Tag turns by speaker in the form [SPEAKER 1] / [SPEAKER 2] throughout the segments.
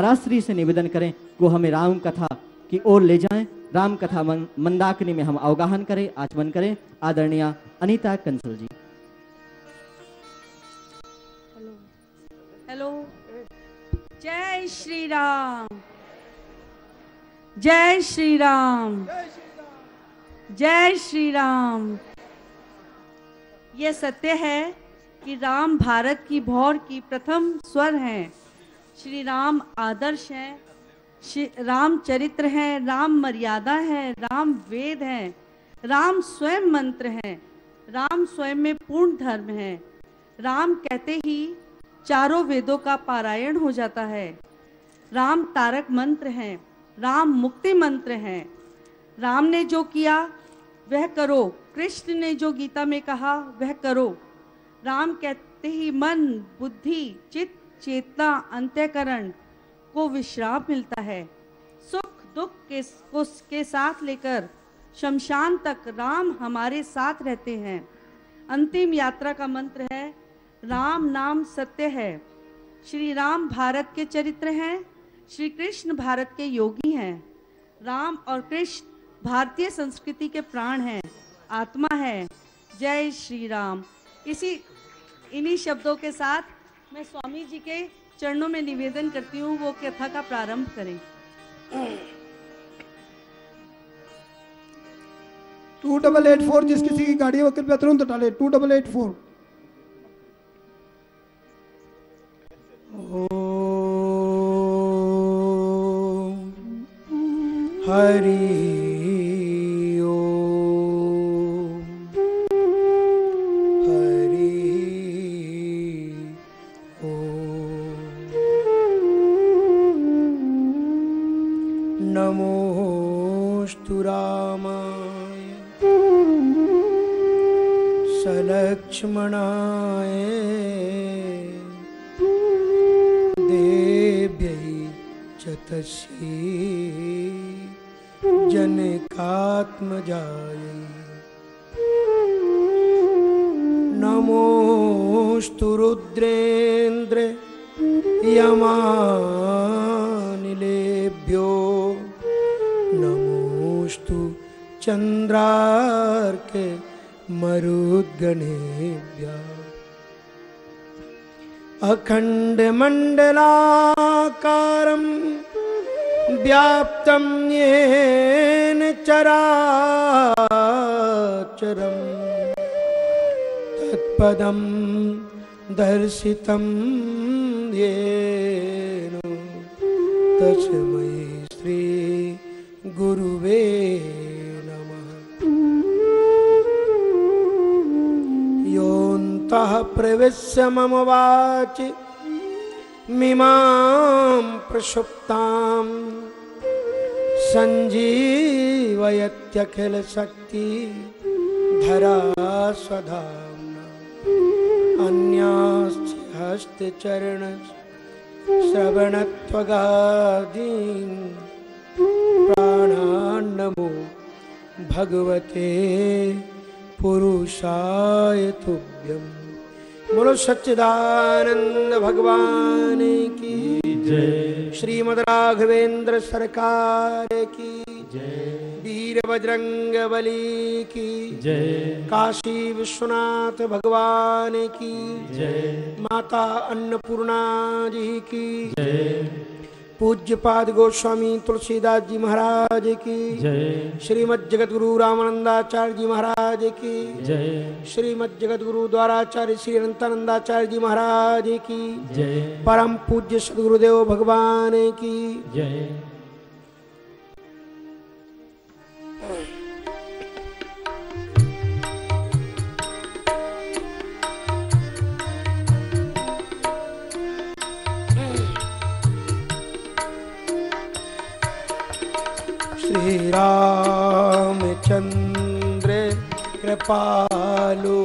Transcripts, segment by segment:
[SPEAKER 1] पराश्री से निवेदन करें वो हमें राम कथा की ओर ले जाएँ। राम कथा मन, मंदाकिनी में हम अवगाहन करें आचमन करें। आदरणीय अनीता कंसल जी।
[SPEAKER 2] हेलो। हेलो। जय श्री राम जय श्री राम जय श्री राम ये सत्य है कि राम भारत की भौर की प्रथम स्वर हैं। श्री राम आदर्श है राम चरित्र हैं, राम मर्यादा है, राम वेद है, राम स्वयं मंत्र है, राम स्वयं में पूर्ण धर्म है। राम कहते ही चारों वेदों का पारायण हो जाता है। राम तारक मंत्र है, राम मुक्ति मंत्र है। राम ने जो किया, वह करो। कृष्ण ने जो गीता में कहा, वह करो। राम कहते ही मन, बुद्धि, चित्त चेतना अंत्यकरण को विश्राम मिलता है। सुख दुख के को के साथ लेकर शमशान तक राम हमारे साथ रहते हैं। अंतिम यात्रा का मंत्र है, राम नाम सत्य है। श्री राम भारत के चरित्र हैं, श्री कृष्ण भारत के योगी हैं। राम और कृष्ण भारतीय संस्कृति के प्राण हैं, आत्मा है। जय श्री राम। इसी, इन्हीं शब्दों के साथ मैं स्वामी जी के चरणों में निवेदन करती हूँ वो कथा का प्रारंभ करें।
[SPEAKER 3] टू डबल एट फोर जिस किसी की गाड़ी है वो कृपया तुरंत डाले टू डबल एट फोर
[SPEAKER 4] हरी लक्ष्मणाय देव्यै च तस्यै जनकात्मजाय। नमोऽस्तु रुद्रेन्द्र यमानिलेभ्यो। नमोऽस्तु चन्द्रार्के मरुद्गणेभ्य। अखण्डमण्डलाकारं व्याप्तं येन चराचरं। तत्पदं दर्शितं येन। तस्मै श्रीगुरुवे योऽन्तः प्रविश्य मम वाचि मिमां प्रसुप्तां सञ्जीवयत्यखिलशक्ति धरा स्वधाम्ना अन्याश्च हस्तचरण श्रवणत्वगादीन्। प्राणान्नमो भगवते पुरुषाय तुभ्यम। बोलो सच्चिदानंद भगवान की जय। श्रीमद राघवेंद्र सरकार की जय। वीर बजरंग बली की जय। काशी विश्वनाथ भगवान की जय। माता अन्नपूर्णा जी की जय। पूज्य पाद गोस्वामी तुलसीदास जी महाराज की। जय। श्रीमद जगत गुरु रामानंदाचार्य जी महाराज की। जय। श्रीमद जगत गुरु द्वाराचार्य श्री अनंतानंदाचार्य जी महाराज की। जय। परम पूज्य सदगुरुदेव भगवान की। जय। श्री रामचंद्र कृपालु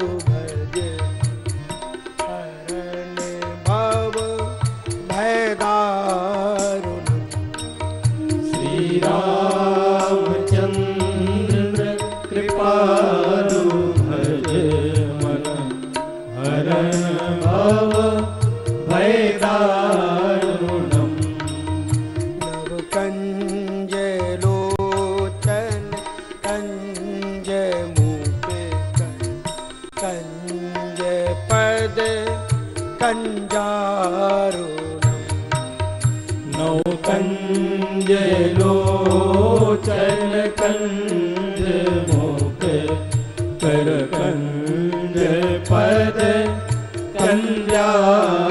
[SPEAKER 5] 야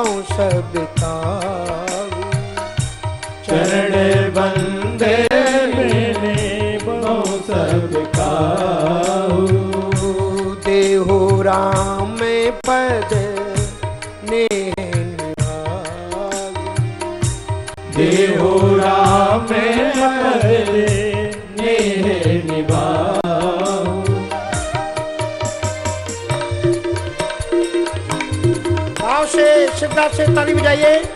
[SPEAKER 5] पाऊँ सब
[SPEAKER 4] चरण बंदे
[SPEAKER 5] मेरे पाऊँ सब
[SPEAKER 4] देहो राम
[SPEAKER 5] में पद
[SPEAKER 4] जोरदार से ताली बजाइए।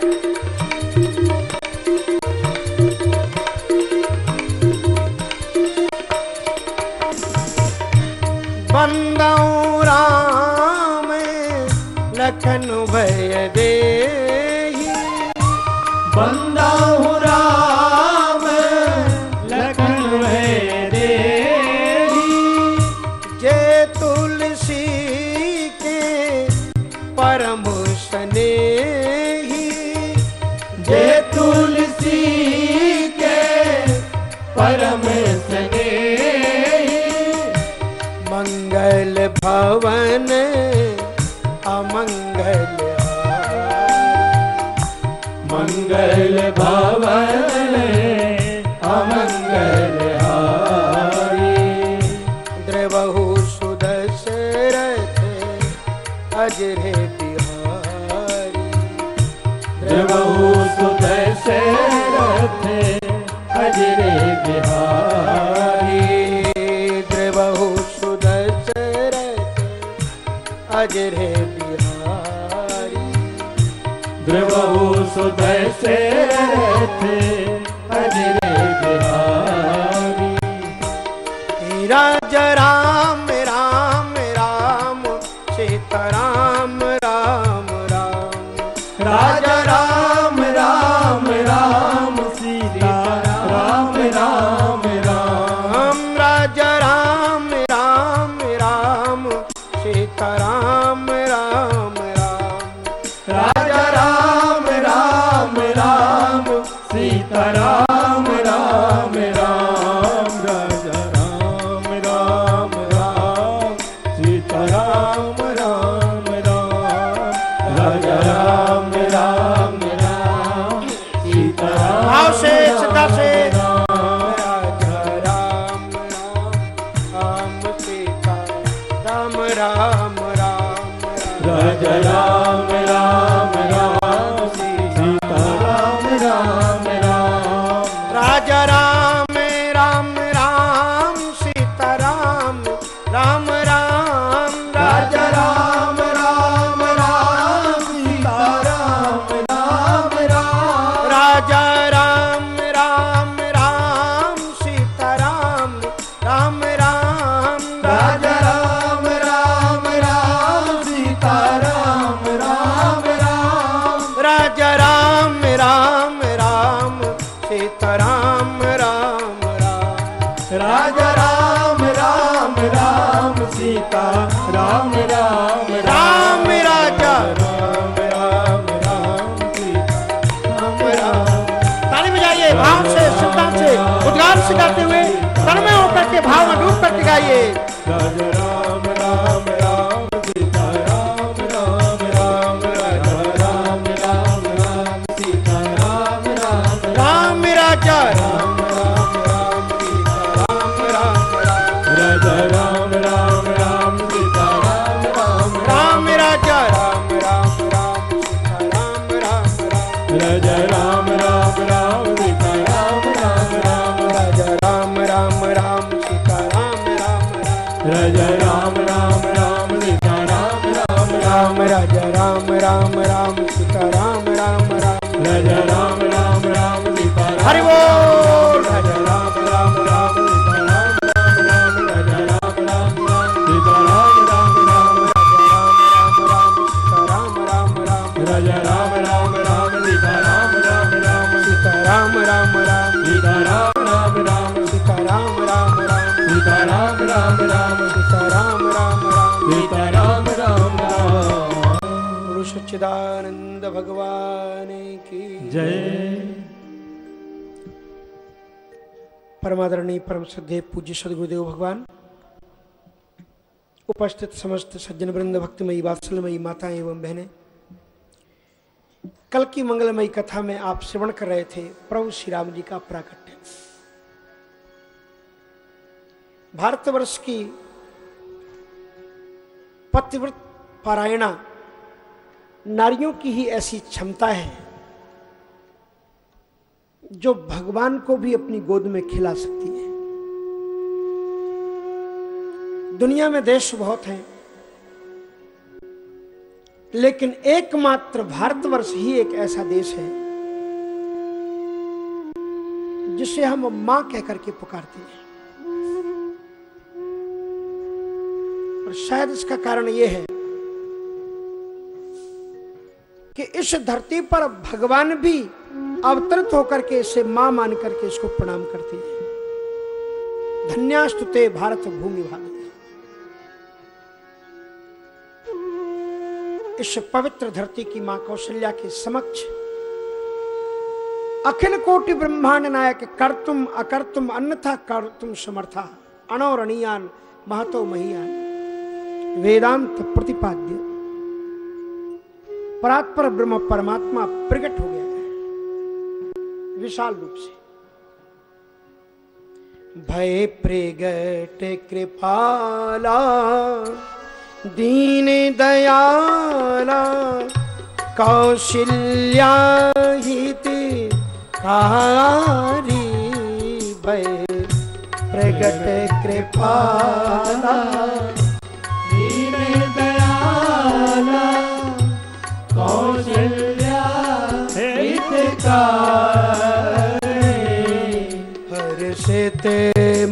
[SPEAKER 4] श्रद्धेय पूज्य सदगुरुदेव भगवान। उपस्थित समस्त सज्जन वृंद भक्तमयी वात्सलमयी माता एवं बहने, कल की मंगलमयी कथा में आप श्रवण कर रहे थे प्रभु श्री राम जी का प्राकट्य। भारतवर्ष की पतिव्रत पारायणा नारियों की ही ऐसी क्षमता है, जो भगवान को भी अपनी गोद में खिला सकती है। दुनिया में देश बहुत हैं, लेकिन एकमात्र भारतवर्ष ही एक ऐसा देश है, जिसे हम माँ कहकर के पुकारते हैं। और शायद इसका कारण यह है कि इस धरती पर भगवान भी अवतरित होकर के इसे माँ मान करके इसको प्रणाम करते हैं। धन्यास्तुते भारत भूमि भारत इस पवित्र धरती की माँ कौशल्या के समक्ष। अखिल कोटि ब्रह्मांड नायक कर्तुम अकर्तुम अन्यथा कर्तुम समर्था अणोरणीयान महतो महियान। वेदांत प्रतिपाद्य। परात्पर ब्रह्म परमात्मा प्रकट हो गया है। विशाल रूप से। भय प्रगट कृपाला। दीन दयाला कौशल्या कारी भय प्रगट कृपाला।
[SPEAKER 5] दीन दयाला कौशल्या हितकारी
[SPEAKER 4] हर्षित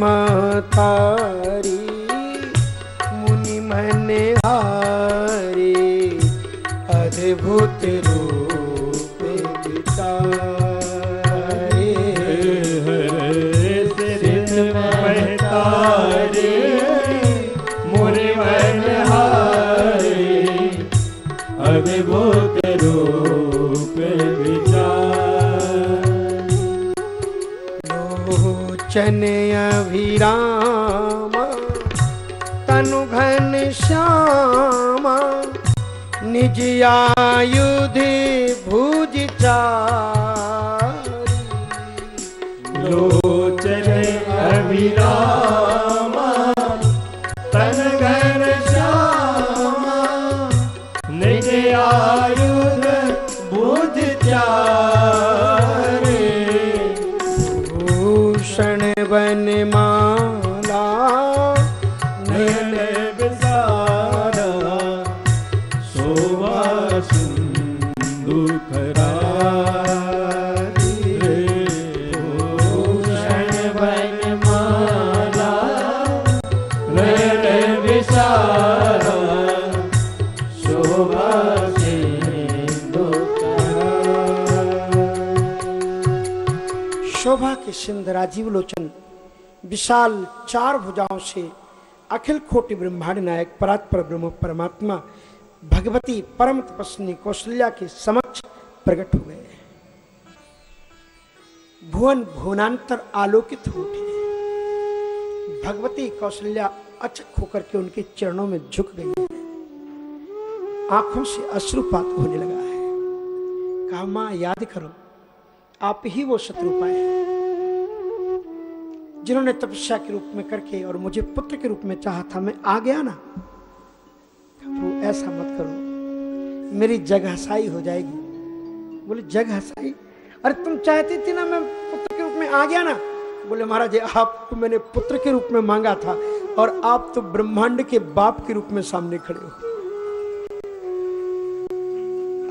[SPEAKER 4] मातारी लोचन अभिराम तनु घन श्यामा निज आयुध भुज चारी राजीव लोचन, विशाल चार भुजाओं से अखिल कोटि ब्रह्मांड नायक, परात्पर ब्रह्म परमात्मा, भगवती परम तपस्विनी कौशल्या के समक्ष प्रकट हो गए भुवन भुवनांतर आलोकित हो उठे भगवती कौशल्या अचक होकर के उनके चरणों में झुक गई है। आँखों से अश्रुपात होने लगा है। कहा, माँ, याद करो, आप ही वो शत्रुपा है। जिन्होंने तपस्या के रूप में करके और मुझे पुत्र के रूप में चाहा था, मैं आ गया ना? प्रभु, ऐसा मत करो। मेरी जग हसाई हो जाएगी। बोले, जग हसाई? अरे, तुम चाहती थी ना मैं पुत्र के रूप में आ गया ना? बोले, महाराज आपको मैंने पुत्र के रूप में मांगा था और आप तो ब्रह्मांड के बाप के रूप में सामने खड़े हो।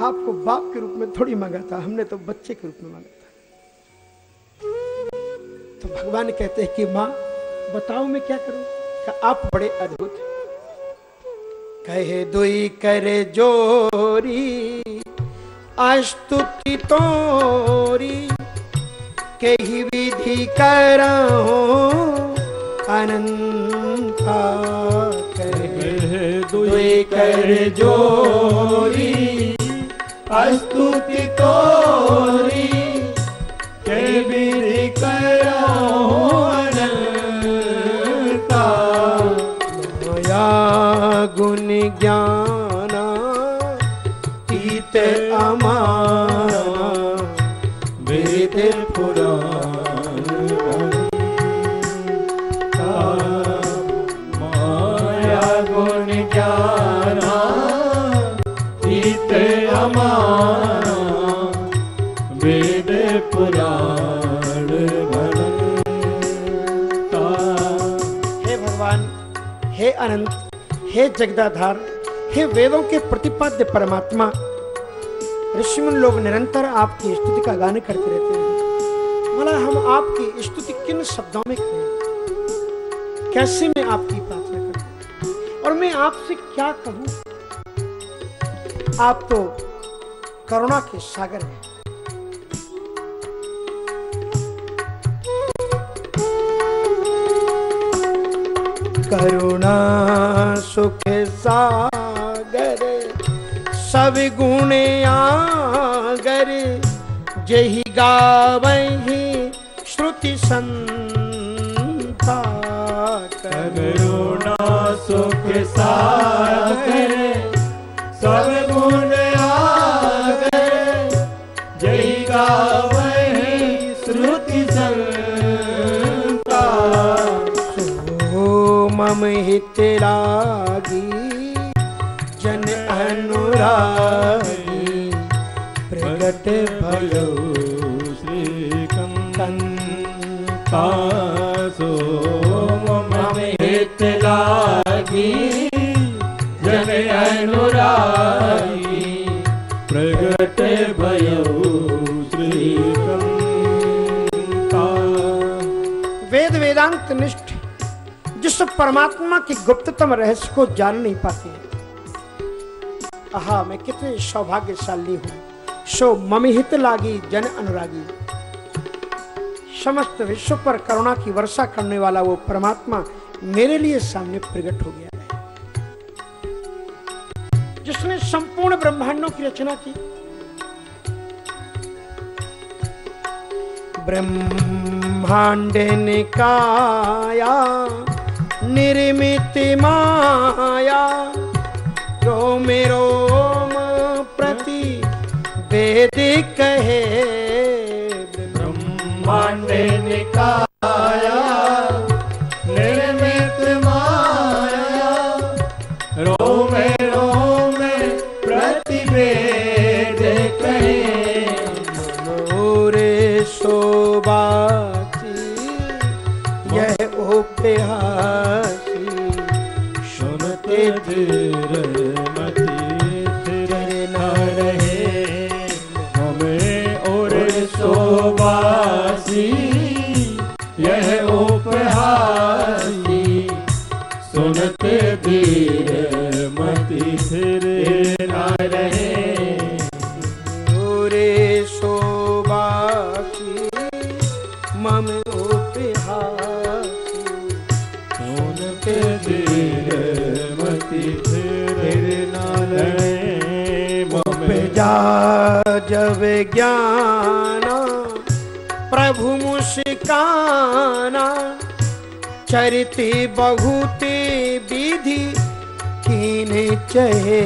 [SPEAKER 4] आपको बाप के रूप में थोड़ी मांगा था, हमने तो बच्चे के रूप में मांगा तो भगवान कहते हैं कि माँ बताओ मैं क्या करूँ? आप बड़े अद्भुत? कहे दुई करे जोरी अस्तुति तोरी कही विधि अनंता कहे
[SPEAKER 5] दुई कर जोरी अस्तुति तोरी
[SPEAKER 4] ज्ञाना हे जगदाधार, हे वेदों के प्रतिपाद्य परमात्मा ऋषिमुन लोग निरंतर आपकी स्तुति का गान करते रहते हैं। भला हम आपकी स्तुति किन शब्दों में करें? कैसे मैं आपकी प्रार्थना करूँ? और मैं आपसे क्या कहूँ? आप तो करुणा के सागर हैं। करुणा सुख सागर, सब गुण आगर। जही गावही श्रुति संता
[SPEAKER 5] करुणा सुख सागर, सब गुण आगर। जही गावहि
[SPEAKER 4] मम हित लागी जन अनुरागी प्रगट भयो जिस परमात्मा की गुप्ततम रहस्य को जान नहीं पाते। आहा, मैं कितने सौभाग्यशाली हूँ। सो ममिहित लागी, जन अनुरागी। समस्त विश्व पर करुणा की वर्षा करने वाला वो परमात्मा मेरे लिए सामने प्रकट हो गया है। जिसने संपूर्ण ब्रह्मांडों की रचना की। ब्रह्मांड निकाया निर्मित माया। रोम रोम प्रति वेद कहे
[SPEAKER 5] ब्रह्मांड निकाया
[SPEAKER 4] जब ज्ञाना प्रभु मुस्काना, चरित बहुते विधि, कीन चहे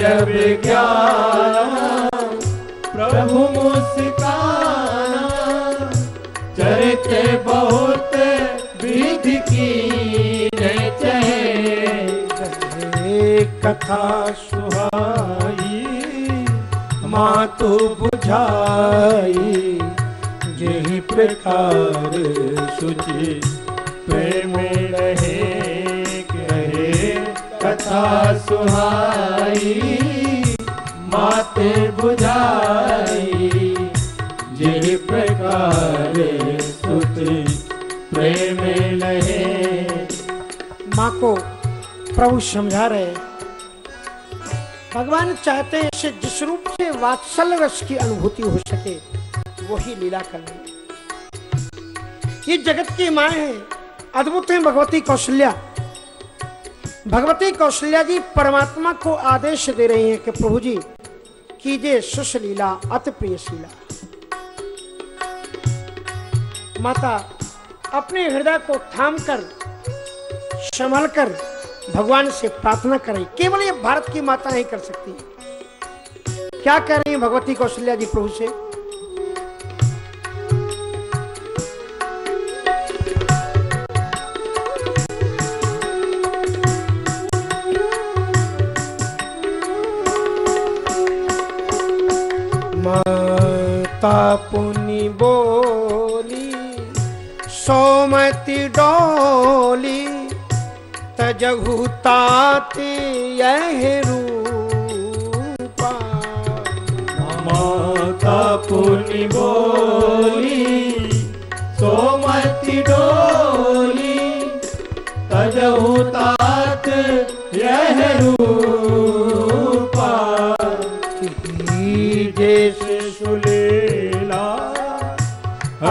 [SPEAKER 5] जब ज्ञान, प्रभु मुस्काना, चरित बहुत विधि की चहे।
[SPEAKER 4] कथा
[SPEAKER 5] सुहाई
[SPEAKER 4] माँ तो बुझाई,
[SPEAKER 5] यही प्रकार सुचि प्रेम रहे, कहे, कथा सुहाई माते बुझाई, यही प्रकार सुचि प्रेम लहे
[SPEAKER 4] माँ को प्रभु समझा रहे भगवान चाहते हैं इसे जिस रूप से वात्सल रस की अनुभूति हो सके, वही लीला करनी ये जगत की माँ है, अद्भुत है भगवती कौशल्या। भगवती कौशल्या जी परमात्मा को आदेश दे रही हैं कि प्रभु जी कीजिए सुश लीला अति प्रिय शीला। माता, अपने हृदय को थाम कर, संभल कर भगवान से प्रार्थना करें। केवल ये भारत की माता ही कर सकती। है क्या कह रही है भगवती कौशल्या जी प्रभु से? माता पुनि बोली, सोमति डोली यह रूपा।
[SPEAKER 5] माता पुनि बोली सोमति डोली तजहु तात यह रूपा।
[SPEAKER 4] जैसे
[SPEAKER 5] सुलेला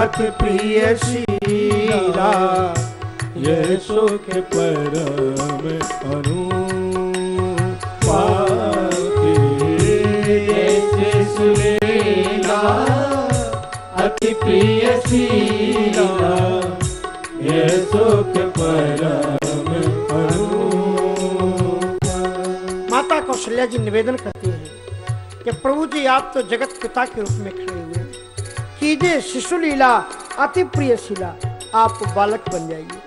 [SPEAKER 4] अति प्रिय शीला।
[SPEAKER 5] सुख परम जैसे अति प्रिय ये सुख परम अनूप
[SPEAKER 4] माता कौशल्या जी निवेदन करती हैं कि प्रभु जी, आप तो जगत पिता के रूप में खड़े हुए कीजिए शिशु लीला अति प्रिय शिला, आप बालक बन जाइए।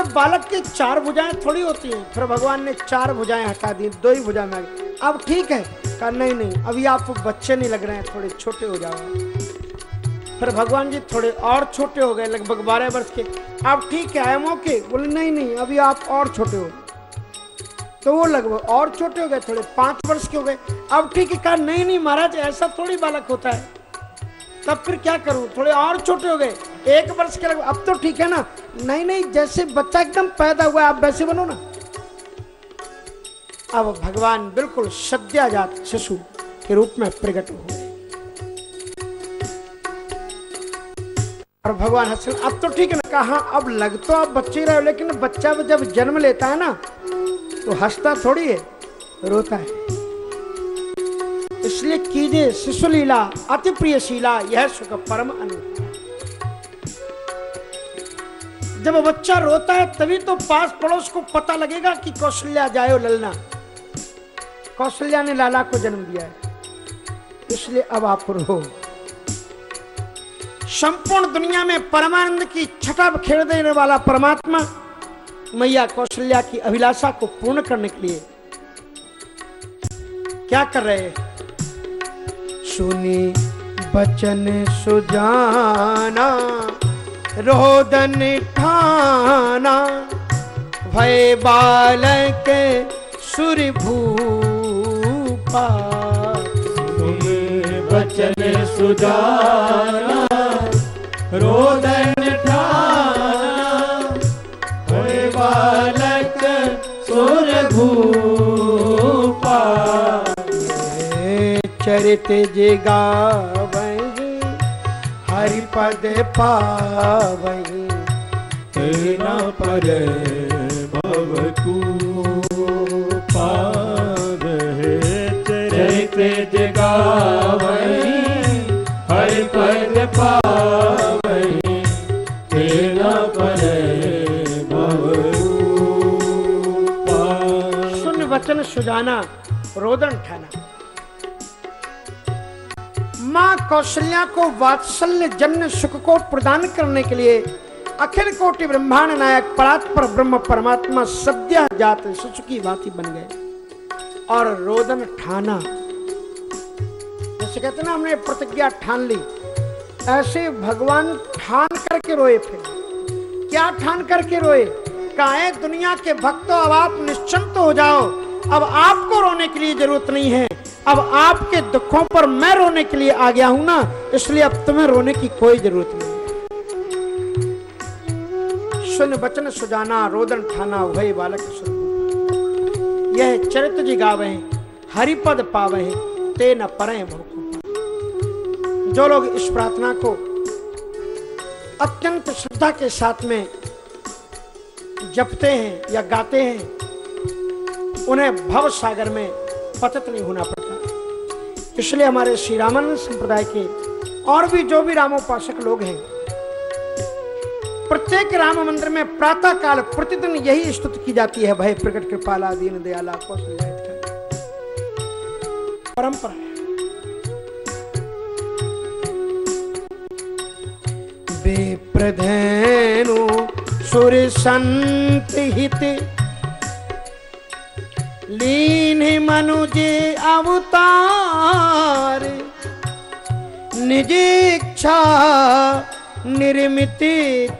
[SPEAKER 4] और बालक की चार भुजाएँ थोड़ी होती हैं। फिर भगवान ने चार भुजाएँ हटा दी, दो ही भुजा में अब ठीक है, कहा, नहीं नहीं, अभी आप बच्चे नहीं लग रहे हैं, थोड़े छोटे हो जाओ। फिर भगवान जी थोड़े और छोटे हो गए, लगभग बारह वर्ष के। अब ठीक है आई एम ओके बोले, नहीं नहीं, अभी आप और छोटे हो। तो वो लगभग और छोटे हो गए, थोड़े पाँच वर्ष के हो गए। अब ठीक है, कहा, नहीं नहीं, महाराज, ऐसा थोड़ी बालक होता है। तब फिर क्या करूँ? थोड़े और छोटे हो गए। एक वर्ष के अब तो ठीक है ना? नहीं नहीं, जैसे बच्चा एकदम पैदा हुआ, आप वैसे बनो ना। अब भगवान बिल्कुल सद्याजात शिशु के रूप में प्रकट हुए और भगवान हसन अब तो ठीक है ना? कहा, अब लग तो आप बच्चे ही रहे हो, लेकिन बच्चा जब जन्म लेता है ना तो हंसता थोड़ी है, रोता है। इसलिए कीजिए शिशु लीला अति प्रिय शीला यह सुख परम अनु। जब बच्चा रोता है, तभी तो पास पड़ोस को पता लगेगा कि कौशल्या जायो ललना। कौशल्या ने लाला को जन्म दिया है। इसलिए अब आप रो संपूर्ण दुनिया में परमानंद की छटा खेड़ देने वाला परमात्मा, मैया कौशल्या की अभिलाषा को पूर्ण करने के लिए क्या कर रहे हैं? सुनी बचन सुजाना रोदन ठाना। भय बालक सुर भूपा।
[SPEAKER 5] सुनी बचन सुजाना रोदन
[SPEAKER 4] चरित जिगावही हरिपद पावही
[SPEAKER 5] तेना पर भव पाद चरित जगावई हर पद पावई, तेना पर भव
[SPEAKER 4] सुन वचन सुजाना, रोदन ठाना माँ कौशल्या को वात्सल्य जन्य सुख को प्रदान करने के लिए अखिल कोटि ब्रह्मांड नायक परात्पर ब्रह्म परमात्मा सद्य जात शिशु की भांति बन गए। और रोदन ठाना, जैसे कहते ना, हमने प्रतिज्ञा ठान ली। ऐसे भगवान ठान करके रोए फिर। क्या ठान करके रोए? काहे दुनिया के भक्तों, अब आप निश्चिंत हो जाओ। अब आपको रोने के लिए ज़रूरत नहीं है। अब आपके दुखों पर मैं रोने के लिए आ गया हूँ ना, इसलिए अब तुम्हें रोने की कोई ज़रूरत नहीं सुन बचन सुजाना, रोदन ठाना वही बालक सुन। यह चरित्र जी गावे, हरिपद पावे, ते न परे। जो लोग इस प्रार्थना को अत्यंत श्रद्धा के साथ में जपते हैं या गाते हैं उन्हें भव सागर में पतित नहीं होना पड़ता। इसलिए हमारे श्री रामानंद संप्रदाय के और भी जो भी रामोपासक लोग हैं, प्रत्येक राम मंदिर में प्रातः काल प्रतिदिन यही स्तुति की जाती है, भय प्रकट कृपाला दीन दयाला परंपरा विप्रधेनु सुर संत हित लीन मनुजे अवतार। निज इच्छा निर्मित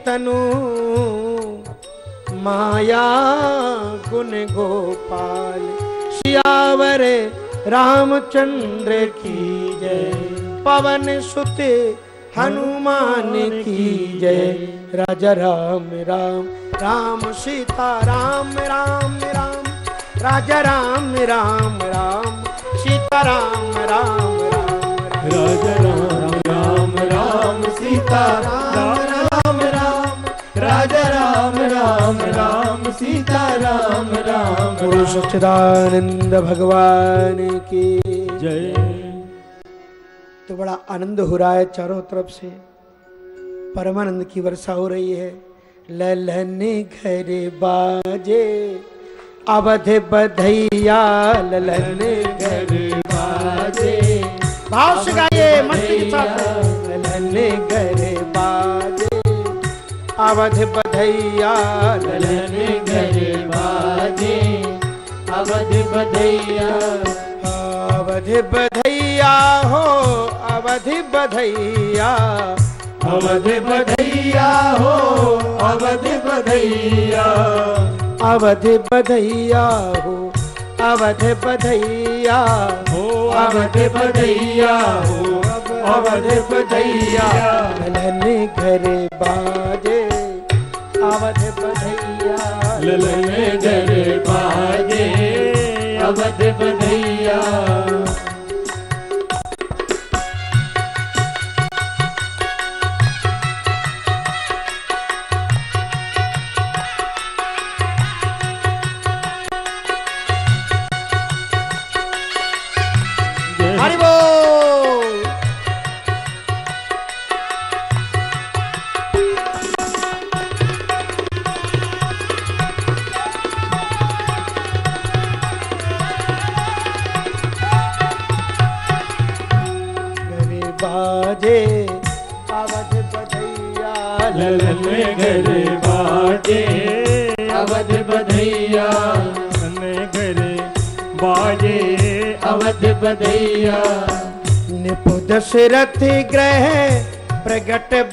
[SPEAKER 4] तनु। माया गुण गोपाल, सियावर रामचंद्र की जय। पवन सुत हनुमान की जय। राजा राम राम राम सीता राम राम राम। राजा राम राम राम सीता राम राम। राम
[SPEAKER 5] राजा राम राम राम सीता राम राम। राम राजा राम राम राम सीता राम राम।
[SPEAKER 4] गुरु सच्चिदानंद भगवान की
[SPEAKER 5] जय।
[SPEAKER 4] तो बड़ा आनंद हो रहा है चारों तरफ़ से। परमानंद की वर्षा हो रही है। ललन घर बाजे। अवध बधैया ललन घर बाजे। भाव से गाइए मस्ती के साथ ललन घर बाजे। अवध बधैया ललन घर बाजे।
[SPEAKER 5] अवध बधैया।
[SPEAKER 4] अवध बधैया हो अवध बधैया।
[SPEAKER 5] अवध बधैया हो अवध बधैया।
[SPEAKER 4] अवध बधैया हो, अवध बधैया
[SPEAKER 5] हो, अवध बधैया हो, अवध बधैया।
[SPEAKER 4] ललन घर बाजे, अवध बधैया।
[SPEAKER 5] ललन घर बाजे, अवध बधैया।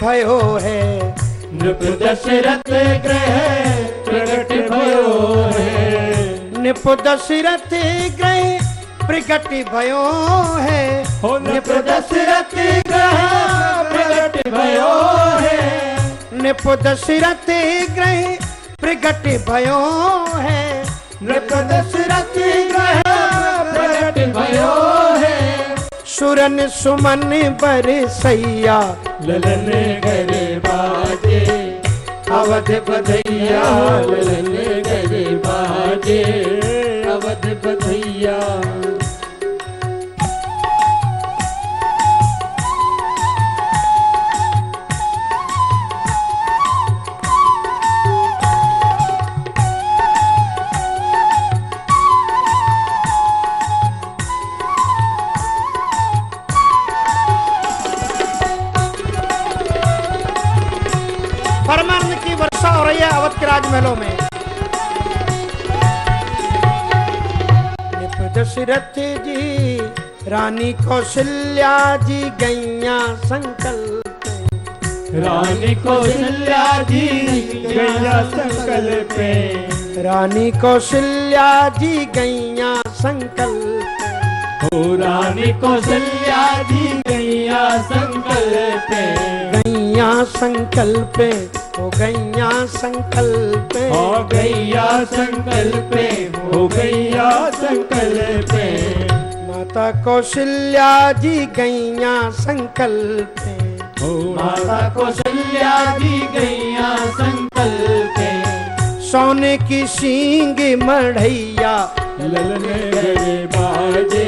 [SPEAKER 4] भयो है।
[SPEAKER 5] नृप दशरथ ग्रह प्रगट भयो है।
[SPEAKER 4] निपु दशरथ ग्रह प्रगट भयो है।
[SPEAKER 5] हो नृप दशरथ ग्रह प्रगट भयो है।
[SPEAKER 4] निपु दशरथ ग्रह प्रगट भयो है।
[SPEAKER 5] नृप दशरथ ग्रह प्रगट भयो है।
[SPEAKER 4] सुरन सुमन बरसैया
[SPEAKER 5] ललन घर बाजे अवध बधैया ललन घर बाजे अवध बधैया
[SPEAKER 4] रानी कौशल्या जी गैया संकल्प।
[SPEAKER 5] रानी कौशल्या जी गैया संकल्पे।
[SPEAKER 4] रानी कौशल्या जी गैया संकल्प।
[SPEAKER 5] हो रानी कौशल्या जी गैया संकल्पे।
[SPEAKER 4] गैया संकल्प हो गैया संकल्प।
[SPEAKER 5] हो गैया संकल्पे हो गैया संकल्पे।
[SPEAKER 4] माता कौशल्या जी गैया संकल्प
[SPEAKER 5] हो। माता कौशल्या जी गैया संकल्प
[SPEAKER 4] सोने की सींग मढ़ैया।
[SPEAKER 5] ललन गरे बाजे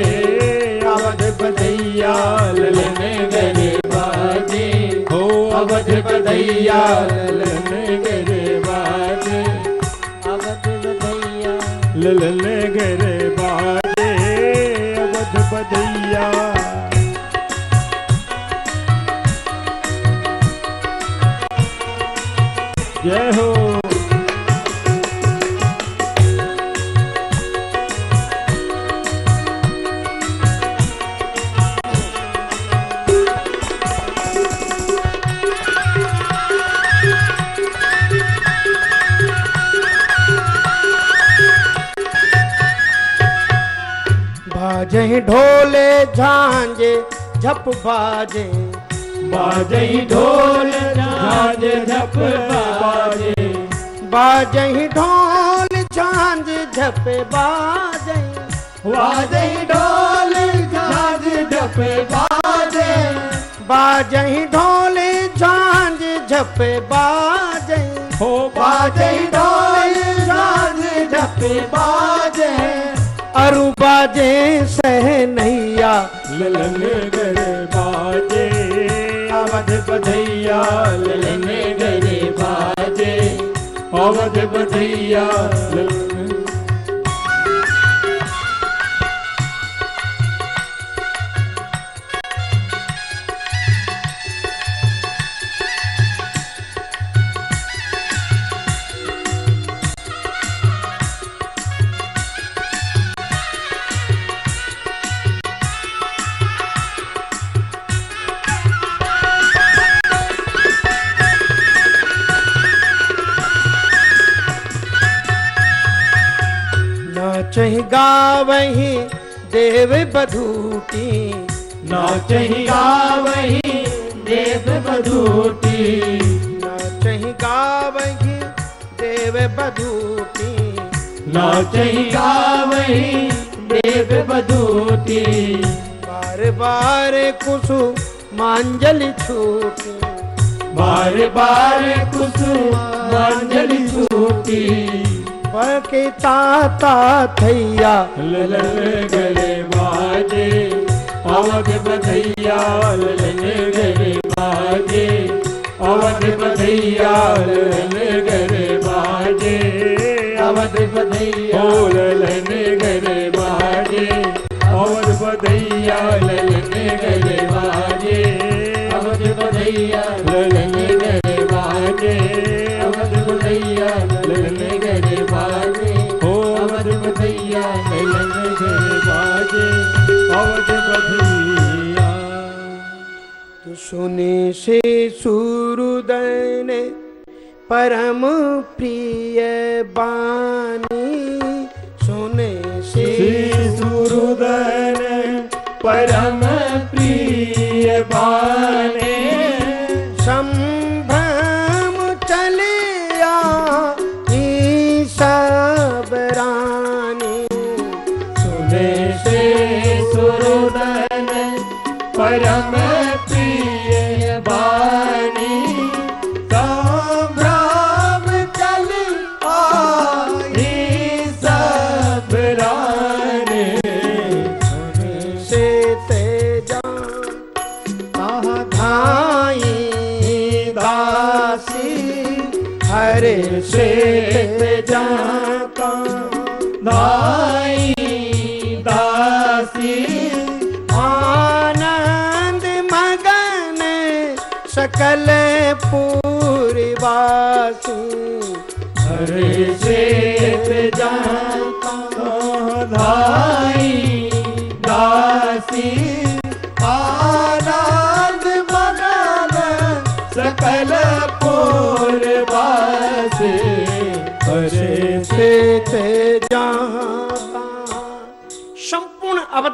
[SPEAKER 5] अवध बधैया ललन गरे बाजे हो अवध बधैया ललन गरे बाजे।
[SPEAKER 1] अवध बधैया।
[SPEAKER 5] ललन बाजे।
[SPEAKER 4] बाजे ढोल झांझ झप बाजे।
[SPEAKER 5] बाजे ढोल झांझ झप बाजे।
[SPEAKER 4] बाजे ढोल झांझ झप बाजे।
[SPEAKER 5] बाजे ढोल झांझ झप बाजे। हो बाजे ढोल झांझ झप बाजे।
[SPEAKER 4] डमरू बाजे सहनैया
[SPEAKER 5] ललन गरे बाजे बध्यालने गरे बध्या
[SPEAKER 4] नाचहि गावहि देव बधूटी बार बार कुसु मांजलि छूटी।
[SPEAKER 5] बार बार कुसुमांजलि छूटी।
[SPEAKER 4] पके ताता थैया
[SPEAKER 5] गले बाजे अवध बधैया गले बाजे अवध बधैया गले अवध बधैया ललन गले बाजे अवध बधैया ललन गले बाजे। अवध बधैया ललन गले बाजे। अवध बधैया ललन गले बाजे। ओ अवध बधैया ललन गले बाजे। अवध बधैया
[SPEAKER 4] तू सुने से सूरुदन परम प्रिय बानी
[SPEAKER 5] परम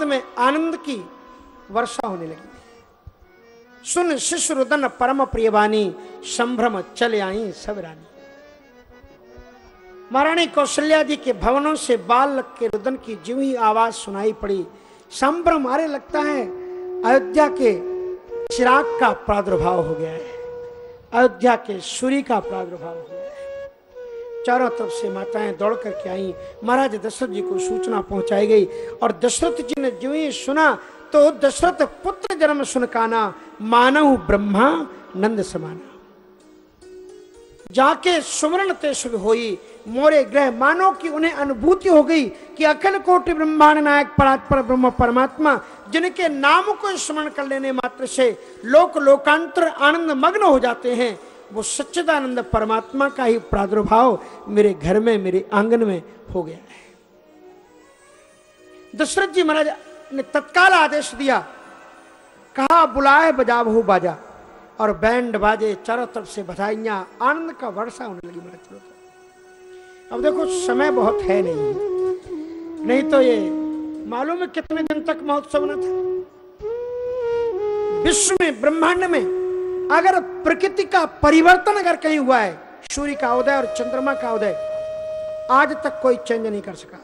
[SPEAKER 4] में आनंद की वर्षा होने लगी। सुन शिशु रुदन परम प्रियवानी संभ्रम चले आई सब रानी। महारानी कौशल्या जी के भवनों से बाल के रुदन की जीव आवाज़ सुनाई पड़ी। संभ्रम आरे लगता है, अयोध्या के चिराग का प्रादुर्भाव हो गया है। अयोध्या के सूर्य का प्रादुर्भाव हो गया है। चारों तरफ़ से माताएँ दौड़ करके आई। महाराज दशरथ जी को सूचना पहुंचाई गई और दशरथ जी ने जो ही सुना तो दशरथ पुत्र जन्म सुन काना मानव ब्रह्मा नंद समाना। जाके सुमरण ते शुभ होई, मोरे ग्रह मानो की उन्हें अनुभूति हो गई कि अखिल कोटि ब्रह्मांड नायक परात्पर ब्रह्म परमात्मा, जिनके नाम को स्मरण कर लेने मात्र से लोक लोकांतर आनंद मग्न हो जाते हैं। वो सच्चिदानंद परमात्मा का ही प्रादुर्भाव मेरे घर में, मेरे आँगन में हो गया है। दशरथ जी महाराज ने तत्काल आदेश दिया, कहा, बुलाए बजाबहू बाजा और बैंड बाजे चारों तरफ़ से बधाइयाँ। आनंद का वर्षा होने लगी महाराज चलो। अब देखो, समय बहुत है नहीं। नहीं तो ये मालूम है कितने दिन तक महोत्सव न था? विश्व में, ब्रह्मांड में अगर प्रकृति का परिवर्तन अगर कहीं हुआ है, सूर्य का उदय और चंद्रमा का उदय, आज तक कोई चेंज नहीं कर सका।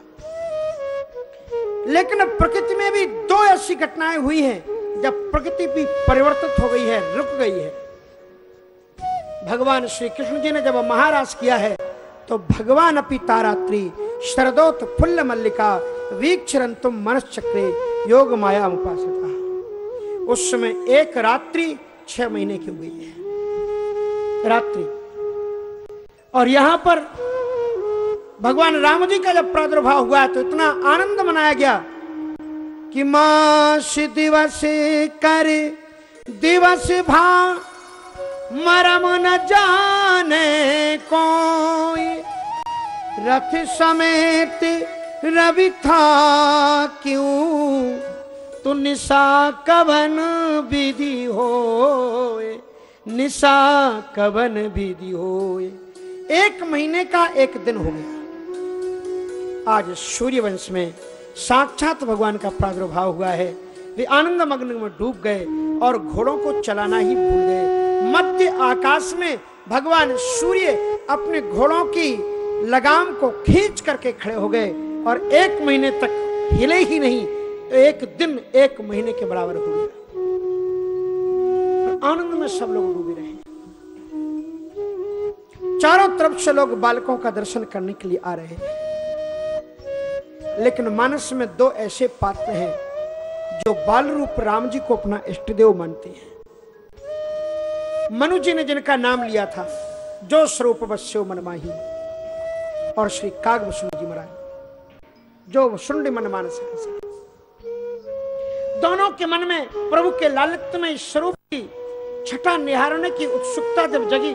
[SPEAKER 4] लेकिन प्रकृति में भी दो ऐसी घटनाएँ हुई हैं, जब प्रकृति भी परिवर्तित हो गई है, रुक गई है। भगवान श्री कृष्ण जी ने जब महाराज किया है तो भगवान अपी तारात्री, शरदोत फुल्ल मल्लिका वीक्षरंतुम मनस चक्रे योग माया उपासता। उस समय एक रात्रि छह महीने की हुई है। रात्रि। और यहाँ पर भगवान राम जी का जब प्रादुर्भाव हुआ तो इतना आनंद मनाया गया कि मास दिवस कर दिवस भा मरम न जाने कोई। रथ समेत रवि था क्यों? तू निशा कवन विधि होए निशा कवन विधि होए। एक महीने का एक दिन हो गया। आज सूर्य वंश में साक्षात भगवान का प्रादुर्भाव हुआ है। वे आनंद मग्न में डूब गए और घोड़ों को चलाना ही भूल गए। मध्य आकाश में भगवान सूर्य अपने घोड़ों की लगाम को खींच करके खड़े हो गए और एक महीने तक हिले ही नहीं। एक दिन, एक महीने के बराबर हो गया। आनंद में सब लोग डूबे रहे। चारों तरफ़ से लोग बालकों का दर्शन करने के लिए आ रहे हैं। लेकिन मानस में दो ऐसे पात्र हैं, जो बाल रूप राम जी को अपना इष्टदेव मानते हैं। मनु जी ने जिनका नाम लिया था, जो स्वरूप वश्यो मनमाही, और श्री काग जी महाराज, जो सुंड मन मानस है। दोनों के मन में प्रभु के लालित्य में स्वरूप की, छठा निहारने की उत्सुकता जब जगी।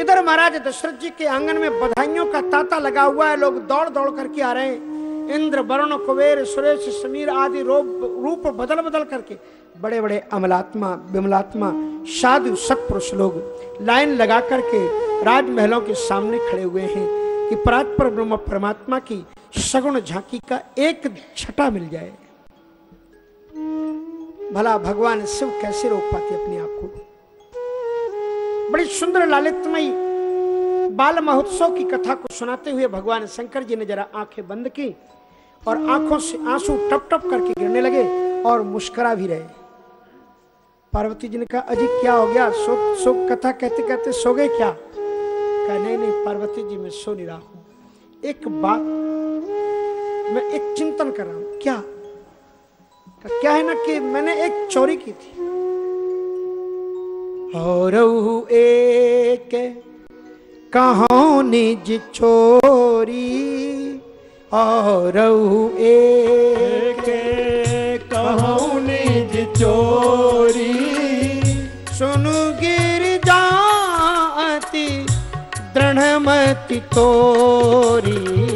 [SPEAKER 4] इधर महाराज दशरथ जी के आँगन में बधाइयों का तांता लगा हुआ है, लोग दौड़ दौड़ करके आ रहे हैं। इंद्र, वरुण, कुबेर, सुरेश, समीर आदि रूप बदल बदल करके। बड़े बड़े अमलात्मा, विमलात्मा, साधु, सत्पुरुष लोग लाइन लगा करके राजमहलों के सामने खड़े हुए हैं कि परात्पर ब्रह्म परमात्मा की सगुण झांकी का एक छटा मिल जाए। भला भगवान शिव कैसे रोक पाते अपने आप को? बड़ी सुंदर लालितमयी बाल महोत्सव की कथा को सुनाते हुए भगवान शंकर जी ने जरा आँखें बंद की और आँखों से आँसू टप टप करके गिरने लगे और मुस्करा भी रहे। पार्वती जी ने कहा, अजी, क्या हो गया? सो सो कथा कहते कहते सो गए क्या? कहा, नहीं नहीं, पार्वती जी, मैं सो नहीं रहा हूँ। एक बात मैं एक चिंतन कर रहा हूँ। क्या क्या है ना कि मैंने एक चोरी की थी। और एक कहो निज चोरी और एक
[SPEAKER 5] कहूँ निज चोरी।
[SPEAKER 4] सुनु गिर जाती दृढ़मति तोरी।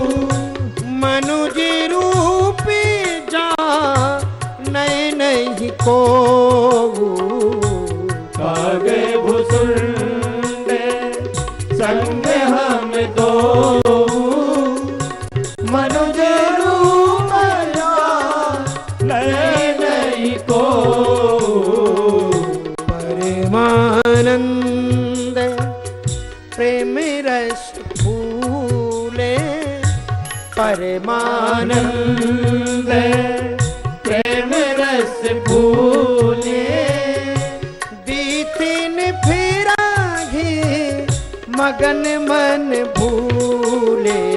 [SPEAKER 4] को
[SPEAKER 5] कागे भुसुंडे संग हम दो। मनुज रूप नए नहीं को।
[SPEAKER 4] परमानंद प्रेम रस फूले। परमानंद।
[SPEAKER 5] बीतीन
[SPEAKER 4] बीतिन फिरा मगन मन भूले।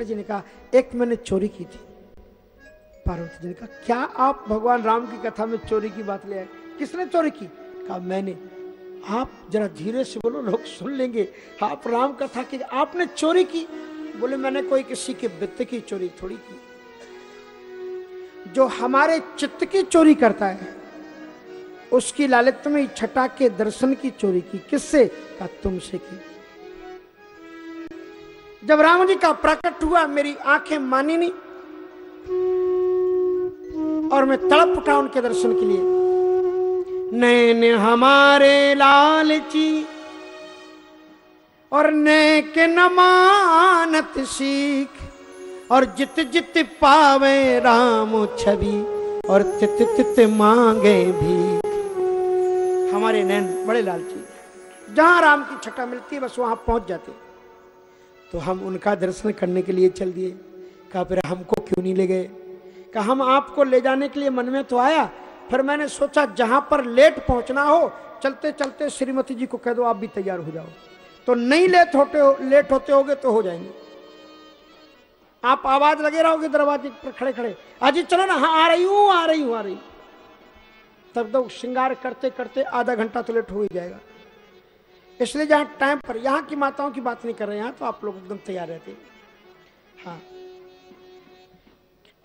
[SPEAKER 4] शंकर जी ने कहा, एक मैंने चोरी की थी। पार्वती जी ने कहा, क्या आप भगवान राम की कथा में चोरी की बात ले आए? किसने चोरी की? कहा, मैंने। आप जरा धीरे से बोलो, लोग सुन लेंगे। आप राम कथा की, आपने चोरी की? बोले, मैंने कोई किसी के वित्त की चोरी थोड़ी की। जो हमारे चित्त की चोरी करता है, उसकी लालित में छटा के दर्शन की चोरी की। किससे? तुमसे की। जब राम जी का प्रकट हुआ, मेरी आँखें मानी नहीं। और मैं तड़प उठा उनके दर्शन के लिए। नैन हमारे लालची और ने के न मानत सीख, और जित जित पावे राम छवि, और तित तित मांगे भी हमारे नैन बड़े लालची जहाँ राम की छटा मिलती है, बस वहाँ पहुँच जाते तो हम उनका दर्शन करने के लिए चल दिए। कहा, फिर हमको क्यों नहीं ले गए? कहा, हम आपको ले जाने के लिए मन में तो आया फिर मैंने सोचा, जहाँ पर लेट पहुँचना हो चलते चलते श्रीमती जी को कह दो, आप भी तैयार हो जाओ। तो नहीं लेट होते हो, लेट होते होगे तो हो जाएँगे। आप आवाज़ लगे रहोगे दरवाजे पर खड़े खड़े अजी चलो ना हाँ आ रही हूँ, आ रही हूँ, आ रही। तब तो श्रृंगार करते करते आधा घंटा तो लेट हो ही जाएगा। इसलिए जहाँ टाइम पर, यहाँ की माताओं की बात नहीं कर रहे हैं तो आप लोग एकदम तैयार रहते हैं। हाँ।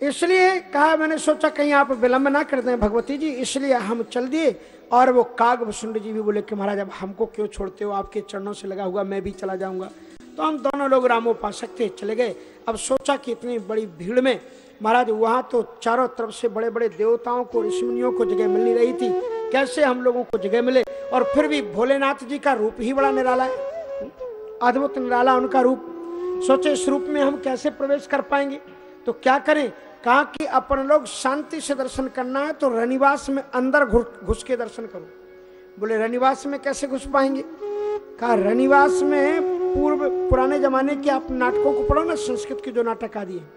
[SPEAKER 4] इसलिए कहा मैंने, सोचा कहीं आप विलंब ना कर दें भगवती जी, इसलिए हम चल दिए। और वो काग वसुंड जी भी बोले कि महाराज, अब हमको क्यों छोड़ते हो? आपके चरणों से लगा हुआ, मैं भी चला जाऊँगा। तो हम दोनों लोग रामोपासक थे चले गए। अब सोचा कि इतनी बड़ी भीड़ में, महाराज, वहाँ तो चारों तरफ़ से बड़े बड़े देवताओं को, ऋषिमुनियों को जगह मिल रही थी। कैसे हम लोगों को जगह मिले? और फिर भी भोलेनाथ जी का रूप ही बड़ा निराला है। अद्भुत निराला उनका रूप। सोचे इस रूप में हम कैसे प्रवेश कर पाएँगे? तो क्या करें? कहा कि अपन लोग शांति से दर्शन करना है तो रनिवास में अंदर घुस के दर्शन करो। बोले, रनिवास में कैसे घुस पाएँगे? कहा, रनिवास में पूर्व, पुराने जमाने के आप नाटकों को पढ़ो ना, संस्कृत के जो नाटक आदि है।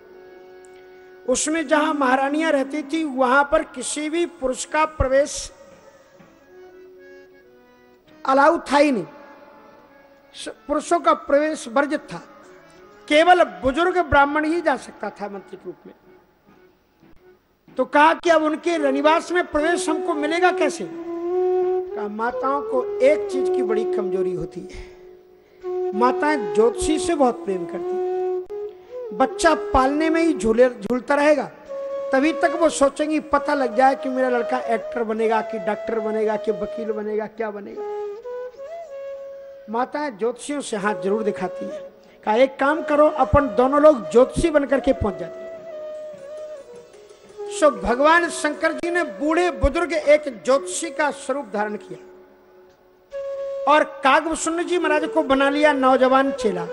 [SPEAKER 4] उसमें जहाँ महारानियाँ रहती थी, वहाँ पर किसी भी पुरुष का प्रवेश अलाउ था ही नहीं। पुरुषों का प्रवेश वर्जित था। केवल बुज़ुर्ग ब्राह्मण ही जा सकता था मंत्री के रूप में। तो कहा कि अब उनके रनिवास में प्रवेश हमको मिलेगा कैसे? कहा, माताओं को एक चीज़ की बड़ी कमज़ोरी होती है। माताएँ ज्योतिषी से बहुत प्रेम करती बच्चा पालने में ही झूले झूलता रहेगा। तभी तक वो सोचेंगी, पता लग जाए कि मेरा लड़का एक्टर बनेगा, कि डॉक्टर बनेगा, कि वकील बनेगा, क्या बनेगा। माताएँ ज्योतिषियों से हाथ ज़रूर दिखाती है। कहा, एक काम करो, अपन दोनों लोग ज्योतिषी बनकर के पहुँच जाते। सो भगवान शंकर जी ने बूढ़े बुज़ुर्ग एक ज्योतिषी का स्वरूप धारण किया। और कागभूषण जी महाराज को बना लिया नौजवान चेला।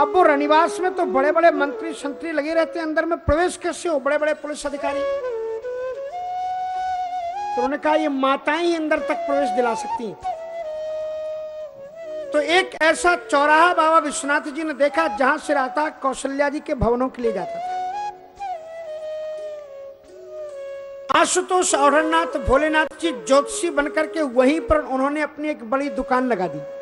[SPEAKER 4] अब वो रनिवास में तो बड़े बड़े मंत्री संतरी लगे रहते हैं, अंदर में प्रवेश कैसे हो बड़े बड़े पुलिस अधिकारी? तो उन्होंने कहा, ये माताएँ ही अंदर तक प्रवेश दिला सकती हैं। तो एक ऐसा चौराहा बाबा विश्वनाथ जी ने देखा, जहाँ से राता कौशल्या जी के भवनों के लिए जाता था। आशुतोष औरनाथ भोलेनाथ जी, ज्योतिषी बनकर के वहीं पर उन्होंने अपनी एक बड़ी दुकान लगा दी।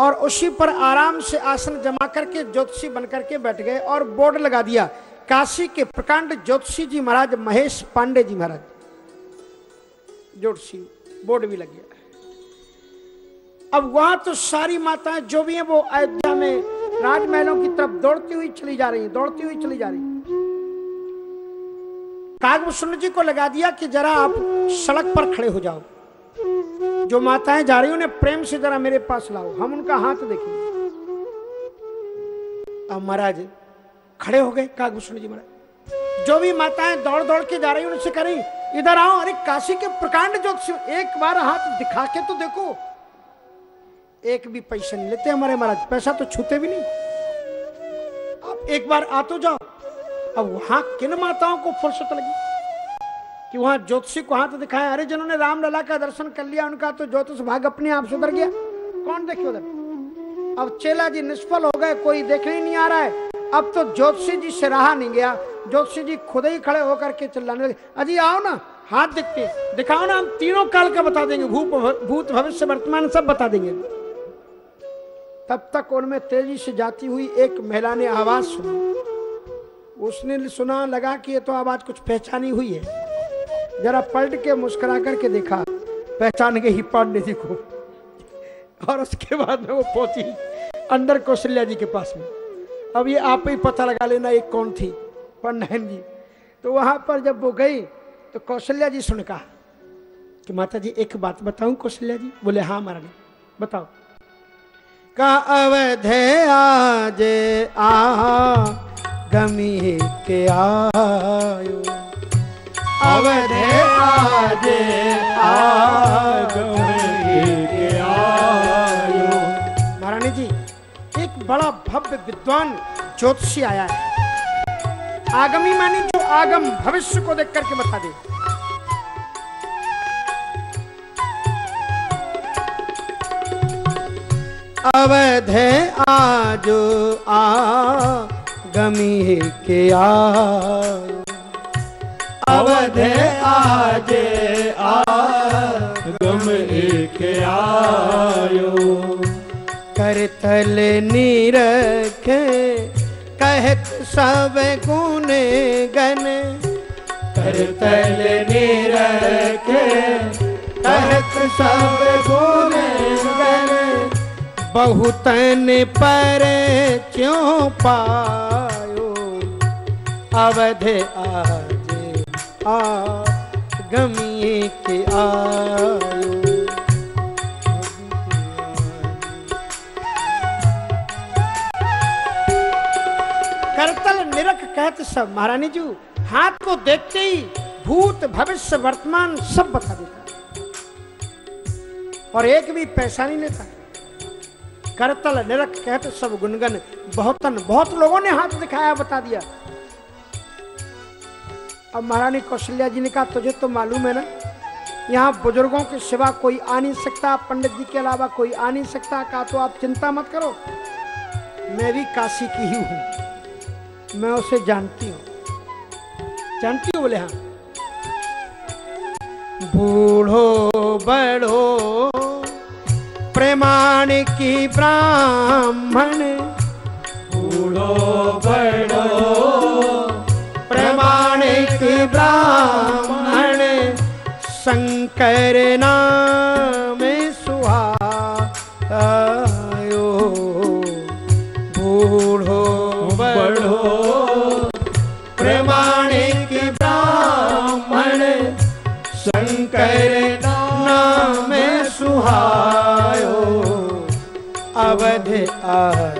[SPEAKER 4] और उसी पर आराम से आसन जमा करके ज्योतिषी बनकर के बैठ गए और बोर्ड लगा दिया, काशी के प्रकांड ज्योतिषी जी महाराज, महेश पांडे जी महाराज। ज्योतिषी, बोर्ड भी लग गया। अब वहाँ तो सारी माताएँ जो भी हैं, वो अयोध्या में राजमहलों की तरफ़ दौड़ती हुई चली जा रही हैं, दौड़ती हुई चली जा रही कागभूषण जी को लगा दिया कि जरा आप सड़क पर खड़े हो जाओ। जो माताएँ जा रही उन्हें प्रेम से जरा मेरे पास लाओ। हम उनका हाथ देखेंगे। अब महाराज, खड़े हो गए कागभूषण जी महाराज? जो भी माताएँ दौड़ दौड़ के जा रही उनसे कह रही इधर आओ। अरे, काशी के प्रकांड जो एक बार हाथ दिखा के तो देखो। एक भी पैसा नहीं लेते हमारे महाराज, पैसा तो छूते भी नहीं। आप एक बार आ तो जाओ। अब वहाँ किन माताओं को फुर्सत लगी? कि वहाँ ज्योतिषी को हाथ दिखाया, अरे जिन्होंने रामलला का दर्शन कर लिया, उनका तो ज्योतिष भाग अपने आप सुधर गया। कौन देखे उधर? अब चेला जी निष्फल हो गए, कोई देखने नहीं आ रहा है। अब तो ज्योतिषी जी से रहा नहीं गया। ज्योतिषी जी खुद ही खड़े होकर के चिल्लाने लगे, अजी, आओ ना, हाथ दिखते दिखाओ ना, हम तीनों काल का बता देंगे भूत भूत, भविष्य, वर्तमान, सब बता देंगे। तब तक उनमें तेज़ी से जाती हुई एक महिला ने आवाज़ सुनी। उसने सुना, लगा कि ये तो आवाज़ कुछ पहचानी हुई है। जरा पलट के मुस्कुरा करके देखा। पहचान गई पांडे जी को। और उसके बाद में वो पहुँची अंदर कौशल्या जी के पास में। अब ये आप ही पता लगा लेना ये कौन थी। पंडहन जी तो वहाँ पर जब वो गई तो कौशल्या जी सुन कहा कि माता जी एक बात बताऊँ कौशल्या जी? बोले हाँ महारानी, बताओ। का अवधे आज आ, गमी के आयो।
[SPEAKER 5] अवधे आज आगम
[SPEAKER 4] महारानी जी एक बड़ा भव्य विद्वान ज्योतिषी आया है। आगमी मानी जो आगम भविष्य को देख करके बता दे। अवधे आज आ गमी के आयो
[SPEAKER 5] अवधे आज आगम एक आयो।
[SPEAKER 4] करतल नीरखे कहत सब गुण गण।
[SPEAKER 5] करतल निरखे
[SPEAKER 4] कहत सब गुण गण। बहुतन पर क्यों पायो? अवध आज के आयो करतल निरख कहत सब महारानी जी हाथ को देखते ही भूत भविष्य वर्तमान सब बता देता। और एक भी पैसा नहीं लेता। करतल निरख कहत सब गुनगन, बहुतन बहुत लोगों ने हाथ दिखाया बता दिया। अब महारानी कौशल्या जी ने कहा, तुझे तो मालूम है ना, यहाँ बुज़ुर्गों के सिवा कोई आ नहीं सकता, पंडित जी के अलावा कोई आ नहीं सकता। कहा तो आप चिंता मत करो, मैं भी काशी की ही हूँ, मैं उसे जानती हूँ। जानती हूँ बोले हाँ। बूढ़ो, बड़ो, प्रेमाण की ब्राह्मण,
[SPEAKER 5] बूढ़ो, बड़ो।
[SPEAKER 4] ब्राह्मण शंकर नाम सुहायो। बूढ़ो बड़ो प्रमाणिक ब्राह्मण शंकर नाम सुहायो। अवध आजे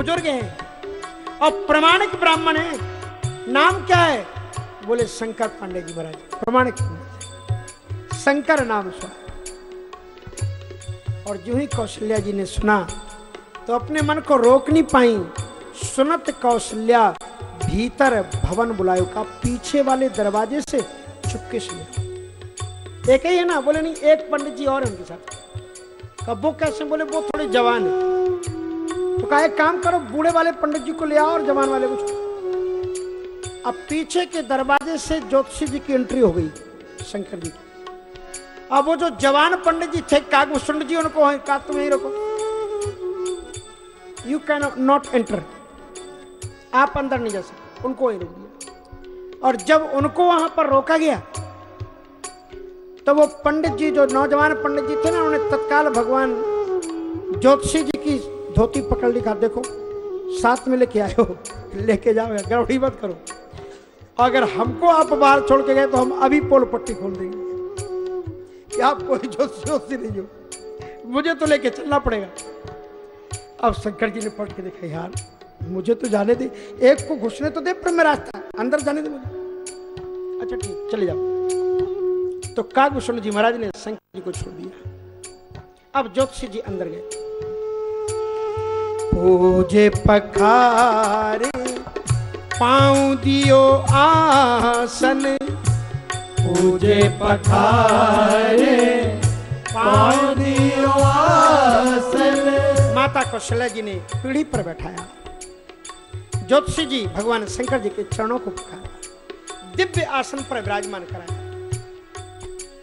[SPEAKER 4] बुज़ुर्ग हैं। और प्रमाणिक ब्राह्मण है। नाम क्या है? बोले, शंकर पांडे जी महाराज। प्रमाणिक। शंकर नाम सुना और जो ही कौशल्या जी ने सुना तो अपने मन को रोक नहीं पाई। सुनत कौशल्या भीतर भवन बुलायो का पीछे वाले दरवाजे से चुपके से एक ही है ना? बोले, नहीं, एक पंडित जी और उनके साथ। कब वो कैसे बोले, वो थोड़े जवान है। कहा, एक काम करो, बूढ़े वाले पंडित जी को ले आओ और जवान वाले को अब पीछे के दरवाजे से ज्योतिषी जी की एंट्री हो गई, शंकर जी की। अब वो जो जवान पंडित जी थे कागभूषण जी, उनको कहा, तुम यहीं रखो। यू कैन नॉट एंटर आप अंदर नहीं जा सकते। उनको वहीं रोक दिया। और जब उनको वहाँ पर रोका गया तो वो पंडित जी, जो नौजवान पंडित जी थे ना उन्होंने तत्काल भगवान ज्योतिषी जी की धोती पकड़ ली, कहा, देखो, साथ में लेके आए हो, लेके जाओ, गड़बड़ी मत करो। अगर हमको आप बाहर छोड़ के गए तो हम अभी पोल पट्टी खोल देंगे। कि आप कोई ज्योतिषी नहीं हो। मुझे तो लेके चलना पड़ेगा। अब शंकर जी ने पढ़ के देखा, यार, मुझे तो जाने दे। एक को घुसने तो दे, पर मैं रास्ता, अंदर जाने दे मुझे। अच्छा ठीक, चले जाओ। तो कागभूषण जी महाराज ने शंकर जी को छोड़ दिया। अब ज्योतिषी जी अंदर गए। पूजे पखारे पाँव दियो आसन।
[SPEAKER 5] पूजे पखारे पाँव दियो आसन।
[SPEAKER 4] माता कौशल्या जी ने पीढ़ी पर बैठाया। ज्योतिषी जी भगवान शंकर जी के चरणों को पखारा दिव्य आसन पर विराजमान कराया।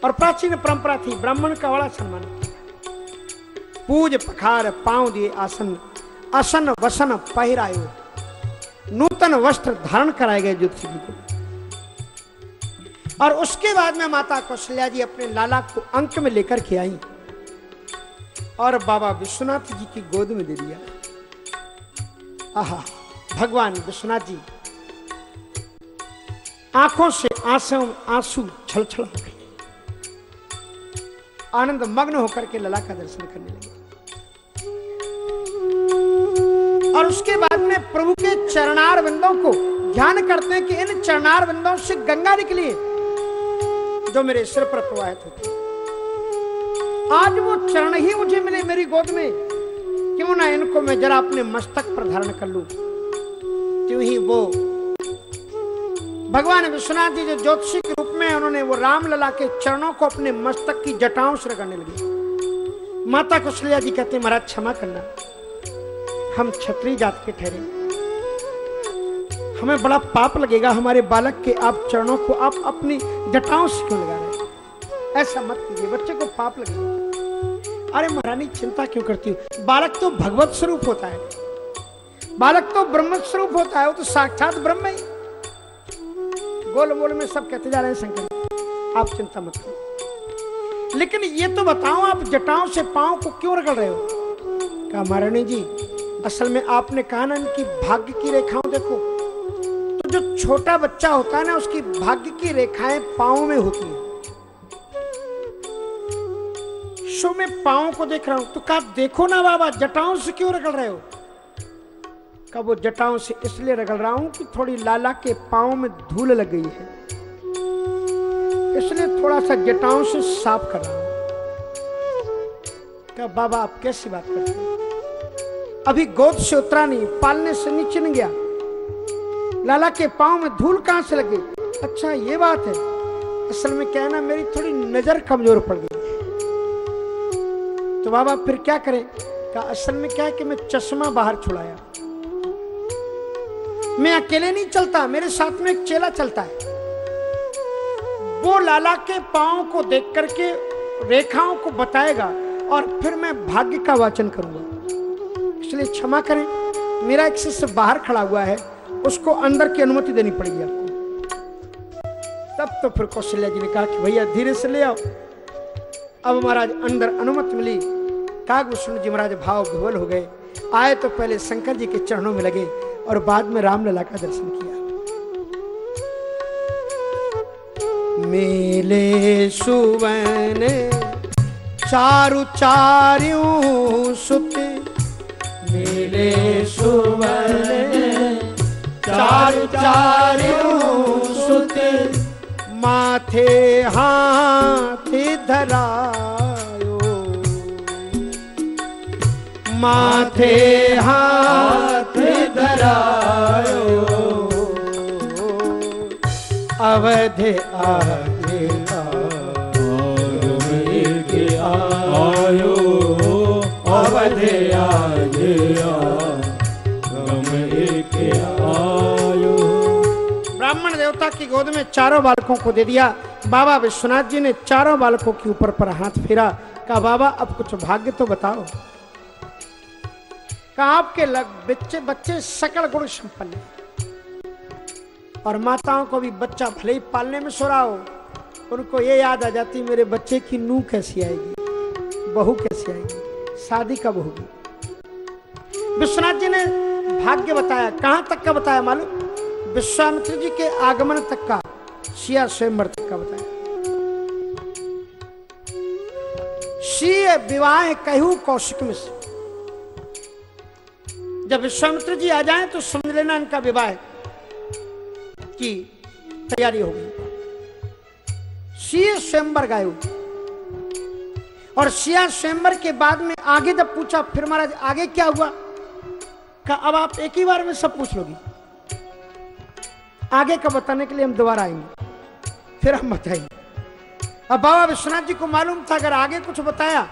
[SPEAKER 4] और प्राचीन परंपरा थी ब्राह्मण का बड़ा सम्मान पूज पखार पाँव दिए आसन आसन वसन पहिरायो। नूतन वस्त्र धारण कराए गए ज्योतिषी को। और उसके बाद में माता कौशल्या जी अपने लाला को अंक में लेकर के आई और बाबा विश्वनाथ जी की गोद में दे दिया। आहा, भगवान विश्वनाथ जी, आँखों से आँसू आँसू छल छल हो गए। आनंद मग्न होकर के लला का दर्शन करने लगे। और उसके बाद में प्रभु के चरणार बिंदों को ध्यान करते हैं कि इन चरणार बिंदों से गंगा निकली, जो मेरे सिर पर प्रवाहित होती आज वो चरण ही मुझे मिले मेरी गोद में, क्यों ना इनको मैं जरा अपने मस्तक पर धारण कर लू? क्यों ही वो भगवान विश्वनाथ जी जो ज्योतिषी के रूप में उन्होंने वो रामलला के चरणों को अपने मस्तक की जटाओं से रगड़ने लगे। माता कुशलिया जी कहते महाराज क्षमा करना। हम क्षत्रिय जात के ठहरे। हमें बड़ा पाप लगेगा, हमारे बालक के आप चरणों को आप अपनी जटाओं से क्यों लगा रहे ऐसा मत कीजिए, बच्चे को पाप लगेगा। अरे महारानी, चिंता क्यों करती हो? बालक तो भगवत स्वरूप होता है। बालक तो ब्रह्म स्वरूप होता है, वो तो साक्षात ब्रह्म ही। गोल बोल में सब कहते जा रहे हैं, शंकर आप चिंता मत करो। लेकिन ये तो बताओ, आप जटाओं से पाँव को क्यों रगड़ रहे हो? कहा, महारानी जी असल में आपने कहा ना इनकी भाग्य की रेखाओं, देखो। तो जो छोटा बच्चा होता है ना, उसकी भाग्य की रेखाएँ पाओ में होती हैं। सो मैं पाओ को देख रहा हूँ। तो कहा, देखो ना बाबा, जटाओं से क्यों रगड़ रहे हो? कहा, वो जटाओं से इसलिए रगड़ रहा हूँ कि थोड़ी लाला के पाओ में धूल लग गई है। इसलिए थोड़ा सा जटाओं से साफ़ कर रहा हूँ। कहा, बाबा, आप कैसी बात करते हैं? अभी गोद से उतरा नहीं, पालने से नीचे नहीं गया। लाला के पाँव में धूल कहाँ से लगी? अच्छा ये बात है। असल में क्या है ना, मेरी थोड़ी नज़र कमज़ोर पड़ गई। तो बाबा फिर क्या करें? का असल में क्या है कि मैं चश्मा बाहर छुड़ाया। मैं अकेले नहीं चलता, मेरे साथ में एक चेला चलता है। वो लाला के पाँव को देख करके, रेखाओं को बताएगा और फिर मैं भाग्य का वाचन करूँगा। इसलिए क्षमा करें। मेरा एक शिष्य बाहर खड़ा हुआ है, उसको अंदर की अनुमति देनी पड़ेगी आपको। तब तो फिर कौशल्या जी ने कहा कि भैया धीरे से ले आओ। अब महाराज अंदर अनुमति मिली। काग विष्णु जी महाराज भाव विवल हो गए। आए तो पहले शंकर जी के चरणों में लगे और बाद में रामलला का दर्शन किया। मेले सुवन, चारु चार्यू सुत।
[SPEAKER 5] मिले सुवन चारु चारु सुत
[SPEAKER 4] माथे हाथ धरायो। माथे हाथ
[SPEAKER 5] धरायो।
[SPEAKER 4] अवध आगे
[SPEAKER 5] आयो। आयो।
[SPEAKER 4] ब्राह्मण देवता की गोद में चारों बालकों को दे दिया। बाबा विश्वनाथ जी ने चारों बालकों के ऊपर पर हाथ फेरा। कहा, बाबा, अब कुछ भाग्य तो बताओ। कहा, आपके लग बच्चे बच्चे सकल गुण संपन्न और माताओं को भी बच्चा भले ही पालने में सो रहा हो उनको ये याद आ जाती, मेरे बच्चे की नूह कैसी आएगी? बहू कैसी आएगी? शादी कब होगी? विश्वनाथ जी ने भाग्य बताया। कहाँ तक का बताया मालूम? विश्वामित्र जी के आगमन तक का सिया स्वयंवर तक का बताया। शीय विवाह कहू कौशिक में से। जब विश्वामित्र जी आ जाएँ तो समझ लेना इनका विवाह की तैयारी होगी। शीय स्वयंवर गायु और सिया स्वयंवर के बाद में आगे जब पूछा, फिर महाराज, आगे क्या हुआ? का अब आप एक ही बार में सब पूछ लोगी। आगे का बताने के लिए हम दोबारा आएँगे। फिर हम बताएँगे। अब बाबा विश्वनाथ जी को मालूम था, अगर आगे कुछ बताया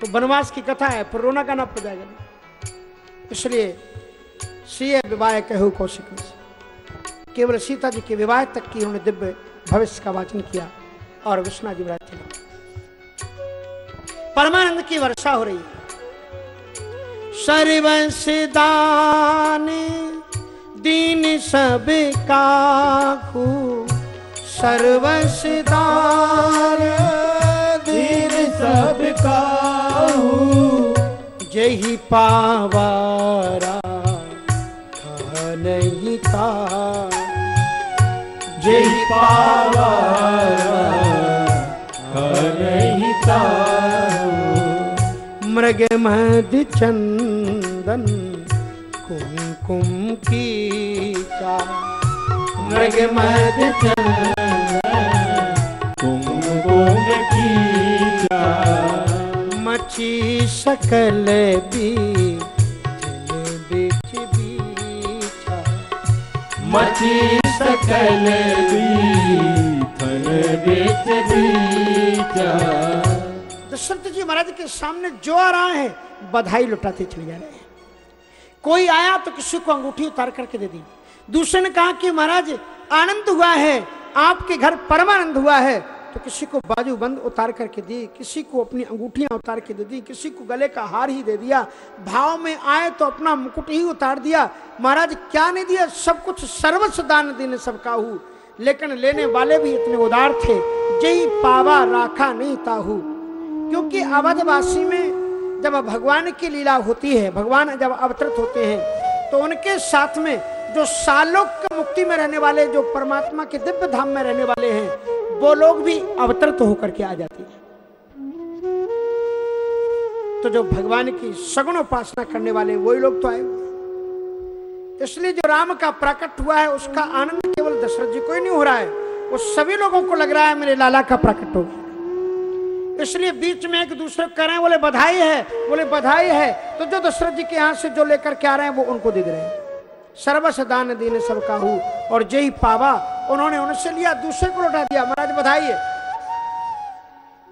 [SPEAKER 4] तो वनवास की कथा है फिर रोना गाना पड़ जाएगा। इसलिए सीए विवाह कहू कौशिक केवल सीता जी के विवाह तक की उन्होंने दिव्य भविष्य का वाचन किया, और विश्वनाथ जी चले परमानंद की वर्षा हो रही है। दान दीन सब काकू सर्वंश दान
[SPEAKER 5] दीन सब का
[SPEAKER 4] जही पावारा नहीं था।
[SPEAKER 5] जय
[SPEAKER 4] मृग मद चंदन कुमकुम की चा
[SPEAKER 5] मृग मद कुमकुम कीचा
[SPEAKER 4] मची सकल भी बीच बीचा।
[SPEAKER 5] मची सकल बीथन बेच बीचा।
[SPEAKER 4] दशरथ जी महाराज के सामने जो आ रहा है, बधाई लुटाते चले जा रहे हैं। कोई आया तो किसी को अंगूठी उतार करके दे दी। दूसरे ने कहा कि महाराज, आनंद हुआ है, आपके घर परमानंद हुआ है। तो किसी को बाजू बंद उतार करके दी, किसी को अपनी अंगूठियाँ उतार के दे दी, किसी को गले का हार ही दे दिया। भाव में आए तो अपना मुकुट ही उतार दिया। महाराज, क्या नहीं दिया? सब कुछ सर्वस्व दान देने सबका हूँ। लेकिन लेने वाले भी इतने उदार थे, जय पावा राखा नहीं ताहू। क्योंकि अवधवासी में जब भगवान की लीला होती है, भगवान जब अवतरित होते हैं तो उनके साथ में जो सालोक मुक्ति में रहने वाले, जो परमात्मा के दिव्य धाम में रहने वाले हैं, वो लोग भी अवतरित होकर के आ जाते हैं तो जो भगवान की सगुण उपासना करने वाले, वही लोग तो आए हुए। इसलिए जो राम का प्रकट हुआ है, उसका आनंद केवल दशरथ जी को ही नहीं हो रहा है, वो सभी लोगों को लग रहा है, मेरे लाला का प्रकट हो गया इसलिए बीच में एक दूसरे को कह रहे हैं, बोले, बधाई है, बोले, बधाई है। तो जो दशरथ जी के यहाँ से जो लेकर के आ रहे हैं, वो उनको दे दे रहे हैं। सर्वस दान दीन सब काहू और जय पावा। उन्होंने उनसे लिया, दूसरे को लौटा दिया। महाराज, बधाई है।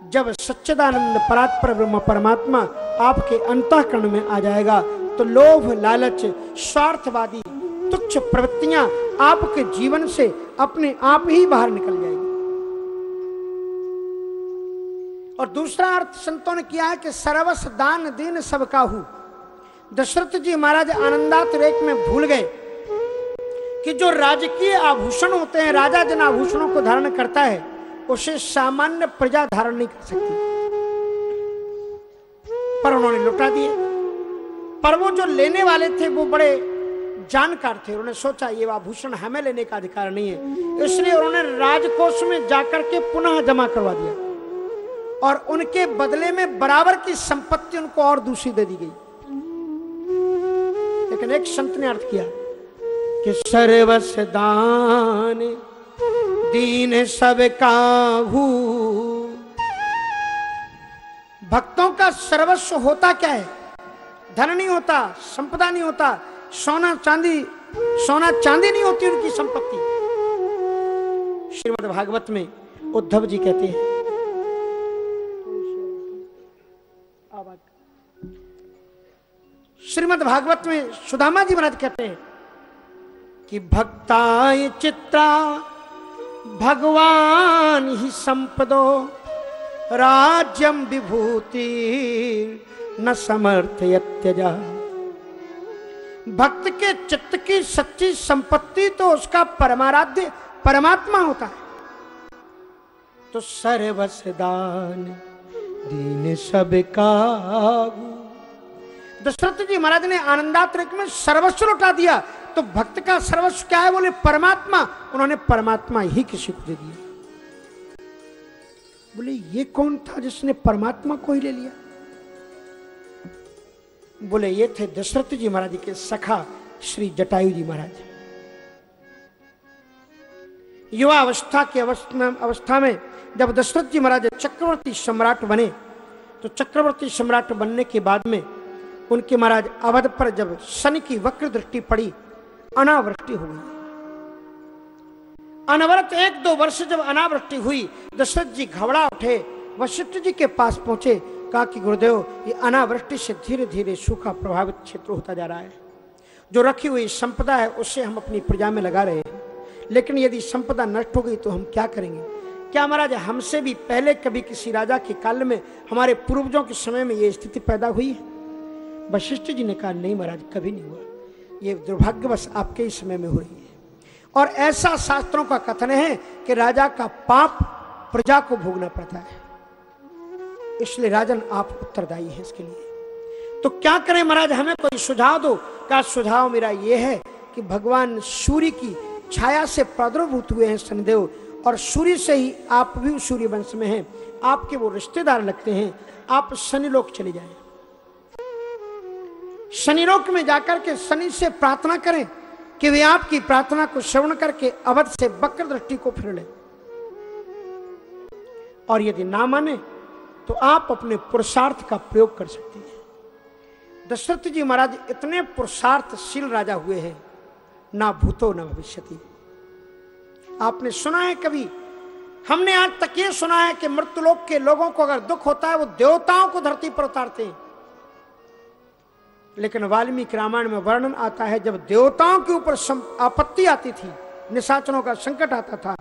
[SPEAKER 4] जब सच्चिदानंद परात्पर ब्रह्म परमात्मा आपके अंतःकरण में आ जाएगा तो लोभ, लालच, स्वार्थवादी, तुच्छ प्रवृत्तियाँ आपके जीवन से अपने आप ही बाहर निकल जाएगी। और दूसरा अर्थ संतों ने किया है कि सर्वस दान दीन सब हु। दशरथ जी महाराज आनंदात रेख में भूल गए कि जो राजकीय आभूषण होते हैं, राजा जिन आभूषणों को धारण करता है, उसे सामान्य प्रजा धारण नहीं कर सकती। पर उन्होंने लुटा दिए। पर वो जो लेने वाले थे, वो बड़े जानकार थे। उन्होंने सोचा, ये आभूषण हमें लेने का अधिकार नहीं है। इसलिए उन्होंने राजकोष में जाकर के पुनः जमा करवा दिया। और उनके बदले में बराबर की संपत्ति उनको और दूसरी दे दी गई। लेकिन एक संत ने अर्थ किया, कि सर्वस दान दीन सब काहू भक्तों का सर्वस्व होता क्या है? धन नहीं होता, संपदा नहीं होता, सोना चांदी सोना चांदी नहीं होती उनकी संपत्ति। श्रीमद् भागवत में उद्धव जी कहते हैं श्रीमद् भागवत में सुदामा जी महाराज कहते हैं कि भक्ताय चित्रा, भगवान ही संपदो, राज्यम विभूति, न समर्थ यत्यजा भक्त के चित्त की सच्ची संपत्ति तो उसका परमाराध्य, परमात्मा होता है। तो सर्वस दान दीन सब का दशरथ जी महाराज ने आनंदात्रिक में सर्वस्व लौटा दिया। तो भक्त का सर्वस्व क्या है? बोले, परमात्मा। उन्होंने परमात्मा ही किसी को दे दिया। बोले, ये कौन था जिसने परमात्मा को ही ले लिया? बोले, ये थे दशरथ जी महाराज के सखा श्री जटायु जी महाराज। युवा अवस्था की अवस्था में जब दशरथ जी महाराज चक्रवर्ती सम्राट बने तो चक्रवर्ती सम्राट बनने के बाद में उनके महाराज अवध पर जब शनि की वक्र दृष्टि पड़ी, अनावृष्टि हो गई। अनवरत एक दो वर्ष जब अनावृष्टि हुई, दशरथ जी घबरा उठे वशिष्ठ जी के पास पहुँचे, कहा कि, गुरुदेव, ये अनावृष्टि से धीरे धीरे सूखा प्रभावित क्षेत्र होता जा रहा है। जो रखी हुई संपदा है, उसे हम अपनी प्रजा में लगा रहे हैं। लेकिन यदि संपदा नष्ट हो गई तो हम क्या करेंगे? क्या महाराज, हमसे भी पहले कभी किसी राजा के काल में हमारे पूर्वजों के समय में ये स्थिति पैदा हुई है? वशिष्ठ जी ने कहा, नहीं महाराज, कभी नहीं हुआ। ये दुर्भाग्यवश आपके ही समय में हो रही है। और ऐसा शास्त्रों का कथन है कि राजा का पाप प्रजा को भोगना पड़ता है। इसलिए राजन, आप उत्तरदायी है इसके लिए। तो क्या करें महाराज, हमें कोई सुझाव दो। क्या सुझाव मेरा यह है कि भगवान सूर्य की छाया से प्रादुर्भूत हुए हैं शनिदेव और सूर्य से ही आप भी सूर्य वंश में हैं। आपके वो रिश्तेदार लगते हैं। आप शनि शनिलोक चले जाएँ। शनिलोक में जाकर के शनि से प्रार्थना करें कि वे आपकी प्रार्थना को श्रवण करके अवध से वक्र दृष्टि को फिर ले। और यदि ना माने तो आप अपने पुरुषार्थ का प्रयोग कर सकते हैं। दशरथ जी महाराज इतने पुरुषार्थशील राजा हुए हैं, ना भूतो, ना भविष्यति। आपने सुना है कभी? हमने आज तक ये सुना है कि मृत्युलोक के लोगों को अगर दुख होता है, वो देवताओं को धरती पर उतारते हैं। लेकिन वाल्मीकि रामायण में वर्णन आता है, जब देवताओं के ऊपर आपत्ति आती थी निशाचनों का संकट आता था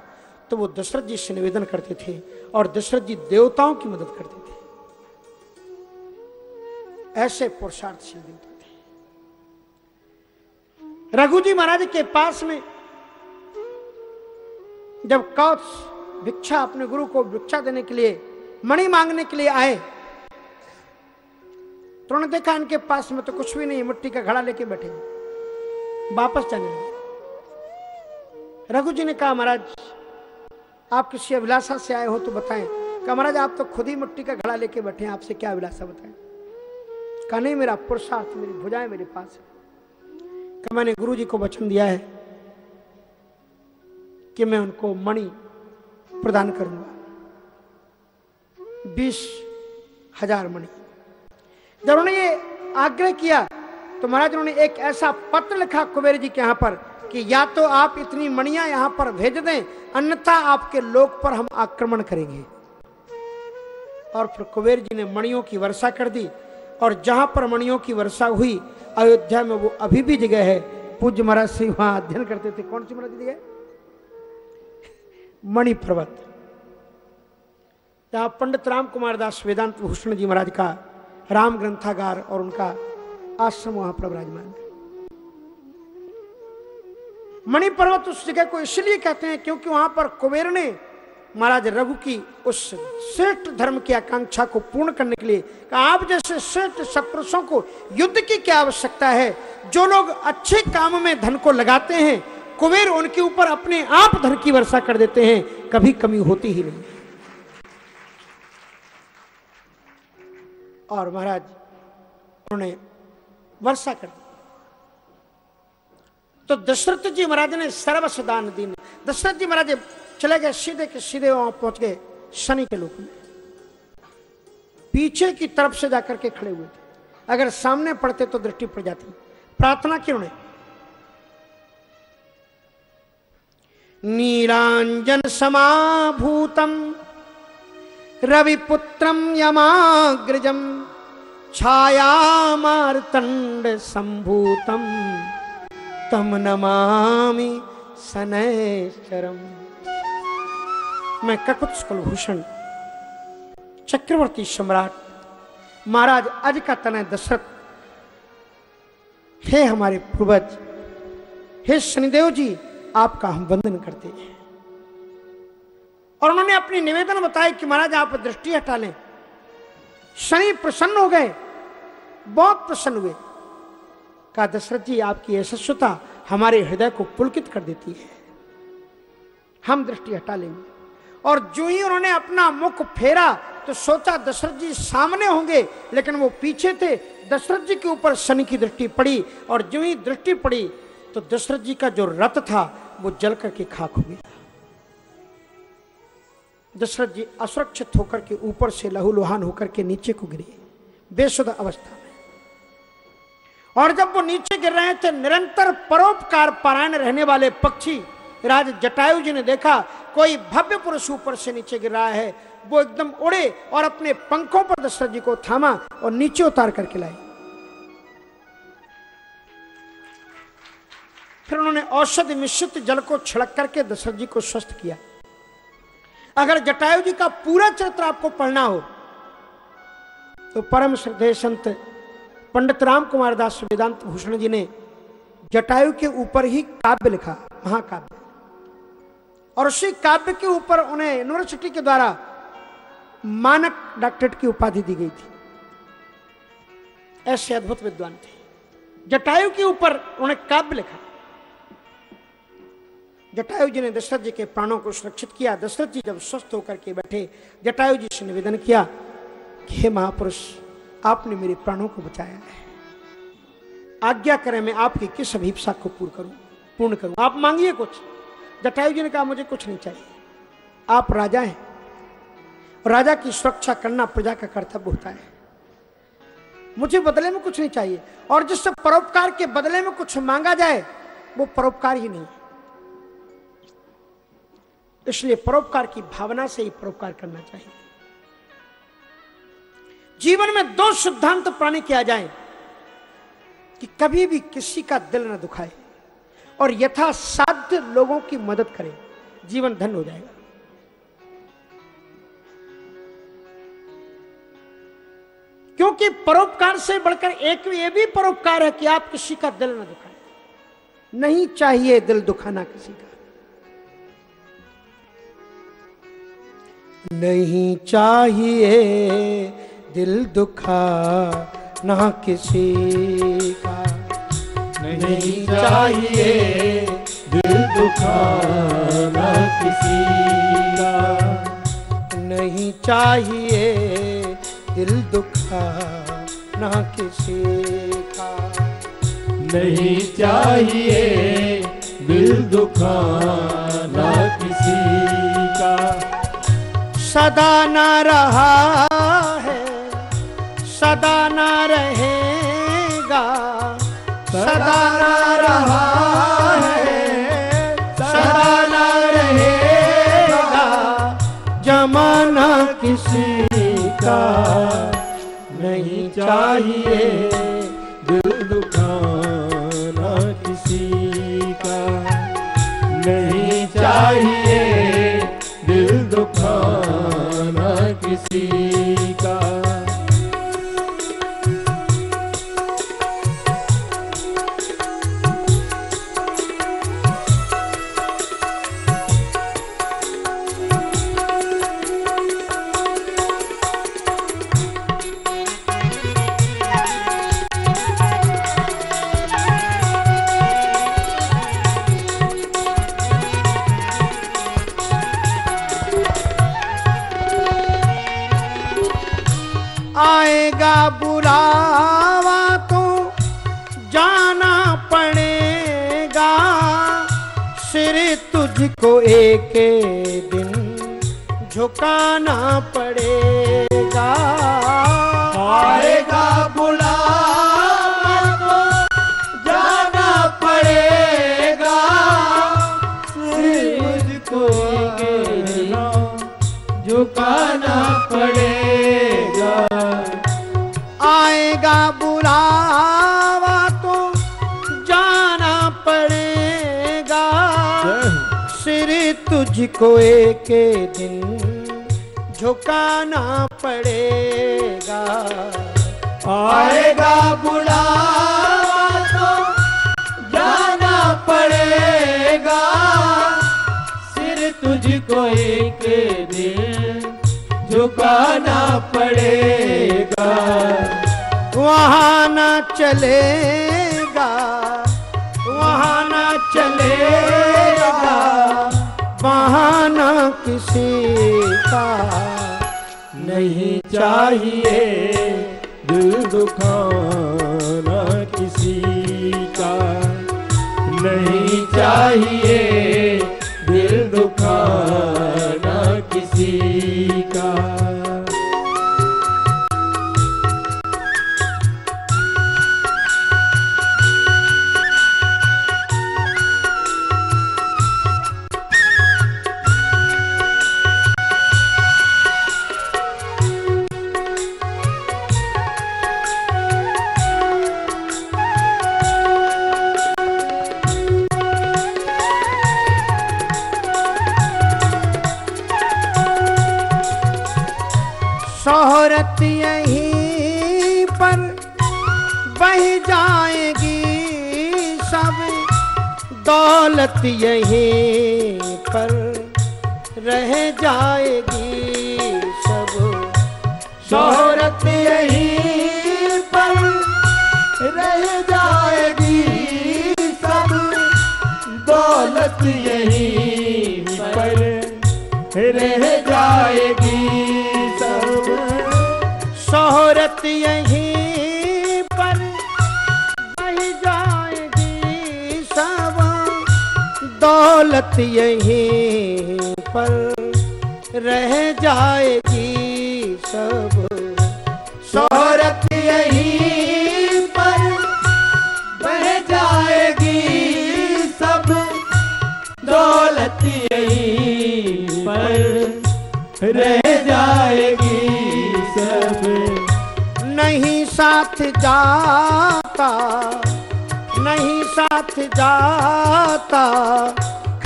[SPEAKER 4] तो वो दशरथ जी से निवेदन करते थे और दशरथ जी देवताओं की मदद करते थे। ऐसे पुरुषार्थशील देवता थे रघु जी महाराज के पास में जब कौश भिक्षा अपने गुरु को भिक्षा देने के लिए, मणि मांगने के लिए आए तो उन्होंने देखा इनके पास में तो कुछ भी नहीं, मिट्टी का घड़ा लेके बैठे। वापस जाने लगे रघु जी ने कहा, महाराज, आप किसी अभिलाषा से आए हो तो बताएँ। कहा, महाराज, आप तो खुद ही मिट्टी का घड़ा लेके बैठे हैं, आपसे क्या अभिलाषा बताएँ? कहा, नहीं, मेरा पुरुषार्थ, मेरी भुजाएँ मेरे पास है। कहा, मैंने गुरु जी को वचन दिया है कि मैं उनको मणि प्रदान करूँगा। बीस हज़ार मणि। जब उन्होंने ये आग्रह किया तो महाराज उन्होंने एक ऐसा पत्र लिखा कुबेर जी के यहाँ पर कि या तो आप इतनी मणियाँ यहाँ पर भेज दें, अन्यथा आपके लोक पर हम आक्रमण करेंगे। और फिर कुबेर जी ने मणियों की वर्षा कर दी, और जहाँ पर मणियों की वर्षा हुई, अयोध्या में वो अभी भी जगह है। पूज्य महाराज सिंह वहाँ अध्ययन करते थे। कौन सी महाराज जगह? मणि पर्वत। जहाँ पंडित राम कुमार दास वेदांत भूषण जी महाराज का राम ग्रंथागार और उनका आश्रम वहाँ पर विराजमान है। मणि पर्वत उस जगह को इसलिए कहते हैं क्योंकि वहाँ पर कुबेर ने महाराज रघु की उस श्रेष्ठ धर्म की आकांक्षा को पूर्ण करने के लिए कहा, आप जैसे श्रेष्ठ सत्पुरुषों को युद्ध की क्या आवश्यकता है? जो लोग अच्छे काम में धन को लगाते हैं, कुबेर उनके ऊपर अपने आप धन की वर्षा कर देते हैं, कभी कमी होती ही नहीं। और महाराज, उन्होंने वर्षा कर दी। तो दशरथ जी महाराज ने सर्वसदान दीन, दशरथ जी महाराज चले गए, सीधे के सीधे वहाँ पहुँच गए शनि के लोक में। पीछे की तरफ़ से जाकर के खड़े हुए थे। अगर सामने पड़ते तो दृष्टि पड़ जाती। प्रार्थना क्यों नहीं नीलांजन समाभूतम, रविपुत्रम यमाग्रजम। छायामार्तंड संभूतम तम नमामि सनैश्चरम मैं ककुत्स कुलभूषण चक्रवर्ती सम्राट, महाराज अज का तनय दशरथ, हे हमारे पूर्वज, हे शनिदेव जी, आपका हम वंदन करते हैं। और उन्होंने अपनी निवेदन बताया कि महाराज आप दृष्टि हटा लें। शनि प्रसन्न हो गए, बहुत प्रसन्न हुए। कहा दशरथ जी, आपकी यशस्वता हमारे हृदय को पुलकित कर देती है। हम दृष्टि हटा लेंगे। और जो ही उन्होंने अपना मुख फेरा तो सोचा दशरथ जी सामने होंगे, लेकिन वो पीछे थे। दशरथ जी के ऊपर शनि की दृष्टि पड़ी, और जो ही दृष्टि पड़ी तो दशरथ जी का जो रथ था, वो जल करके खाक हो गया। दशरथ जी असुरक्षित होकर के ऊपर से लहूलुहान होकर के नीचे को गिरे। बेसुद अवस्था में। और जब वो नीचे गिर रहे थे, निरंतर परोपकार पारायण रहने वाले पक्षी राज जटायु जी ने देखा, कोई भव्य पुरुष ऊपर से नीचे गिर रहा है। वो एकदम उड़े और अपने पंखों पर दशरथ जी को थामा और नीचे उतार करके लाए। फिर उन्होंने औषध मिश्रित जल को छिड़क करके दशरथ जी को स्वस्थ किया। अगर जटायु जी का पूरा चरित्र आपको पढ़ना हो तो परम श्रद्धेय संत पंडित राम कुमार दास वेदांत भूषण जी ने जटायु के ऊपर ही काव्य लिखा, महाकाव्य। और उसी काव्य के ऊपर उन्हें यूनिवर्सिटी के द्वारा मानक डॉक्टरेट की उपाधि दी गई थी। ऐसे अद्भुत विद्वान थे। जटायु के ऊपर उन्हें काव्य लिखा। जटायु जी ने दशरथ जी के प्राणों को सुरक्षित किया। दशरथ जी जब स्वस्थ होकर के बैठे जटायु जी से निवेदन किया कि हे महापुरुष, आपने मेरे प्राणों को बचाया है। आज्ञा करें मैं आपकी किस अभिप्सा को पूर्ण करूँ पूर्ण करूँ? आप मांगिए कुछ। जटायु जी ने कहा, मुझे कुछ नहीं चाहिए। आप राजा हैं। राजा की सुरक्षा करना प्रजा का कर्तव्य होता है। मुझे बदले में कुछ नहीं चाहिए। और जिससे परोपकार के बदले में कुछ मांगा जाए, वो परोपकार ही नहीं। इसलिए परोपकार की भावना से ही परोपकार करना चाहिए। जीवन में दो सिद्धांत प्राणी किया जाए कि कभी भी किसी का दिल न दुखाए और यथा साध्य लोगों की मदद करें, जीवन धन हो जाएगा। क्योंकि परोपकार से बढ़कर एक ये भी परोपकार है कि आप किसी का दिल न दुखाएँ। नहीं चाहिए दिल दुखाना किसी का। नहीं चाहिए दिल दुखा ना किसी का।
[SPEAKER 5] नहीं चाहिए दिल दुखा ना किसी का।
[SPEAKER 4] नहीं चाहिए दिल दुखा ना किसी का।
[SPEAKER 5] नहीं चाहिए दिल दुखा ना किसी का।
[SPEAKER 4] सदा न रहा है, सदा न रहेगा। सदा न रहा है, सदा न रहेगा। जमाना किसी का नहीं चाहिए,
[SPEAKER 5] दिल दुखाना किसी का नहीं चाहिए। किसी
[SPEAKER 4] बुलावा तो जाना पड़ेगा। सिर तुझको एक दिन झुकाना पड़ेगा।
[SPEAKER 5] आएगा बुला तो जाना पड़ेगा। सिर गिरना झुकाना पड़ेगा।
[SPEAKER 4] आएगा बुलावा तो जाना पड़ेगा। सिर तुझको एक दिन झुकाना पड़ेगा।
[SPEAKER 5] आएगा बुलावा तो जाना पड़ेगा। सिर तुझको एक दिन झुकाना पड़ेगा।
[SPEAKER 4] वहाँ न चलेगा, वहाँ न चलेगा, बहाना किसी का
[SPEAKER 5] नहीं चाहिए, दिल दुखाना किसी का नहीं चाहिए।
[SPEAKER 4] हालत यहीं पर रह जाएगी सब। शोहरत यहीं पर रह जाएगी सब।
[SPEAKER 5] दौलत यहीं पर रह जाएगी सब।
[SPEAKER 4] शोहरत यहीं दौलत यहीं पर रह जाएगी सब।
[SPEAKER 5] शोहरत यहीं पर बह जाएगी सब। दौलत यहीं पर रह जाएगी सब।
[SPEAKER 4] नहीं साथ जाता, नहीं साथ जाता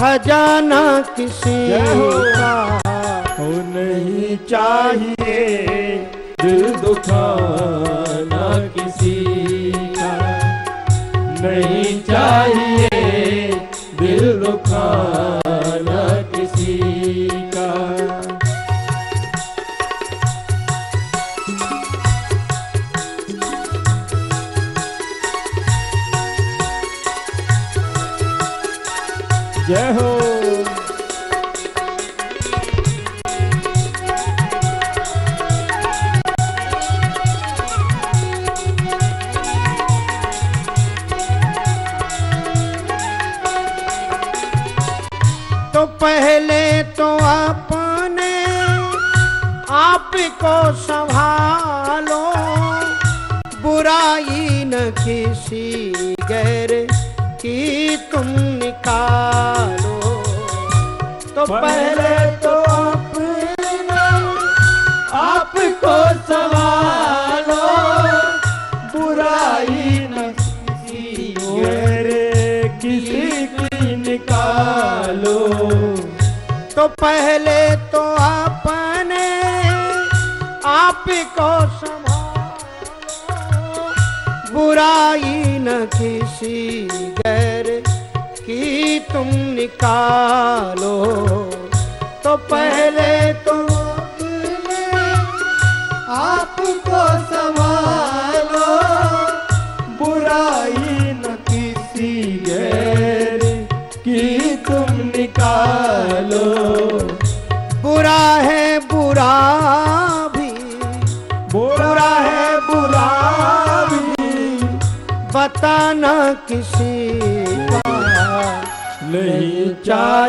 [SPEAKER 4] खजाना किसी का
[SPEAKER 5] हो नहीं चाहिए दिल दुखाना किसी का। नहीं चाहिए दिल दुखाना
[SPEAKER 4] बुराई न किसी गैर की तुम निकालो।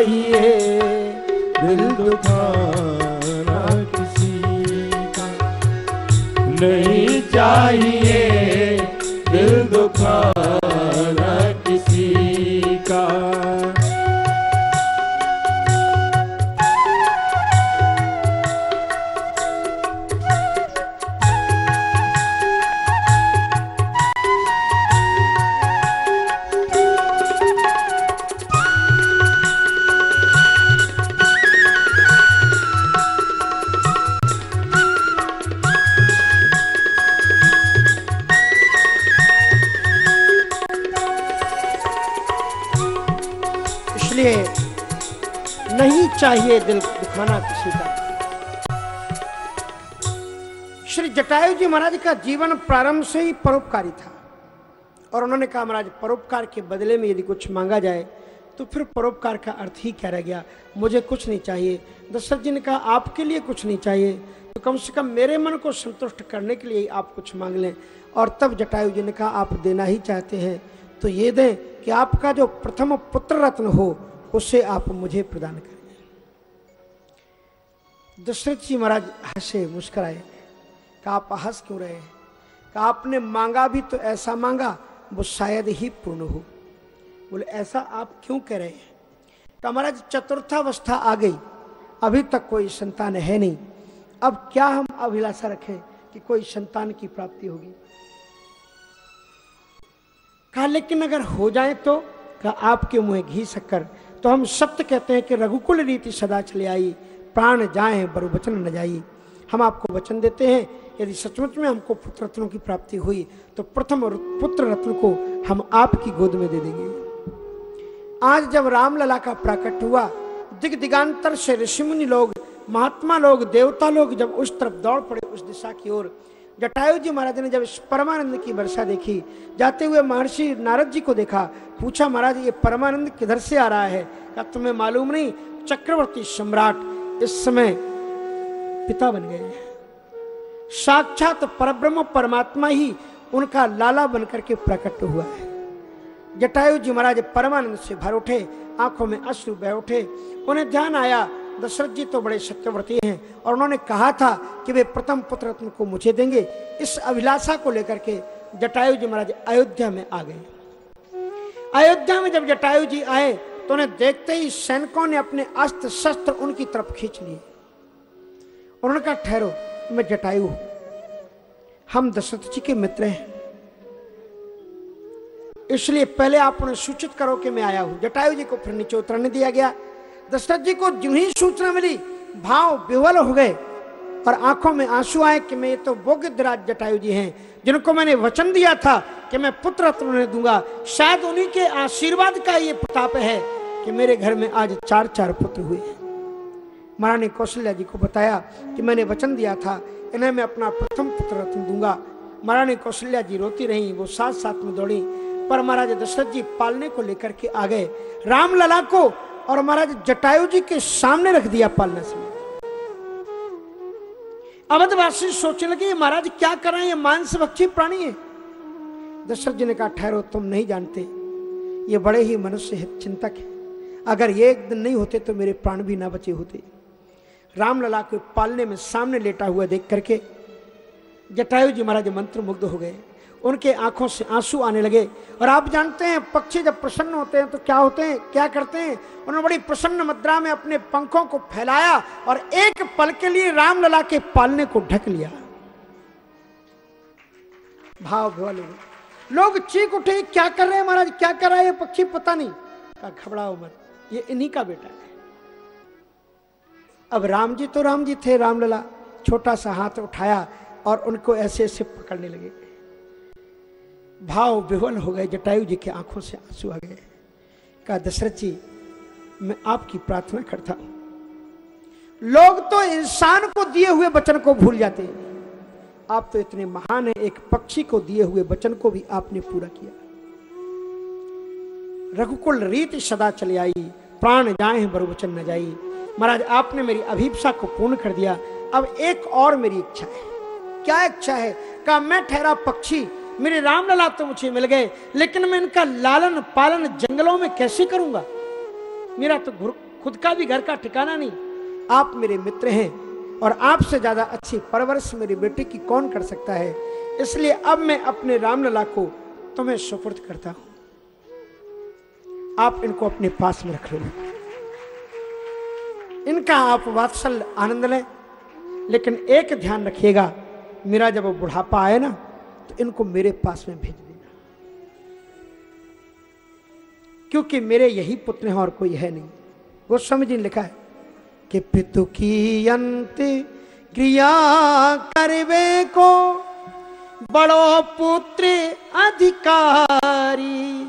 [SPEAKER 5] चाहिए। दिल दुखाना किसी का नहीं चाहिए।
[SPEAKER 4] महाराज का जीवन प्रारंभ से ही परोपकारी था। और उन्होंने कहा, महाराज, परोपकार के बदले में यदि कुछ मांगा जाए तो फिर परोपकार का अर्थ ही क्या रह गया? मुझे कुछ नहीं चाहिए। दशरथ जी ने कहा, आपके लिए कुछ नहीं चाहिए। तो कम से कम मेरे मन को संतुष्ट करने के लिए आप कुछ मांग लें। और तब जटायु जी ने कहा, आप देना ही चाहते हैं। तो ये दें कि आपका जो प्रथम पुत्र रत्न हो, उसे आप मुझे प्रदान करें। दशरथ जी महाराज हंसे, मुस्कुराए। कहा आप हंस क्यों रहे हैं? कहा आपने मांगा भी तो ऐसा मांगा, वो शायद ही पूर्ण हो। बोले, ऐसा आप क्यों कह रहे हैं? तो महाराज चतुर्थावस्था आ गई, अभी तक कोई संतान है नहीं। अब क्या हम अभिलाषा रखें कि कोई संतान की प्राप्ति होगी? कहा, लेकिन अगर हो जाए तो? कहा, आपके मुँह घी शक्कर। तो हम सत्य कहते हैं कि रघुकुल रीति सदा चले आई, प्राण जाए, बरु वचन न जाई। हम आपको वचन देते हैं यदि सचमुच में हमको पुत्र रत्नों की प्राप्ति हुई तो प्रथम पुत्र रत्न को हम आपकी गोद में दे देंगे। आज जब रामलला का प्राकट हुआ दिग दिगांतर से ऋषिमुनि लोग, महात्मा लोग, देवता लोग जब उस तरफ़ दौड़ पड़े उस दिशा की ओर, जटायु जी महाराज ने जब परमानंद की वर्षा देखी, जाते हुए महर्षि नारद जी को देखा, पूछा, महाराज, ये परमानंद किधर से आ रहा है? क्या तुम्हें मालूम नहीं? चक्रवर्ती सम्राट इस समय पिता बन गए हैं। साक्षात परब्रह्म परमात्मा ही उनका लाला बनकर के प्रकट हुआ है। जटायु जी महाराज परमानंद से भर उठे, आँखों में अश्रु बह उठे। उन्हें ध्यान आया, दशरथ जी तो बड़े सत्यव्रती हैं और उन्होंने कहा था कि वे प्रथम पुत्र रत्न को मुझे देंगे। इस अभिलाषा को लेकर के जटायु जी महाराज अयोध्या में आ गए। अयोध्या में जब जटायु जी आए तो उन्हें देखते ही सैनिकों ने अपने अस्त्र शस्त्र उनकी तरफ़ खींच लिए। उन्होंने कहा ठहरो। मैं जटायु हम दशरथ जी के मित्र हैं। इसलिए पहले आप उन्हें सूचित करो कि मैं आया हूँ। जटायु जी को फिर नीचे उतरने दिया गया। दशरथ जी को जो ही सूचना मिली, भाव विवल हो गए और आँखों में आँसू आए कि मैं ये तो बोगिधराज जटायु जी हैं, जिनको मैंने वचन दिया था कि मैं पुत्र उन्हें दूँगा। शायद उन्हीं के आशीर्वाद का ये प्रताप है कि मेरे घर में आज चार चार पुत्र हुए हैं। महारानी कौशल्या जी को बताया कि मैंने वचन दिया था, इन्हें मैं अपना प्रथम पुत्र रत्न दूँगा। महारानी कौशल्या जी रोती रही, वो साथ साथ में दौड़ी। पर महाराज दशरथ जी पालने को लेकर के आ गए। रामलला को और महाराज जटायु जी के सामने रख दिया पालने से। अवधवासी सोचने लगे महाराज क्या कर रहे हैं? ये मांस भक्षी प्राणी है। दशरथ जी ने कहा, ठहरो, तुम नहीं जानते। ये बड़े ही मनुष्य हित चिंतक है। अगर ये एक दिन नहीं होते तो मेरे प्राण भी ना बचे होते। रामलला को पालने में सामने लेटा हुआ देख करके जटायु जी महाराज मंत्र मुग्ध हो गए। उनके आँखों से आँसू आने लगे। और आप जानते हैं, पक्षी जब प्रसन्न होते हैं तो क्या होते हैं, क्या करते हैं? उन्होंने बड़ी प्रसन्न मुद्रा में अपने पंखों को फैलाया और एक पल के लिए रामलला के पालने को ढक लिया। भाव भवल हो लोग चीख उठे, क्या कर रहे हैं महाराज? क्या कर रहा है ये पक्षी? पता नहीं। घबराओ मत, ये इन्हीं का बेटा है। अब राम जी तो राम जी थे, रामलला छोटा सा हाथ उठाया और उनको ऐसे ऐसे पकड़ने लगे। भाव विवल हो गए, जटायु जी की आँखों से आँसू आ गए। कहा, दशरथ जी, मैं आपकी प्रार्थना करता हूँ। लोग तो इंसान को दिए हुए वचन को भूल जाते हैं। आप तो इतने महान हैं, एक पक्षी को दिए हुए वचन को भी आपने पूरा किया। रघुकुल रीत सदा चले आई, प्राण जाए बरु वचन न जाई। महाराज, आपने मेरी अभिप्सा को पूर्ण कर दिया। अब एक और मेरी इच्छा है। क्या इच्छा है? कहा, मैं ठहरा पक्षी, मेरे रामलला तो मुझे मिल गए, लेकिन मैं इनका लालन पालन जंगलों में कैसे करूँगा? मेरा तो खुद का भी घर का ठिकाना नहीं। आप मेरे मित्र हैं, और आपसे ज़्यादा अच्छी परवरिश मेरे बेटे की कौन कर सकता है? इसलिए अब मैं अपने रामलला को तुम्हें सुपुर्द करता हूँ। आप इनको अपने पास में रख लो इनका आप वात्सल्य आनंद लें। लेकिन एक ध्यान रखिएगा, मेरा जब वो बुढ़ापा आए ना तो इनको मेरे पास में भेज देना। क्योंकि मेरे यही पुत्र हैं और कोई है नहीं। गोस्वामी जी ने लिखा है कि पितु की अंत क्रिया करवे को बड़ो पुत्र अधिकारी।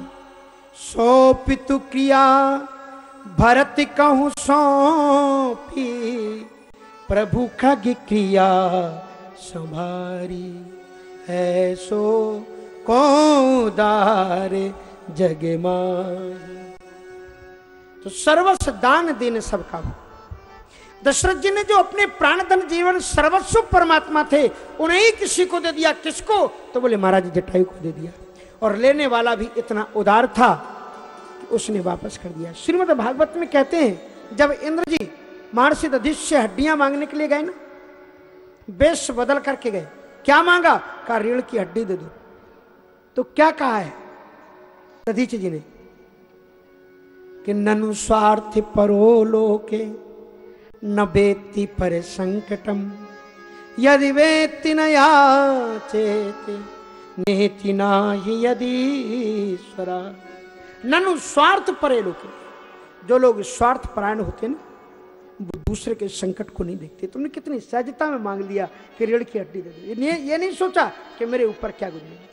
[SPEAKER 4] सो पितु क्रिया भरत कहूँ सौंपी, प्रभु खग क्रिया संभारी। ऐसो कौदार जग तो सर्वस्व दान देने सबका दशरथ जी ने जो अपने प्राणधन जीवन सर्वस्व परमात्मा थे, उन्हें ही किसी को दे दिया। किसको? तो बोले, महाराज जटायु को दे दिया। और लेने वाला भी इतना उदार था उसने वापस कर दिया। श्रीमद भागवत में कहते हैं, जब इंद्र जी महर्षि दधिश से हड्डियाँ मांगने के लिए गए ना वेश बदल करके गए। क्या मांगा? का रीढ़ की हड्डी दे दो। तो क्या कहा है? दधीच जी ने, कि ननु स्वार्थ परो लोके, न बेति पर संकटम। यदि वेत्ति न याचेति, नेति नाही यदीश्वरा। ननु स्वार्थ परे लोग जो लोग स्वार्थ परायण होते ना, वो दूसरे के संकट को नहीं देखते। तुमने कितनी सहजता में मांग लिया कि रीढ़ की हड्डी दे दो। ये ये नहीं सोचा कि मेरे ऊपर क्या गुजरेगा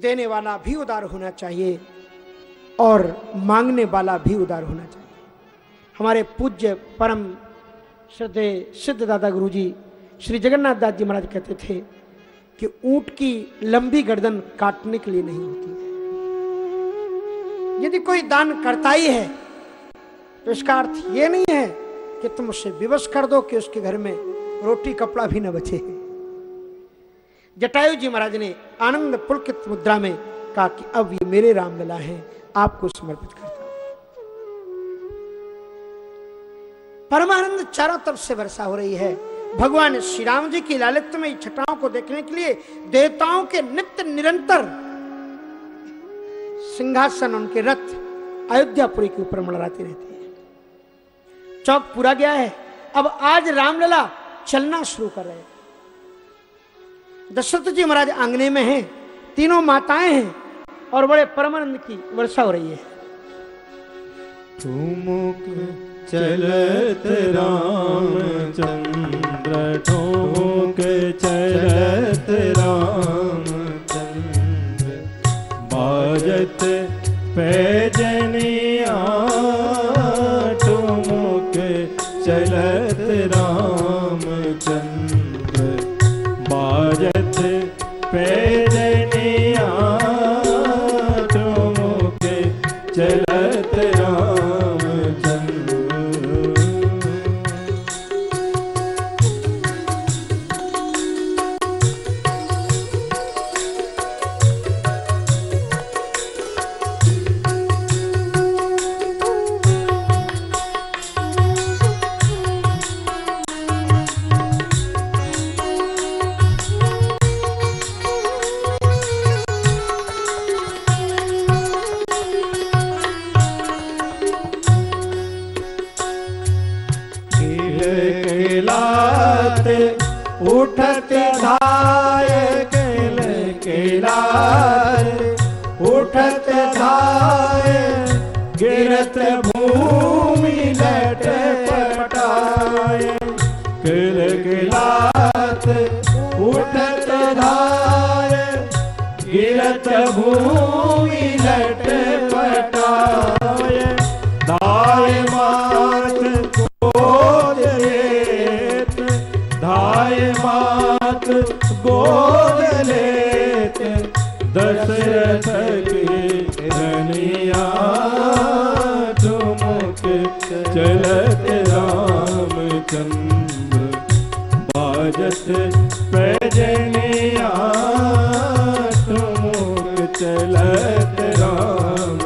[SPEAKER 4] देने वाला भी उदार होना चाहिए और मांगने वाला भी उदार होना चाहिए। हमारे पूज्य परम श्रद्धे सिद्ध दादा गुरु जी श्री जगन्नाथ दास जी महाराज कहते थे कि ऊँट की लंबी गर्दन काटने के लिए नहीं होती। यदि कोई दान करता ही है तो इसका अर्थ ये नहीं है कि तुम उसे विवश कर दो कि उसके घर में रोटी कपड़ा भी न बचे। जटायु जी महाराज ने आनंद पुलकित मुद्रा में कहा कि अब ये मेरे रामलला हैं, आपको समर्पित करता परमानंद चारों तरफ़ से वर्षा हो रही है। भगवान श्री राम जी की लालित्य में छटाओं को देखने के लिए देवताओं के नित्य निरंतर सिंहासन उनके रथ अयोध्यापुरी के ऊपर मंडराते रहते हैं। चौक पूरा गया है। अब आज रामलला चलना शुरू कर रहे दशरथ जी महाराज आंगने में हैं। तीनों माताएँ हैं और बड़े परमानंद की वर्षा हो रही है।
[SPEAKER 5] ठुमुक चलत रामचंद्र ठुमुक चलत रामचंद्र बाजत प्रजनिया ठुमुक चलत
[SPEAKER 4] राम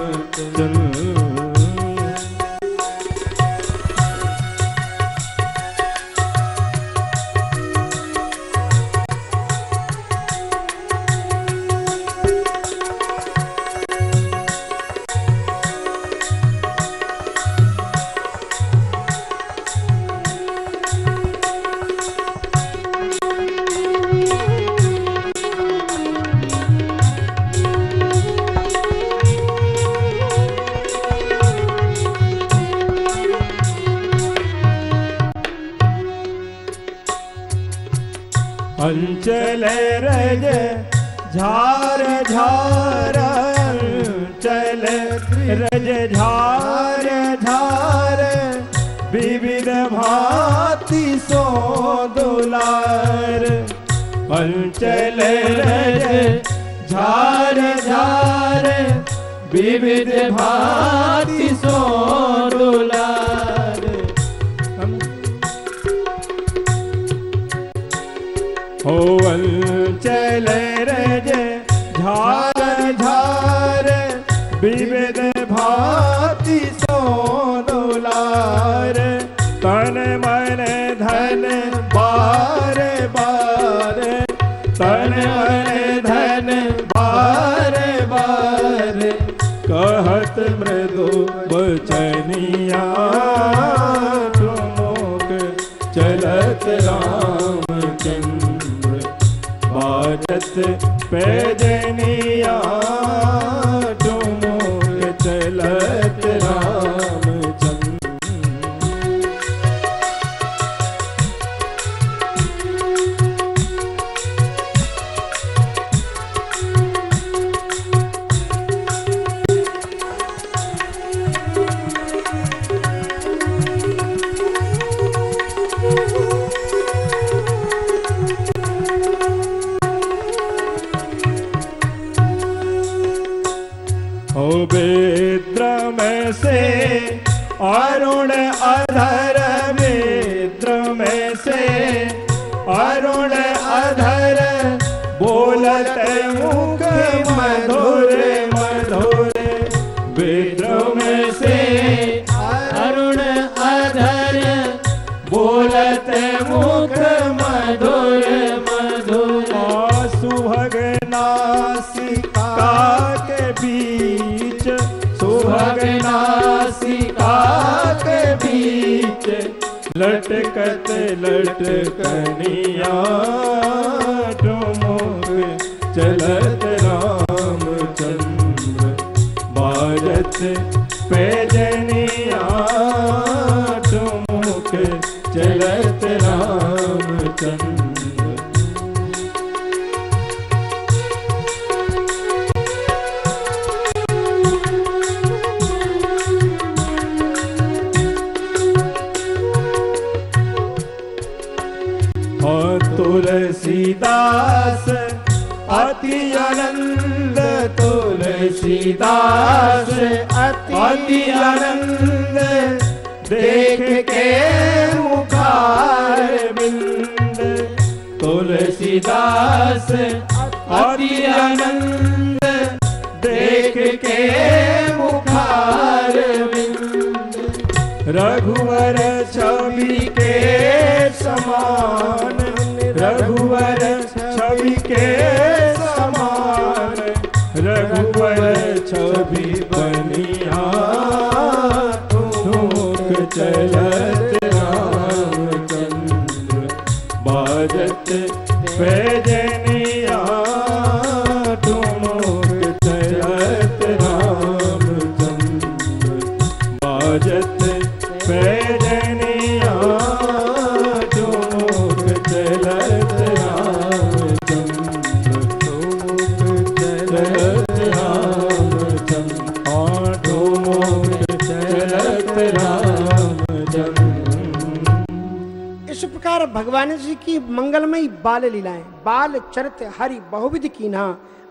[SPEAKER 4] मंगलमयी बाल लीलाएँ बाल चरित हरि बहुविध कीना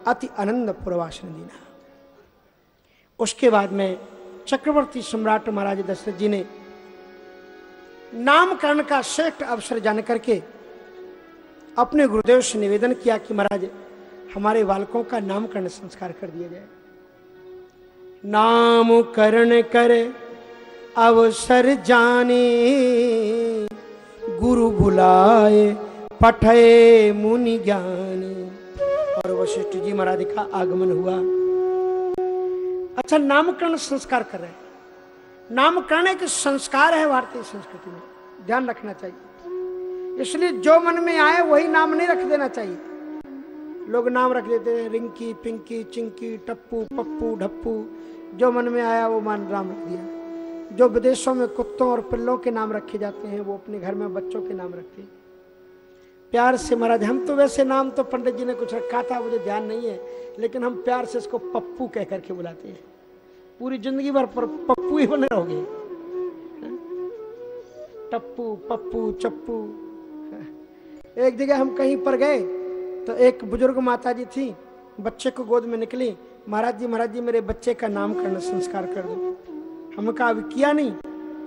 [SPEAKER 4] अति आनंद पूर्वासन दीना उसके बाद में चक्रवर्ती सम्राट महाराज दशरथ जी ने नामकरण का श्रेष्ठ अवसर जान करके अपने गुरुदेव से निवेदन किया कि महाराज, हमारे बालकों का नामकरण संस्कार कर दिया जाए। नामकरण कर अवसर जाने, गुरु बुलाए पठे मुनि ज्ञान। और वशिष्ठ जी महाराज का आगमन हुआ। अच्छा नामकरण संस्कार कर रहे हैं। नामकरण एक संस्कार है भारतीय संस्कृति में। ध्यान रखना चाहिए। इसलिए जो मन में आए, वही नाम नहीं रख देना चाहिए। लोग नाम रख देते हैं, रिंकी, पिंकी, चिंकी, टप्पू, पप्पू, ढप्पू। जो मन में आया, वो मान नाम रख दिया। जो विदेशों में कुत्तों और पिल्लों के नाम रखे जाते हैं, वो अपने घर में बच्चों के नाम रखते हैं। प्यार से महाराज, हम तो वैसे नाम तो पंडित जी ने कुछ रखा था, मुझे ध्यान नहीं है, लेकिन हम प्यार से इसको पप्पू कह करके बुलाते हैं। पूरी ज़िंदगी भर पर पप्पू ही बने रहोगे। टप्पू, पप्पू, चप्पू। एक जगह हम कहीं पर गए तो एक बुज़ुर्ग माता जी थी, बच्चे को गोद में निकली, महाराज जी महाराज जी, मेरे बच्चे का नामकरण संस्कार कर दो। हम कहा, अभी किया नहीं।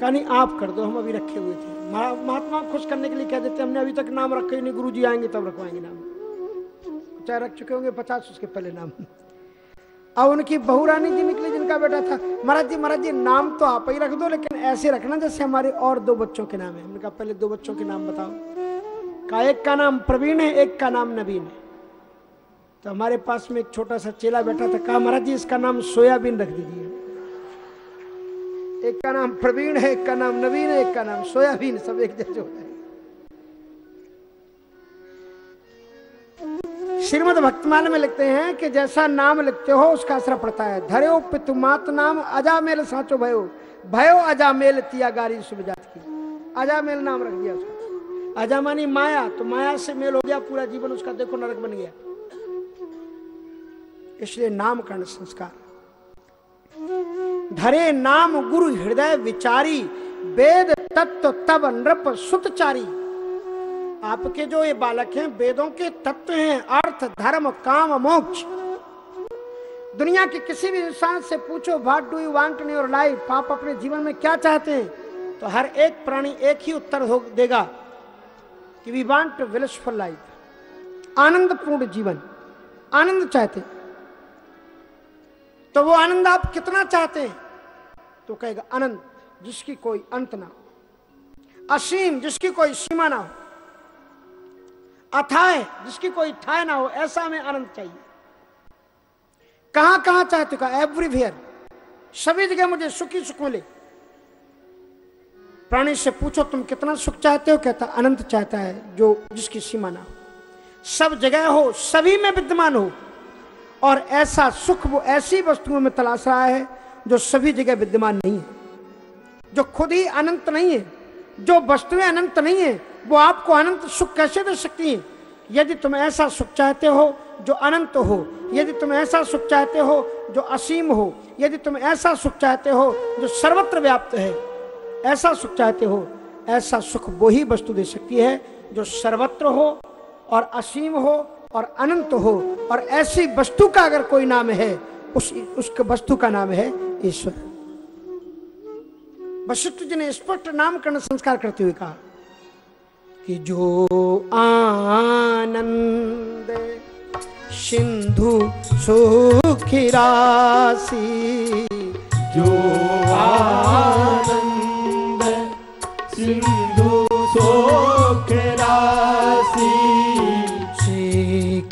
[SPEAKER 4] कहा नहीं आप कर दो, हम अभी रखे हुए थे। महात्मा खुश करने के लिए कह देते हमने अभी तक नाम रखे ही नहीं गुरु जी आएँगे तब रखवाएँगे नाम। चाहे रख चुके होंगे, पचास उसके पहले नाम। अब उनकी बहू रानी जी निकली, जिनका बेटा था। महाराज जी महाराज जी, नाम तो आप ही रख दो, लेकिन ऐसे रखना जैसे हमारे और दो बच्चों के नाम है। हमने कहा, पहले दो बच्चों के नाम बताओ। कहा, एक का नाम प्रवीण है, एक का नाम नवीन है। तो हमारे पास में एक छोटा सा चेला बैठा था। कहा, महाराज जी, इसका नाम सोयाबीन रख दीजिए। एक का नाम प्रवीण है, एक का नाम नवीन है, एक का नाम सोयाबीन, सब एक जैसे होता है। श्रीमद भक्तमाल में लिखते हैं कि जैसा नाम लिखते हो, उसका असर पड़ता है। धर्यो पितुमात नाम अजामेल साचो भयो। भयो अजामेल तिया गारी सुबजात की। अजामेल नाम रख दिया उसका। अजा मानी माया तो माया से मेल हो गया, पूरा जीवन उसका देखो नरक बन गया। इसलिए नामकरण संस्कार। धरे नाम गुरु हृदय विचारी, वेद तत्व तब नृप सुतचारी। आपके जो ये बालक हैं, वेदों के तत्व हैं, अर्थ, धर्म, काम, मोक्ष। दुनिया के किसी भी इंसान से पूछो what do you want in your life आप अपने जीवन में क्या चाहते हैं तो हर एक प्राणी एक ही उत्तर हो देगा कि वी वांट विलसफुल लाइफ। आनंदपूर्ण जीवन। आनंद चाहते हैं। तो वो आनंद आप कितना चाहते हैं? तो कहेगा, आनंद, जिसकी कोई अंत ना हो, असीम, जिसकी कोई सीमा ना हो अथाय जिसकी कोई ठाय ना हो, ऐसा हमें आनंद चाहिए। कहाँ कहाँ चाहते हो? एवरीवेयर सभी जगह मुझे सुखी सुख मिले प्राणी से पूछो, तुम कितना सुख चाहते हो? कहता अनंत चाहता है, जो जिसकी सीमा ना हो। सब जगह हो, सभी में विद्यमान हो। और ऐसा सुख वो ऐसी वस्तुओं में तलाश रहा है जो सभी जगह विद्यमान नहीं है, जो खुद ही अनंत नहीं है, जो वस्तुएँ अनंत नहीं है, वो आपको अनंत सुख कैसे दे सकती हैं? यदि तुम ऐसा सुख चाहते हो जो अनंत हो, यदि तुम ऐसा सुख चाहते हो जो असीम हो, यदि तुम ऐसा सुख चाहते हो जो सर्वत्र व्याप्त है, ऐसा सुख चाहते हो, ऐसा सुख वो ही वस्तु दे सकती है जो सर्वत्र हो और असीम हो और अनंत हो, और ऐसी वस्तु का अगर कोई नाम है, उस उसके वस्तु का नाम है ईश्वर। वशिष्ठ जी ने स्पष्ट नामकरण संस्कार करते हुए कहा कि जो आनंद, सिंधु, सुखी राशि,
[SPEAKER 5] जो आनंद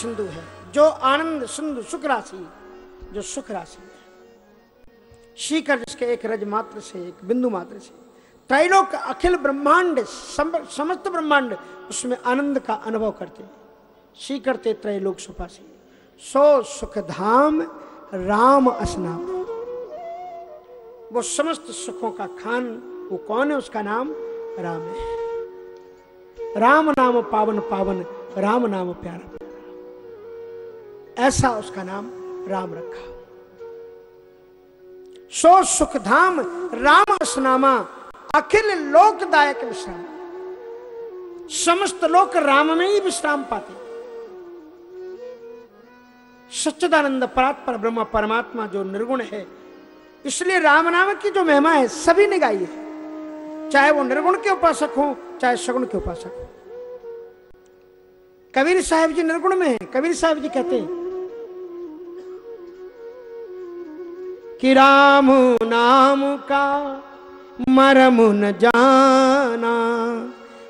[SPEAKER 5] सिंधु
[SPEAKER 4] है, जो आनंद सिंधु सुख राशि जो सुख राशि है। शिखर जिसके एक रज मात्र से, एक बिंदु मात्र से, त्रैलोक अखिल ब्रह्मांड समस्त ब्रह्मांड, उसमें आनंद का अनुभव करते हैं। शिखर ते त्रैलोक सुपासी, सो सुख धाम, राम असनाम वो समस्त सुखों का खान, वो कौन है उसका नाम? राम है। राम नाम पावन पावन, राम नाम प्यारा। ऐसा उसका नाम राम रखा। सो सुखधाम राम स्नामा अखिल लोकदायक विश्राम। समस्त लोक राम में ही विश्राम पाते। सच्चिदानंद परात्पर ब्रह्म परमात्मा जो निर्गुण है, इसलिए राम नाम की जो महिमा है, सभी ने गाई है। चाहे वो निर्गुण के उपासक हो, चाहे सगुण के उपासक हो। कबीर साहब जी निर्गुण में है, कबीर साहब जी कहते हैं कि राम नाम का मरम न जाना।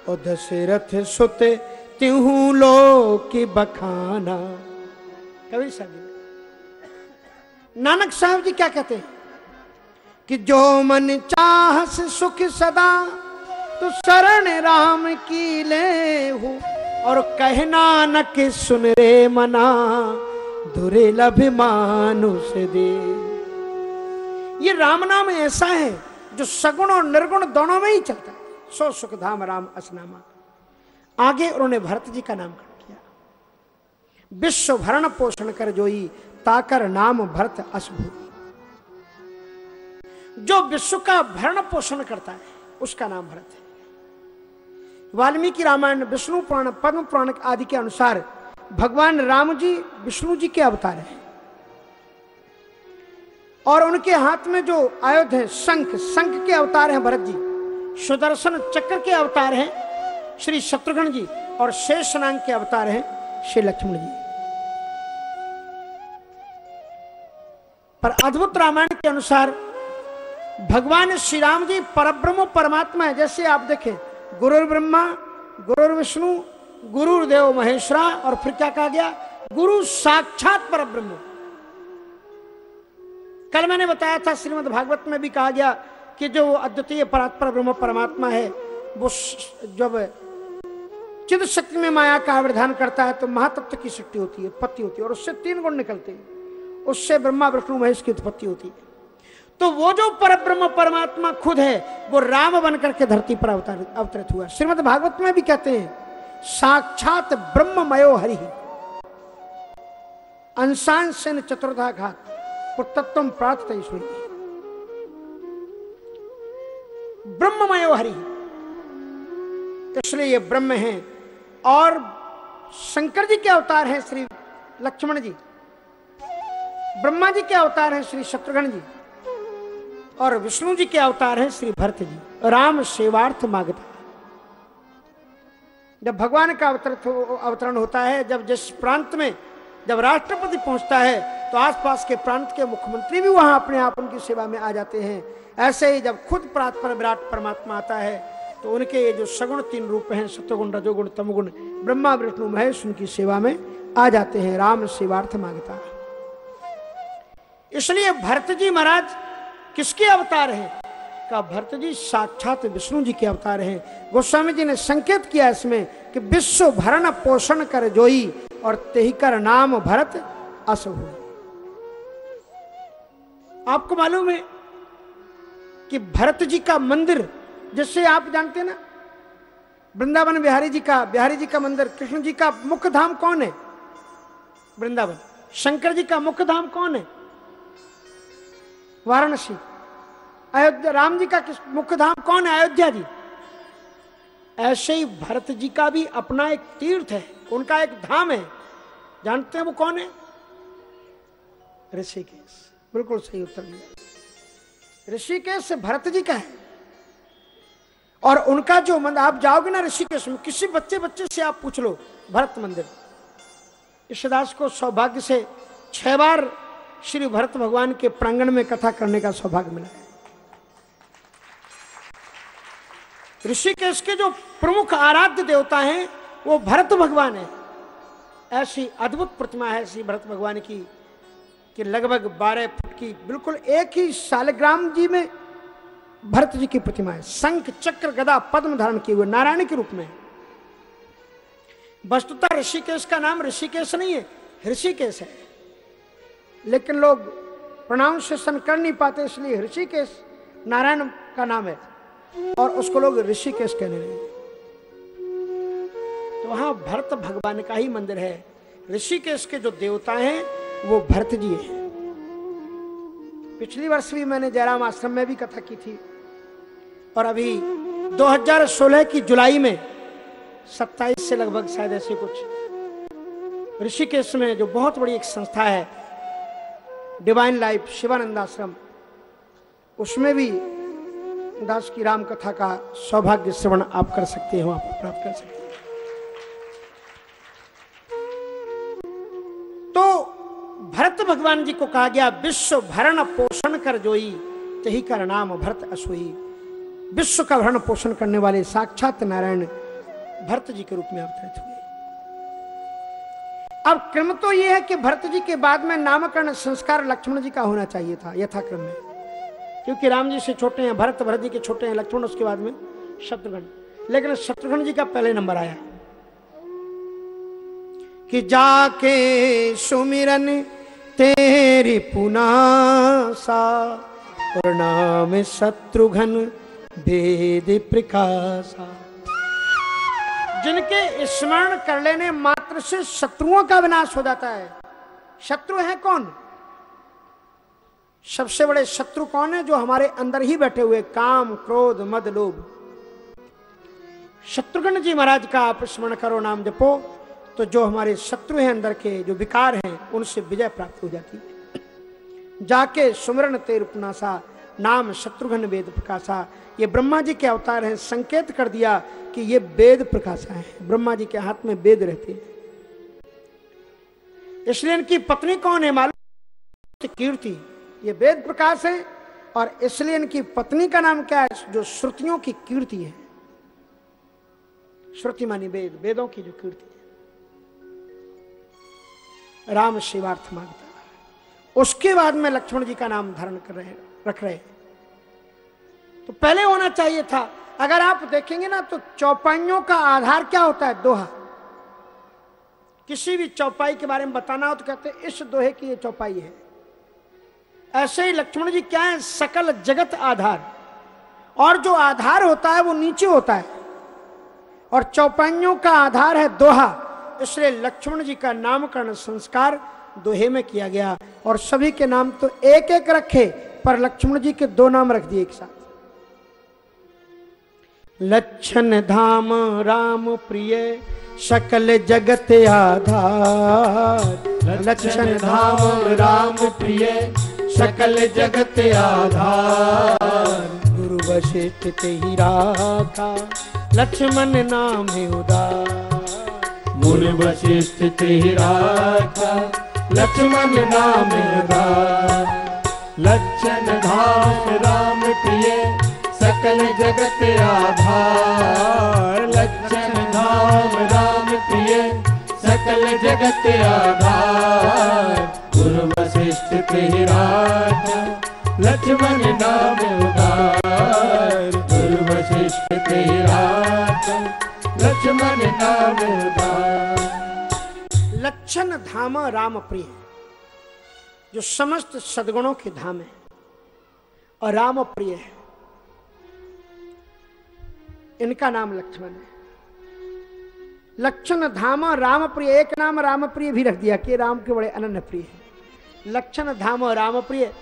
[SPEAKER 4] और दशरथ सुते तिहू लो की बखाना साहब जी, नानक साहब जी क्या कहते हैं? कि जो मन चाहस सुख सदा तो शरण राम की ले हो। और कहना न कि सुन रे मना, दुर्लभ मानुष दे। ये राम नाम ऐसा है जो सगुण और निर्गुण दोनों में ही चलता है। सो सुख धाम राम असनामा। आगे उन्होंने भरत जी का नाम किया। विश्व भरण पोषण कर जोई, ताकर नाम भरत असभू जो विश्व का भरण पोषण करता है, उसका नाम भरत है। वाल्मीकि रामायण, विष्णु पुराण, पद्म पुराण आदि के अनुसार भगवान राम जी, विष्णु जी के अवतार हैं। और उनके हाथ में जो आयुध है, शंख शंख के अवतार हैं भरत जी। सुदर्शन चक्र के अवतार हैं श्री शत्रुघ्न जी और शेष नाग के अवतार हैं श्री लक्ष्मण जी। पर अद्भुत रामायण के अनुसार भगवान श्री राम जी परब्रह्म परमात्मा है। जैसे आप देखें गुरु ब्रह्मा गुरु विष्णु गुरु देव महेश्वरा और फिर क्या कहा गया? गुरु साक्षात परब्रह्म। कल मैंने बताया था, श्रीमद् भागवत में भी कहा गया कि जो अद्वितीय परात्पर ब्रह्म परमात्मा है, वो जब चिद शक्ति में माया का आविर्धान करता है तो महातत्व की शक्ति होती है, उत्पत्ति होती है, और उससे तीन गुण निकलते हैं। उससे ब्रह्मा, विष्णु, महेश की उत्पत्ति होती है। तो वो जो पर ब्रह्म परमात्मा खुद है, वो राम बनकर के धरती पर अवतार अवतरित हुआ श्रीमद भागवत में भी कहते हैं, साक्षात ब्रह्ममयो हरि। अंशान चतुर्धा घात पुतत्व प्राप्त ईश्वरी ब्रह्ममयो हरि। इसलिए ये ब्रह्म है। और शंकर जी के अवतार हैं श्री लक्ष्मण जी। ब्रह्मा जी के अवतार हैं श्री शत्रुघ्न जी। और विष्णु जी के अवतार हैं श्री भरत जी। राम सेवार्थ माँगता जब भगवान का अवतरण होता है, जब जिस प्रांत में जब राष्ट्रपति पहुँचता है तो आसपास के प्रांत के मुख्यमंत्री भी वहाँ अपने आप उनकी सेवा में आ जाते हैं। ऐसे ही जब खुद प्रात पर विराट परमात्मा आता है तो उनके ये जो सगुण तीन रूप हैं सत्वगुण रजोगुण, तमगुण, ब्रह्मा, विष्णु, महेश, उनकी सेवा में आ जाते हैं। राम सेवार्थ माँगता इसलिए भरत जी महाराज किसके अवतार हैं? का भरत जी साक्षात विष्णु जी के अवतार हैं। गोस्वामी जी ने संकेत किया इसमें कि विश्व भरण पोषण कर जोई। और तेही कर नाम भरत अस हुई आपको मालूम है कि भरत जी का मंदिर, जिससे आप जानते ना, वृंदावन बिहारी जी का, बिहारी जी का मंदिर, कृष्ण जी का मुख्य धाम कौन है? वृंदावन। शंकर जी का मुख्य धाम कौन है? वाराणसी। अयोध्या, राम जी का मुख्य धाम कौन है? अयोध्या जी। ऐसे ही भरत जी का भी अपना एक तीर्थ है। उनका एक धाम है। जानते हैं वो कौन है? ऋषिकेश। बिल्कुल सही उत्तर दिया। ऋषिकेश से भरत जी का है। और उनका जो मंदिर आप जाओगे ना ऋषिकेश में, किसी बच्चे बच्चे से आप पूछ लो, भरत मंदिर। ईश्वदास को सौभाग्य से छह बार श्री भरत भगवान के प्रांगण में कथा करने का सौभाग्य मिला। है ऋषिकेश के जो प्रमुख आराध्य देवता हैं वो भरत भगवान है। ऐसी अद्भुत प्रतिमा है श्री भरत भगवान की कि लगभग बारह फुट की, बिल्कुल एक ही शालग्राम जी में भरत जी की प्रतिमा है। शंख, चक्र, गदा, पद्म धारण किए हुए, नारायण के रूप में। वस्तुतः ऋषिकेश का नाम ऋषिकेश नहीं है, ऋषिकेश है। लेकिन लोग प्रोनाउंसिएशन कर नहीं पाते, इसलिए ऋषिकेश नारायण का नाम है। और उसको लोग ऋषिकेश कहने लगे। वहाँ भरत भगवान का ही मंदिर है। ऋषिकेश के जो देवता हैं, वो भरत जी हैं। पिछली वर्ष भी मैंने जयराम आश्रम में भी कथा की थी। और अभी 2016 की जुलाई में 27 से लगभग शायद ऐसे कुछ, ऋषिकेश में जो बहुत बड़ी एक संस्था है डिवाइन लाइफ शिवानंद आश्रम, उसमें भी दास की राम कथा का सौभाग्य श्रवण आप कर सकते हो आप प्राप्त कर सकते हैं। तो भरत भगवान जी को कहा गया, विश्व भरण पोषण कर जोई तही कर नाम भरत असोई। विश्व का भरण पोषण करने वाले साक्षात नारायण भरत जी के रूप में अवतरित हुए। अब क्रम तो यह है कि भरत जी के बाद में नामकरण संस्कार लक्ष्मण जी का होना चाहिए था, यथाक्रम में। क्योंकि राम जी से छोटे हैं, भरत भरत जी के छोटे हैं, लक्ष्मण, उसके बाद में शत्रुघ्न। लेकिन शत्रुघ्न जी का पहले नंबर आया। कि जाके सुमिरन तेरी पुनासा और नाम शत्रुघ्न वेद प्रकाशा। जिनके स्मरण कर लेने मात्र से शत्रुओं का विनाश हो जाता है। शत्रु है कौन? सबसे बड़े शत्रु कौन है जो हमारे अंदर ही बैठे हुए काम, क्रोध, मद, लोभ? शत्रुघ्न जी महाराज का आप स्मरण करो, नाम जपो। तो जो हमारे शत्रु हैं अंदर के, जो विकार हैं, उनसे विजय प्राप्त हो जाती है। जाके सुमरण तेर उपनासा नाम शत्रुघ्न वेद प्रकाशा। ये ब्रह्मा जी के अवतार हैं, संकेत कर दिया कि ये वेद प्रकाशा है। ब्रह्मा जी के हाथ में वेद रहते हैं। इसलिए इनकी पत्नी कौन है मालूम? कीर्ति। ये वेद प्रकाश है और इसलिए इनकी पत्नी का नाम क्या है? जो श्रुतियों की कीर्ति है। श्रुति मानी वेद, वेदों की जो कीर्ति। राम शिवार्थ माँगता है। उसके बाद में लक्ष्मण जी का नाम धारण कर रहे, रख रहे तो पहले होना चाहिए था। अगर आप देखेंगे ना तो चौपाइयों का आधार क्या होता है? दोहा। किसी भी चौपाई के बारे में बताना हो तो कहते इस दोहे की ये चौपाई है। ऐसे ही लक्ष्मण जी क्या है? सकल जगत आधार। और जो आधार होता है, वो नीचे होता है। और चौपाइयों का आधार है दोहा। इसलिए लक्ष्मण जी का नामकरण संस्कार दोहे में किया गया और सभी के नाम तो एक एक रखे, पर लक्ष्मण जी के दो नाम रख दिए एक साथ। लक्षण धाम, राम प्रिय, सकल जगत आधार।
[SPEAKER 5] लक्षण धाम, राम प्रिय, सकल जगत आधार।
[SPEAKER 4] गुरु वशिष्ठ ते ही राखा लक्ष्मण नाम उदार।
[SPEAKER 5] मुनि वशिष्ठ ते लक्ष्मण नाम लक्षण धाम राम प्रिय सकल जगत आधार। लक्षण धाम राम प्रिय सकल जगत आधार। गुरु वशिष्ठ ते लक्ष्मण नाम उदार गुरु वशिष्ठ ते राखा लक्ष्मण
[SPEAKER 4] लक्षण धाम राम प्रिय जो समस्त सदगुणों के धाम है, और राम प्रिय है। इनका नाम लक्ष्मण है। लक्षण धाम राम प्रिय एक नाम राम प्रिय भी रख दिया कि राम के बड़े अनन्य प्रिय है। लक्षण धाम राम प्रिय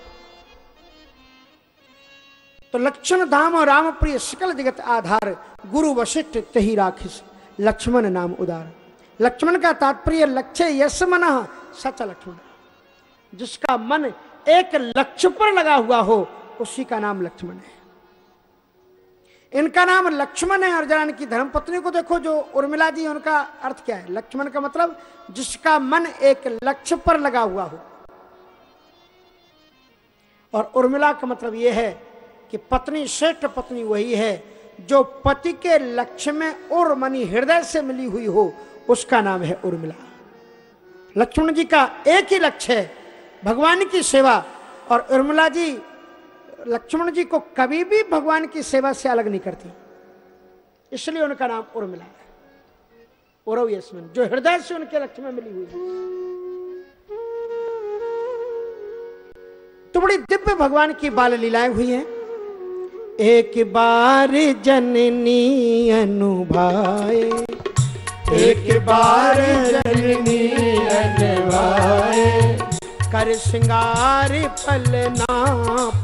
[SPEAKER 4] तो लक्षण धाम राम प्रिय सकल जगत आधार गुरु वशिष्ठ तही राखिस लक्ष्मण नाम उदार। लक्ष्मण का तात्पर्य लक्ष्य यश मन, सच लक्ष्मण। जिसका मन एक लक्ष्य पर लगा हुआ हो, उसी का नाम लक्ष्मण है। इनका नाम लक्ष्मण है अर्जुन की धर्मपत्नी को देखो जो उर्मिला जी, उनका अर्थ क्या है? लक्ष्मण का मतलब जिसका मन एक लक्ष्य पर लगा हुआ हो। और उर्मिला का मतलब यह है कि पत्नी, श्रेष्ठ पत्नी वही है जो पति के लक्ष्य में उर मनी हृदय से मिली हुई हो, उसका नाम है उर्मिला। लक्ष्मण जी का एक ही लक्ष्य है, भगवान की सेवा। और उर्मिला जी, लक्ष्मण जी को कभी भी भगवान की सेवा से अलग नहीं करती। इसलिए उनका नाम उर्मिला है। उरव जो हृदय से उनके लक्ष्य में मिली हुई है। तो बड़ी दिव्य भगवान की बाल लीलाएँ हुई हैं। एक बार जननी अनुभाए।
[SPEAKER 5] एक बार जननी अनवाए
[SPEAKER 4] कर श्रृंगार फल ना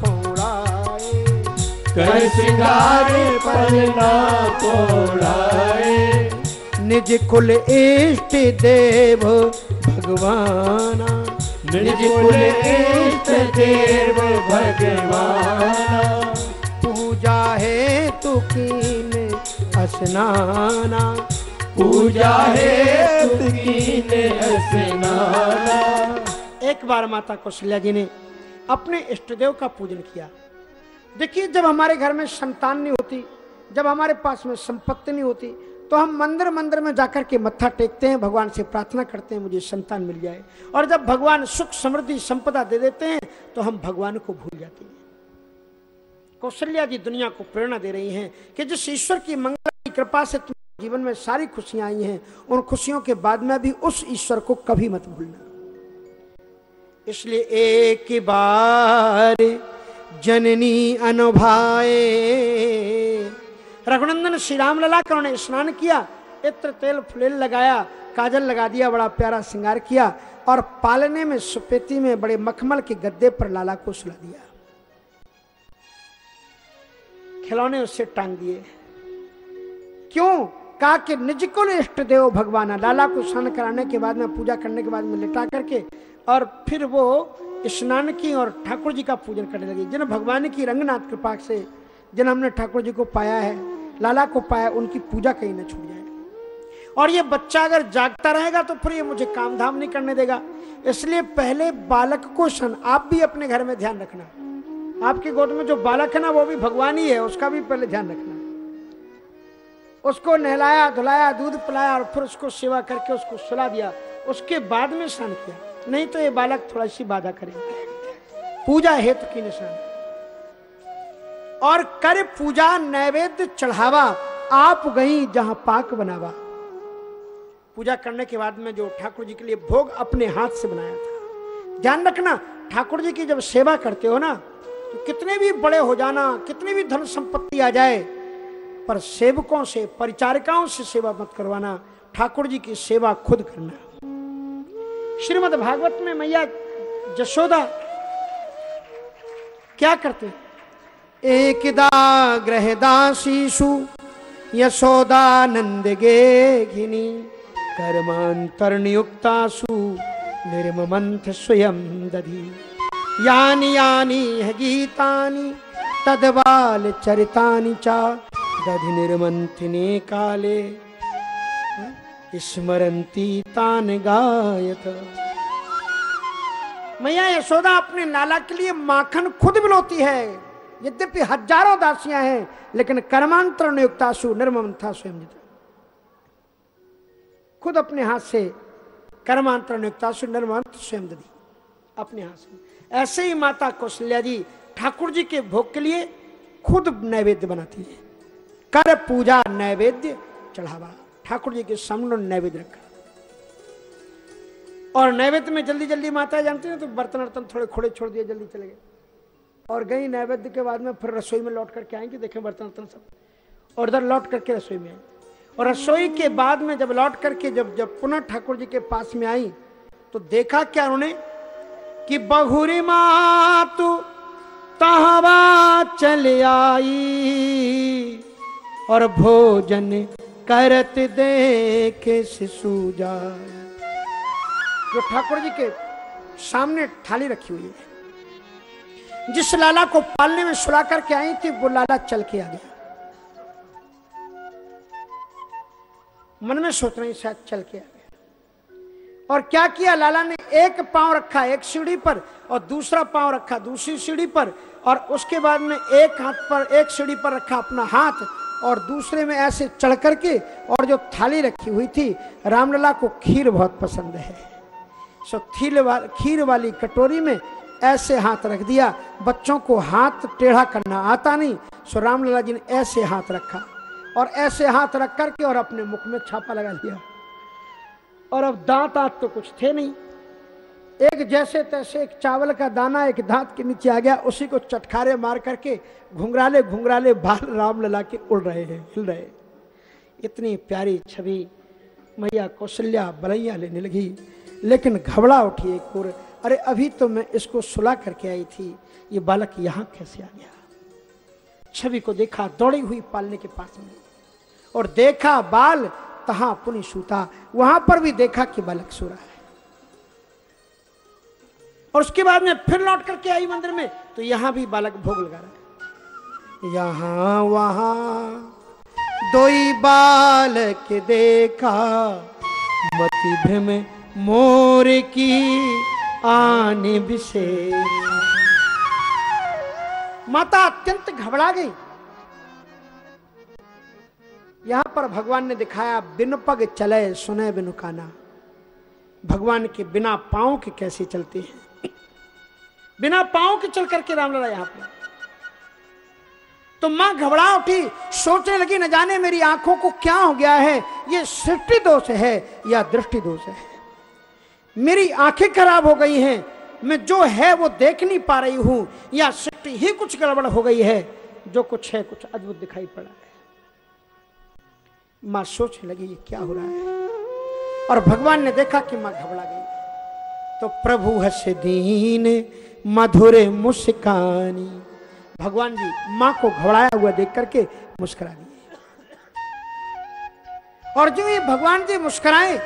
[SPEAKER 4] पौड़ाए।
[SPEAKER 5] कर श्रृंगार फल ना तोड़ाए
[SPEAKER 4] निज कुल इष्ट देव भगवाना।
[SPEAKER 5] निज कुल इष्ट देव भगवाना।
[SPEAKER 4] पूजा है तू कीन स्नाना
[SPEAKER 5] पूजा है तुकीने स्नाना
[SPEAKER 4] एक बार माता कौशल्या जी ने अपने इष्टदेव का पूजन किया। देखिए जब हमारे घर में संतान नहीं होती जब हमारे पास में संपत्ति नहीं होती तो हम मंदिर मंदिर में जाकर के मत्था टेकते हैं भगवान से प्रार्थना करते हैं मुझे संतान मिल जाए। और जब भगवान सुख समृद्धि संपदा दे देते हैं तो हम भगवान को भूल जाते हैं। कौशल्या जी दुनिया को प्रेरणा दे रही हैं कि जिस ईश्वर की मंगल की कृपा से तुम्हारे जीवन में सारी खुशियाँ आई हैं, उन खुशियों के बाद में भी उस ईश्वर को कभी मत भूलना। इसलिए एक बार जननी अनुभाए रघुनंदन श्री राम लला का उन्होंने स्नान किया, इत्र तेल फुलेल लगाया, काजल लगा दिया, बड़ा प्यारा श्रृंगार किया और पालने में, सुपेती में बड़े मखमल के गद्दे पर लाला को सुला दिया। खिलौने उससे टांग दिए। क्यों? कहा कि निज कुल इष्ट देव भगवान, लाला को स्नान कराने के बाद में, पूजा करने के बाद में लिटा करके, और फिर वो स्नान की और ठाकुर जी का पूजन करने लगी। जिन भगवान की रंगनाथ कृपा से जिन हमने ठाकुर जी को पाया है, लाला को पाया, उनकी पूजा कहीं ना छूट जाए। और ये बच्चा अगर जागता रहेगा तो फिर ये मुझे काम धाम नहीं करने देगा। इसलिए पहले बालक को सन आप भी अपने घर में ध्यान रखना। आपकी गोद में जो बालक है ना, वो भी भगवान ही है, उसका भी पहले ध्यान रखना। उसको नहलाया, धुलाया, दूध पिलाया और फिर उसको सेवा करके उसको सुला दिया। उसके बाद में स्नान किया। नहीं तो ये बालक थोड़ा सी बाधा करेगा। पूजा हेतु की निशान। और कर पूजा, नैवेद्य चढ़ावा, आप गई जहाँ पाक बनावा। पूजा करने के बाद में जो ठाकुर जी के लिए भोग अपने हाथ से बनाया था। ध्यान रखना, ठाकुर जी की जब सेवा करते हो ना कितने भी बड़े हो जाना, कितनी भी धन संपत्ति आ जाए, पर सेवकों से, परिचारिकाओं से सेवा मत करवाना, ठाकुर जी की सेवा खुद करना। श्रीमद् भागवत में मैया जशोदा क्या करते एकदा ग्रहदासीषु यशोदानंद गे घिनी, कर्मांतरनियुक्तासु निर्ममंथ स्वयं दधी। यानि यानि ह गीतानि, तद्बाल चरितानि चा, दधि निर्मंथिने काले। स्मरंती तान गायत। मैया यशोदा अपने लाला के लिए माखन खुद बिलोती है। यद्यपि हज़ारों दासियाँ हैं, लेकिन कर्मांतर नियुक्तासु निर्ममथा स्वयं खुद अपने हाथ से कर्मांतर नियुक्तासु निर्मंत स्वयं दधी अपने हाथ से। ऐसे ही माता कौशल्या जी ठाकुर जी के भोग के लिए खुद नैवेद्य बनाती है। कर पूजा नैवेद्य चढ़ावा। ठाकुर जी के सामने नैवेद्य रखा। और नैवेद्य में जल्दी जल्दी माता जानती हैं तो बर्तन वर्तन थोड़े खोड़े छोड़ दिए, जल्दी चले गए। और गई नैवेद्य के बाद में फिर रसोई में लौट करके आएँगे, देखें बर्तन वर्तन सब। और इधर लौट करके रसोई में आई और रसोई के बाद में जब लौट करके जब जब पुनः ठाकुर जी के पास में आई तो देखा क्या उन्होंने? कि बहुरी मातु तहवा चले आई और भोजन करत देखे शिशु जाए। जो ठाकुर जी के सामने थाली रखी हुई है, जिस लाला को पालने में सुला करके आई थी, वो लाला चल के आ गया। मन में सोच रही शायद चल के आ और क्या किया? लाला ने एक पाँव रखा एक सीढ़ी पर और दूसरा पाँव रखा दूसरी सीढ़ी पर और उसके बाद में एक हाथ पर, एक सीढ़ी पर रखा अपना हाथ और दूसरे में ऐसे चढ़ करके और जो थाली रखी हुई थी, रामलला को खीर बहुत पसंद है। सो खीर वाली खीर वाली कटोरी में ऐसे हाथ रख दिया। बच्चों को हाथ टेढ़ा करना आता नहीं। सो रामलला जी ने ऐसे हाथ रखा और ऐसे हाथ रख करके और अपने मुख में छापा लगा लिया और अब दांत आत तो कुछ थे नहीं। एक जैसे तैसे एक चावल का दाना एक दांत के नीचे आ गया, उसी को चटखारे मार करके घुंघराले घुंघराले बाल राम लला के उड़ रहे हैं, हिल रहे इतनी प्यारी छवि मैया कौशल्या बलैया लेने लगी, लेकिन घबरा उठी एक और अरे, अभी तो मैं इसको सुला करके आई थी। ये बालक यहाँ कैसे आ गया? छवि को देखा, दौड़ी हुई पालने के पास में। और देखा, बाल तहा पुनि सूता। वहाँ पर भी देखा कि बालक सो रहा है। और उसके बाद में फिर लौट करके आई मंदिर में तो यहाँ भी बालक भोग लगा रहा है। यहाँ, वहाँ, दोई बालक देखा, मति भ्रम मोर की आने विशेष माता अत्यंत घबरा गई। यहाँ पर भगवान ने दिखाया, बिन पग चले सुने बिनु काना। भगवान के बिना पाँव के कैसे चलते हैं? बिना पाँव के चल करके रामलला यहाँ पर। तो माँ घबरा उठी, सोचने लगी, न जाने मेरी आँखों को क्या हो गया है? ये सृष्टि दोष है या दृष्टि दोष है? मेरी आँखें खराब हो गई हैं, मैं जो है वो देख नहीं पा रही हूँ, या सृष्टि ही कुछ गड़बड़ हो गई है, जो कुछ है कुछ अद्भुत दिखाई पड़ा है। माँ सोचने लगी, ये क्या हो रहा है? और भगवान ने देखा कि माँ घबरा गई। तो प्रभु हस दीन मधुर मुस्कानी। भगवान जी माँ को घबराया हुआ देख करके मुस्कुरा दिए। और जो ये भगवान जी मुस्कुराए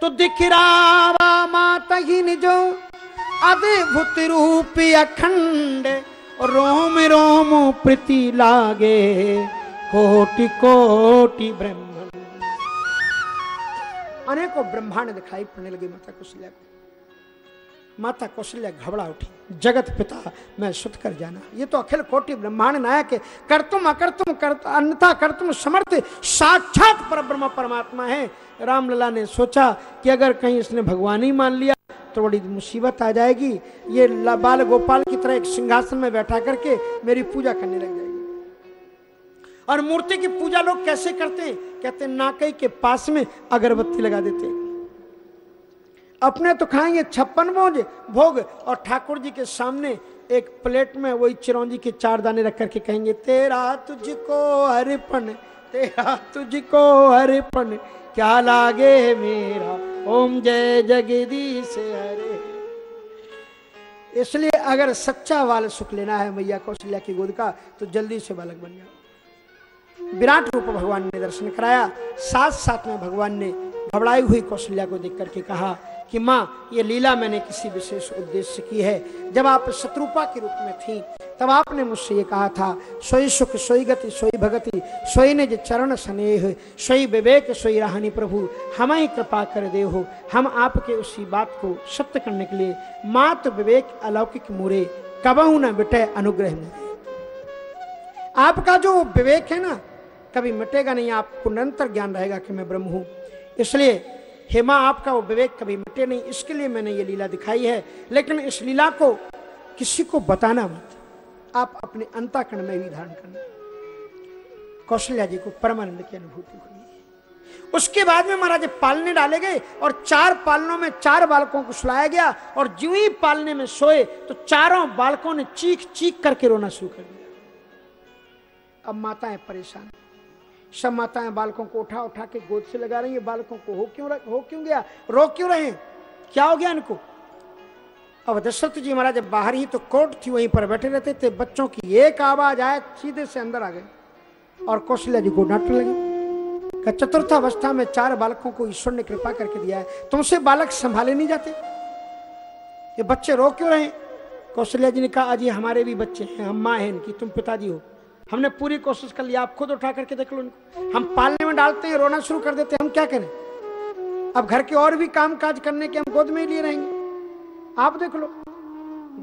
[SPEAKER 4] तो दिख रावा माता ही जो अद्भुत रूप अखंड रोम रोम प्रीति लागे। कोटि कोटि अनेकों ब्रह्मांड दिखाई पड़ने लगे, माता कुशल्या को। माता कौशल्या घबरा उठी। जगत पिता, मैं सुत कर जाना। ये तो अखिल कोटि ब्रह्मांड नायक है। कर तुम, अकर तुम, कर अन्यथा कर तुम समर्थ। साक्षात पर ब्रह्म परमात्मा है। रामलला ने सोचा कि अगर कहीं इसने भगवान ही मान लिया तो बड़ी मुसीबत आ जाएगी। ये बाल गोपाल की तरह एक सिंहासन में बैठा करके मेरी पूजा करने लग जाएगी और मूर्ति की पूजा लोग कैसे करते? कहते, नाकई के पास में अगरबत्ती लगा देते। अपने तो खाएँगे छप्पन भोज, भोग, और ठाकुर जी के सामने एक प्लेट में वही चिरौंजी के चार दाने रख करके कहेंगे, तेरा तुझको अर्पण तेरा तुझको अर्पण क्या लागे मेरा? ओम जय जगदीश हरे। इसलिए अगर सच्चा वाल सुख लेना है मैया कौशल्या की गोद का तो जल्दी से बालक बन जाओ। विराट रूप भगवान ने दर्शन कराया। साथ साथ में भगवान ने घबराई हुई कौशल्या को देख करके कहा कि माँ, ये लीला मैंने किसी विशेष उद्देश्य की है। जब आप शत्रुपा के रूप में थी, तब आपने मुझसे ये कहा था, सोई सुख, सोई गति, सोई भगति, सोई निज चरण स्नेह, सोई विवेक, सोई राहनी प्रभु, हम कृपा कर दे हो। हम आपके उसी बात को सत्य करने के लिए मात विवेक, अलौकिक मुरे, कबहू न बिटे अनुग्रह आपका जो विवेक है ना कभी मिटेगा नहीं, आपको निरंतर ज्ञान रहेगा कि मैं ब्रह्म हूँ। इसलिए हेमा आपका वो विवेक कभी मिटे नहीं, इसके लिए मैंने ये लीला दिखाई है। लेकिन इस लीला को किसी को बताना मत। आप अपने अंताकरण में भी धारण करना। कौशल्या जी को परमानंद की अनुभूति हुई उसके बाद में महाराज पालने डाले गए और चार पालनों में चार बालकों को सुलाया गया और जो ही पालने में सोए तो चारों बालकों ने चीख चीख करके रोना शुरू कर दिया। अब माताएँ परेशान। सब माताएँ बालकों को उठा उठा के गोद से लगा रही है बालकों को, हो क्यों हो क्यों गया? रो क्यों रहे क्या हो गया इनको? अब दशरथ जी महाराज जब बाहर ही तो कोर्ट थी, वहीं पर बैठे रहते थे, बच्चों की एक आवाज़ आए सीधे से अंदर आ गए और कौशल्या जी को डांटने लगे। का चतुर्थ अवस्था में चार बालकों को ईश्वर ने कृपा करके दिया है, तुमसे बालक संभाले नहीं जाते। ये बच्चे रो क्यों रहे कौशल्या जी ने कहा अजी हमारे भी बच्चे हैं, हम माँ हैं इनकी, तुम पिताजी हो। हमने पूरी कोशिश कर लिया आप खुद उठा करके देख लो इनको हम पालने में डालते हैं, रोना शुरू कर देते हैं, हम क्या करें? अब घर के और भी काम काज करने के हम गोद में ही लिए रहेंगे। आप देख लो।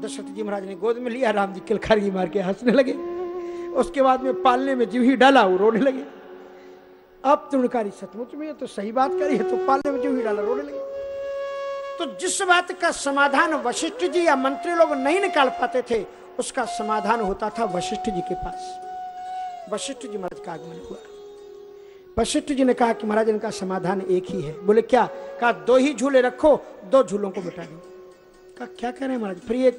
[SPEAKER 4] दशरथ जी महाराज ने गोद में लिया, राम जी किलखारी मार के हंसने लगे। उसके बाद में पालने में जीव ही डाला, वो रोने लगे। अब तृणकारी सचमुच में तो सही बात करी है तो पालने में जीव ही डाला, रोने लगे। तो जिस बात का समाधान वशिष्ठ जी या मंत्री लोग नहीं निकाल पाते थे, उसका समाधान होता था वशिष्ठ जी के पास। वशिष्ठ जी महाराज का आगमन हुआ। वशिष्ठ जी ने कहा कि महाराज, इनका समाधान एक ही है। बोले, क्या? कहा, दो ही झूले रखो, दो झूलों को बिठा दो। कहा, क्या कह रहे हैं महाराज? फिर ये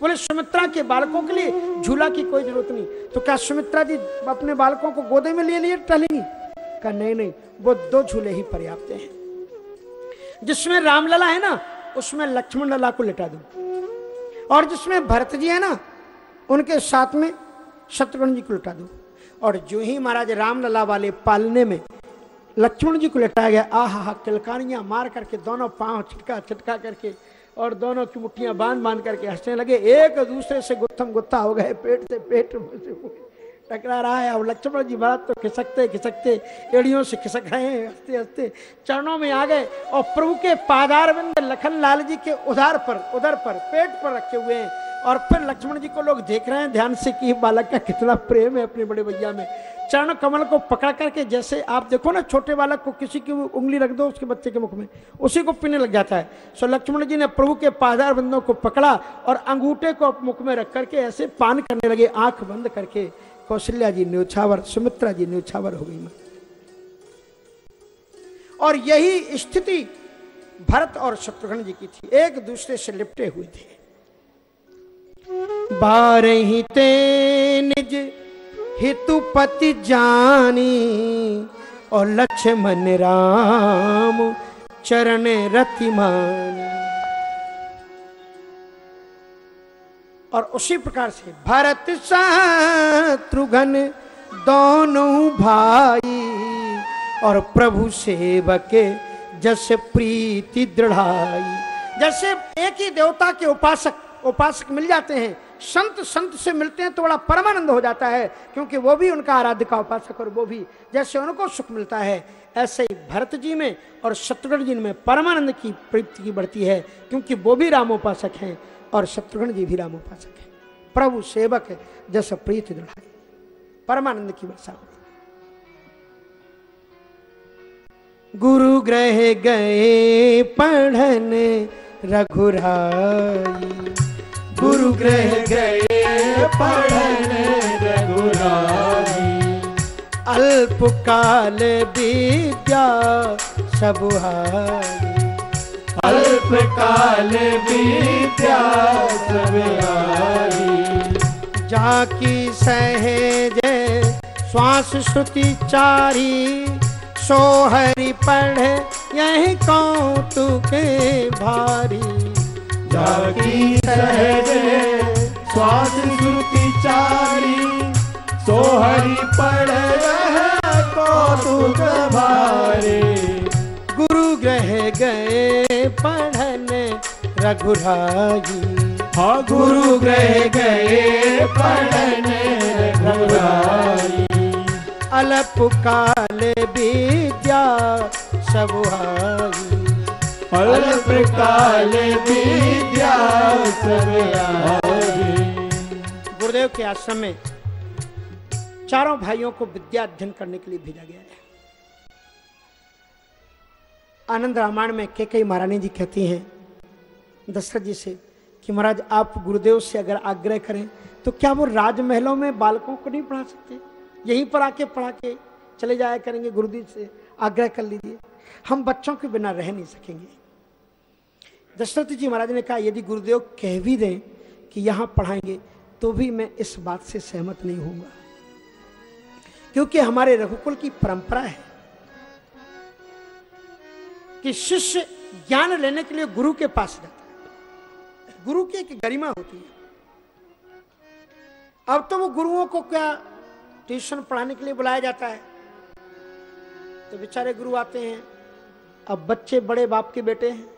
[SPEAKER 4] बोले, सुमित्रा के बालकों के लिए झूला की कोई ज़रूरत नहीं। तो क्या सुमित्रा जी, अपने बालकों को गोदे में लिए लिए टहलेंगी? कहा, नहीं नहीं, वो दो झूले ही पर्याप्त हैं। जिसमें रामलला है ना, उसमें लक्ष्मण लला को लिटा दो। और जिसमें भरत जी है ना, उनके साथ में शत्रुघ्न जी को लिटा दो। और जो ही महाराज रामलला वाले पालने में लक्ष्मण जी को लिटाया गया, आह हा, किलकारियाँ मार करके दोनों पाँव छिटका छिटका करके और दोनों की मुट्ठियाँ बाँध बाँध करके हंसने लगे। एक दूसरे से गुत्थम गुत्था हो गए, पेट से पेट टकरा रहा है और लक्ष्मण जी महाराज तो खिसकते खिसकते एड़ियों से खिसक रहे हैं, हँसते हँसते चरणों में आ गए और प्रभु के पादारविंद लखन लाल जी के उधार पर, उधर पर, पेट पर रखे हुए हैं। और फिर लक्ष्मण जी को लोग देख रहे हैं, ध्यान से कि बालक का कितना प्रेम है अपने बड़े भैया में। चरण कमल को पकड़ करके जैसे आप देखो ना, छोटे बालक को किसी की उंगली रख दो, उसके बच्चे के मुख में, उसी को पीने लग जाता है। सो लक्ष्मण जी ने प्रभु के पादार बंदों को पकड़ा और अंगूठे को मुख में रख करके ऐसे पान करने लगे, आँख बंद करके। कौशल्या जी, न्योछावर, सुमित्रा जी, न्योछावर हो गई और यही स्थिति भरत और शत्रुघ्न जी की थी। एक दूसरे से लिपटे हुए थे। बारही ते निज हितुपति जानी, और लक्ष्मण राम चरण रतिमान और उसी प्रकार से भरत शत्रुघ्न दोनों भाई और प्रभु सेवक जस प्रीति दृढ़ाई। जैसे एक ही देवता के उपासक उपासक मिल जाते हैं। संत संत से मिलते हैं तो बड़ा परमानंद हो जाता है, क्योंकि वो भी उनका आराध्य का उपासक और वो भी, जैसे उनको सुख मिलता है, ऐसे ही भरत जी में और शत्रुघ्न जी में परमानंद की प्राप्ति की बढ़ती है, क्योंकि वो भी रामोपासक हैं और शत्रुघ्न जी भी रामोपासक हैं। प्रभु सेवक है, जैसे प्रीत दृढ़ाई परमानंद की वर्षा होती गुरु ग्रह गए, पढ़न रघुराई।
[SPEAKER 5] गुरु ग्रह गए, पढ़न रघुराई
[SPEAKER 4] अल्प काल विद्या सबुहारी
[SPEAKER 5] अल्प काल विद्या, सब आई
[SPEAKER 4] जाकी सहेज, श्वास श्रुति चारी। सोहरी पढ़, यही कौतुक भारी।
[SPEAKER 5] जाकी सहज श्वास श्रुति चारी सोहरी पढ़ कौतुक भारे।
[SPEAKER 4] गुरु ग्रह गए पढ़न रघुराई।
[SPEAKER 5] हाँ गुरु ग्रह गए पढ़न रघुराई।
[SPEAKER 4] अलप काल विद्या सबुहाई
[SPEAKER 5] अल्प काल
[SPEAKER 4] गुरुदेव के आश्रम में चारों भाइयों को विद्या अध्ययन करने के लिए भेजा गया है। आनंद रामायण में के कई महारानी जी कहती हैं, दशरथ जी से कि महाराज, आप गुरुदेव से अगर आग्रह करें तो क्या वो राजमहलों में बालकों को नहीं पढ़ा सकते? यहीं पर आके पढ़ा के चले जाया करेंगे, गुरुदेव से आग्रह कर लीजिए। हम बच्चों के बिना रह नहीं सकेंगे। दशरथ जी महाराज ने कहा, यदि गुरुदेव कह भी दें कि यहाँ पढ़ाएँगे तो भी मैं इस बात से सहमत नहीं होऊँगा। क्योंकि हमारे रघुकुल की परंपरा है कि शिष्य ज्ञान लेने के लिए गुरु के पास जाता है। गुरु की एक गरिमा होती है। अब तो वो गुरुओं को क्या ट्यूशन पढ़ाने के लिए बुलाया जाता है? तो बेचारे गुरु आते हैं, अब बच्चे बड़े बाप के बेटे हैं।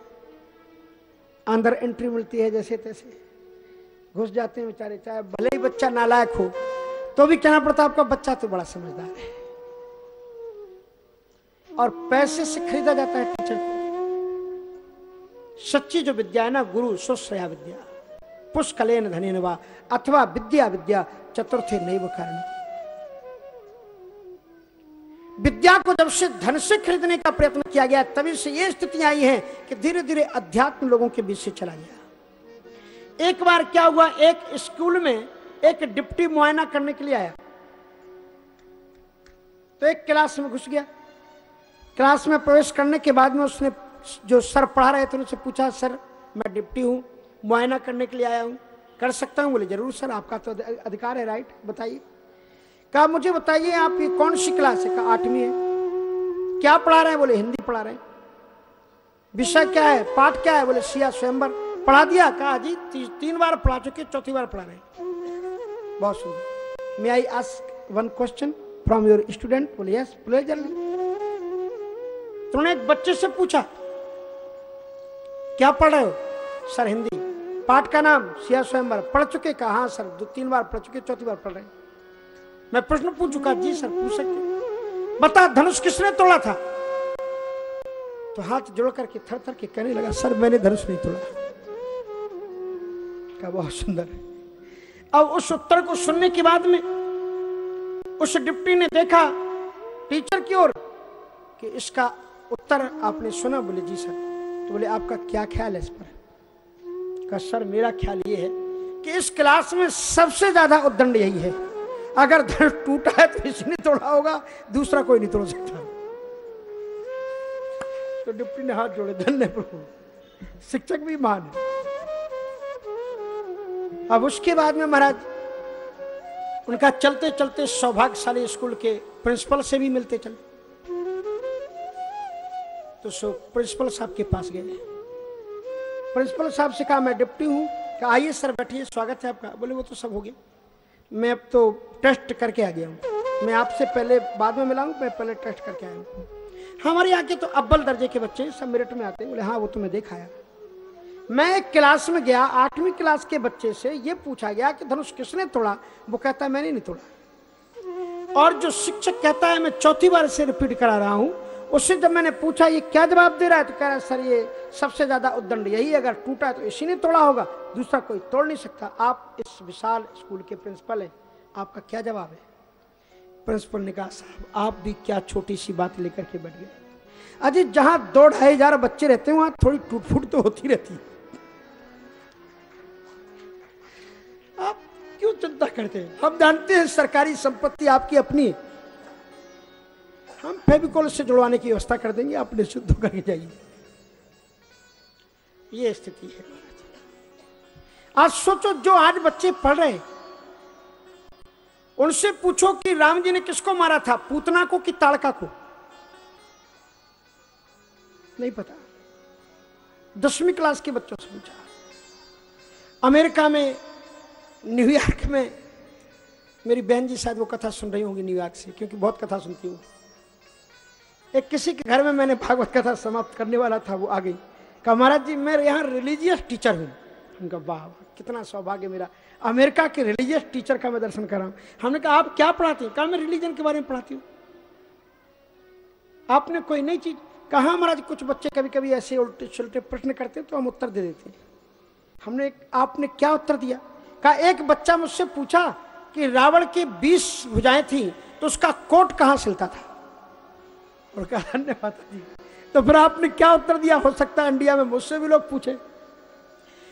[SPEAKER 4] अंदर एंट्री मिलती है जैसे तैसे। घुस जाते हैं बेचारे, चाहे भले ही बच्चा नालायक हो तो भी कहना पड़ता आपका? बच्चा तो बड़ा समझदार है। और पैसे से खरीदा जाता है टीचर को। सच्ची जो विद्या है ना, गुरु सुश्रया विद्या। पुष्कलेन धनेन वा अथवा विद्या विद्या, चतुर्थे नैव कारण। विद्या को जब से धन से खरीदने का प्रयत्न किया गया, तभी से ये स्थिति आई है कि धीरे धीरे अध्यात्म लोगों के बीच से चला गया। एक बार क्या हुआ, एक स्कूल में एक डिप्टी मुआयना करने के लिए आया। तो एक क्लास में घुस गया। क्लास में प्रवेश करने के बाद में उसने जो सर पढ़ा रहे थे, उनसे पूछा, सर, मैं डिप्टी हूँ, मुआयना करने के लिए आया हूँ। कर सकता हूँ? बोले, ज़रूर सर, आपका तो अधिकार है, राइट? बताइए। कहा मुझे बताइए आप ये कौन सी क्लास है? आठवीं है। क्या पढ़ा रहे हैं? बोले हिंदी पढ़ा रहे हैं। विषय क्या है? पाठ क्या है? बोले सिया स्वयंवर। पढ़ा दिया? कहा जी ती, तीन बार पढ़ा चुके चौथी बार पढ़ा रहे हैं। बहुत सुंदर। May I ask one question from your student बोले यस जल्दी। तो उन्होंने एक बच्चे से पूछा क्या पढ़ रहे हो? सर हिंदी। पाठ का नाम? सिया स्वयंवर। पढ़ चुके? कहा हाँ सर दो तीन बार पढ़ चुके चौथी बार पढ़ रहे हैं। मैं प्रश्न पूछ चुका, जी सर, पूछ सकते बता, धनुष किसने तोड़ा था? तो हाथ जोड़ करके, थर थर के कहने लगा, सर, मैंने धनुष नहीं तोड़ा। क्या बहुत सुंदर है। अब उस उत्तर को सुनने के बाद में उस डिप्टी ने देखा, टीचर की ओर, कि इसका उत्तर आपने सुना? बोले, जी सर। तो बोले, आपका क्या ख्याल है इस पर? का सर, मेरा ख्याल ये है कि इस क्लास में सबसे ज़्यादा उद्दंड यही है। अगर धनुष टूटा है तो इसने तोड़ा होगा, दूसरा कोई नहीं तोड़ सकता। तो डिप्टी ने हाथ जोड़े, धन्य प्रभु। शिक्षक भी महान है। अब उसके बाद में महाराज, उनका चलते चलते सौभाग्यशाली स्कूल के प्रिंसिपल से भी मिलते चले। तो सो प्रिंसिपल साहब के पास गए। प्रिंसिपल साहब से कहा, मैं डिप्टी हूँ आइए सर बैठिए, स्वागत है आपका। बोले, वो तो सब हो गया। मैं अब तो टेस्ट करके आ गया हूँ। मैं आपसे पहले बाद में मिला हूँ मैं पहले टेस्ट करके आया हूँ। हमारे यहाँ के तो अब्बल दर्जे के बच्चे सब मेरिट में आते हैं। बोले हाँ वो तो मैं देख आया मैं एक क्लास में गया, आठवीं क्लास के बच्चे से ये पूछा गया कि, धनुष किसने तोड़ा? वो कहता है, मैंने नहीं तोड़ा। और जो शिक्षक कहता है, मैं चौथी बार से रिपीट करा रहा हूँ। उससे जब मैंने पूछा, ये क्या जवाब दे रहा है? तो कह रहा है, सर, ये सबसे ज़्यादा उद्दंड यही अगर टूटा है तो इसी ने तोड़ा होगा, दूसरा कोई तोड़ नहीं सकता। आप इस विशाल स्कूल के प्रिंसिपल हैं, आपका क्या जवाब है? प्रिंसिपल ने कहा, साहब, आप भी क्या छोटी सी बात लेकर के बैठ गए? अजी, जहाँ दो ढाई हज़ार बच्चे रहते हैं, वहाँ थोड़ी टूट फूट तो होती रहती है। आप क्यों चिंता करते हैं? हम जानते हैं सरकारी संपत्ति आपकी अपनी है। हम फेविकोल से जुड़वाने की व्यवस्था कर देंगे, आप निश्चित होकर के जाइए। ये स्थिति है। आज सोचो, जो आज बच्चे पढ़ रहे उनसे पूछो कि राम जी ने किसको मारा था पूतना को कि ताड़का को नहीं पता। दसवीं क्लास के बच्चों से पूछा। अमेरिका में, न्यूयॉर्क में, मेरी बहन जी शायद वो कथा सुन रही होंगी न्यूयॉर्क से, क्योंकि बहुत कथा सुनती हूँ। एक किसी के घर में मैंने भागवत कथा समाप्त करने वाला था, वो आ गई। कहा, महाराज जी मैं यहाँ रिलीजियस टीचर हूँ। उनका वाह कितना सौभाग्य मेरा। अमेरिका के रिलीजियस टीचर का मैं दर्शन कर रहा हूँ। हमने कहा, आप क्या पढ़ाते हैं? कहा, मैं रिलीजन के बारे में पढ़ाती हूँ। आपने कोई नई चीज़? कहा महाराज, कुछ बच्चे कभी कभी ऐसे उल्टे सुलटे प्रश्न करते हैं तो हम उत्तर दे देते हैं। हमने आपने क्या उत्तर दिया? कहा, एक बच्चा मुझसे पूछा कि रावण के बीस भुजाएँ थी तो उसका कोट कहाँ सिलता था? और कहा धन्यवाद जी तो फिर आपने क्या उत्तर दिया? हो सकता है इंडिया में मुझसे भी लोग पूछे।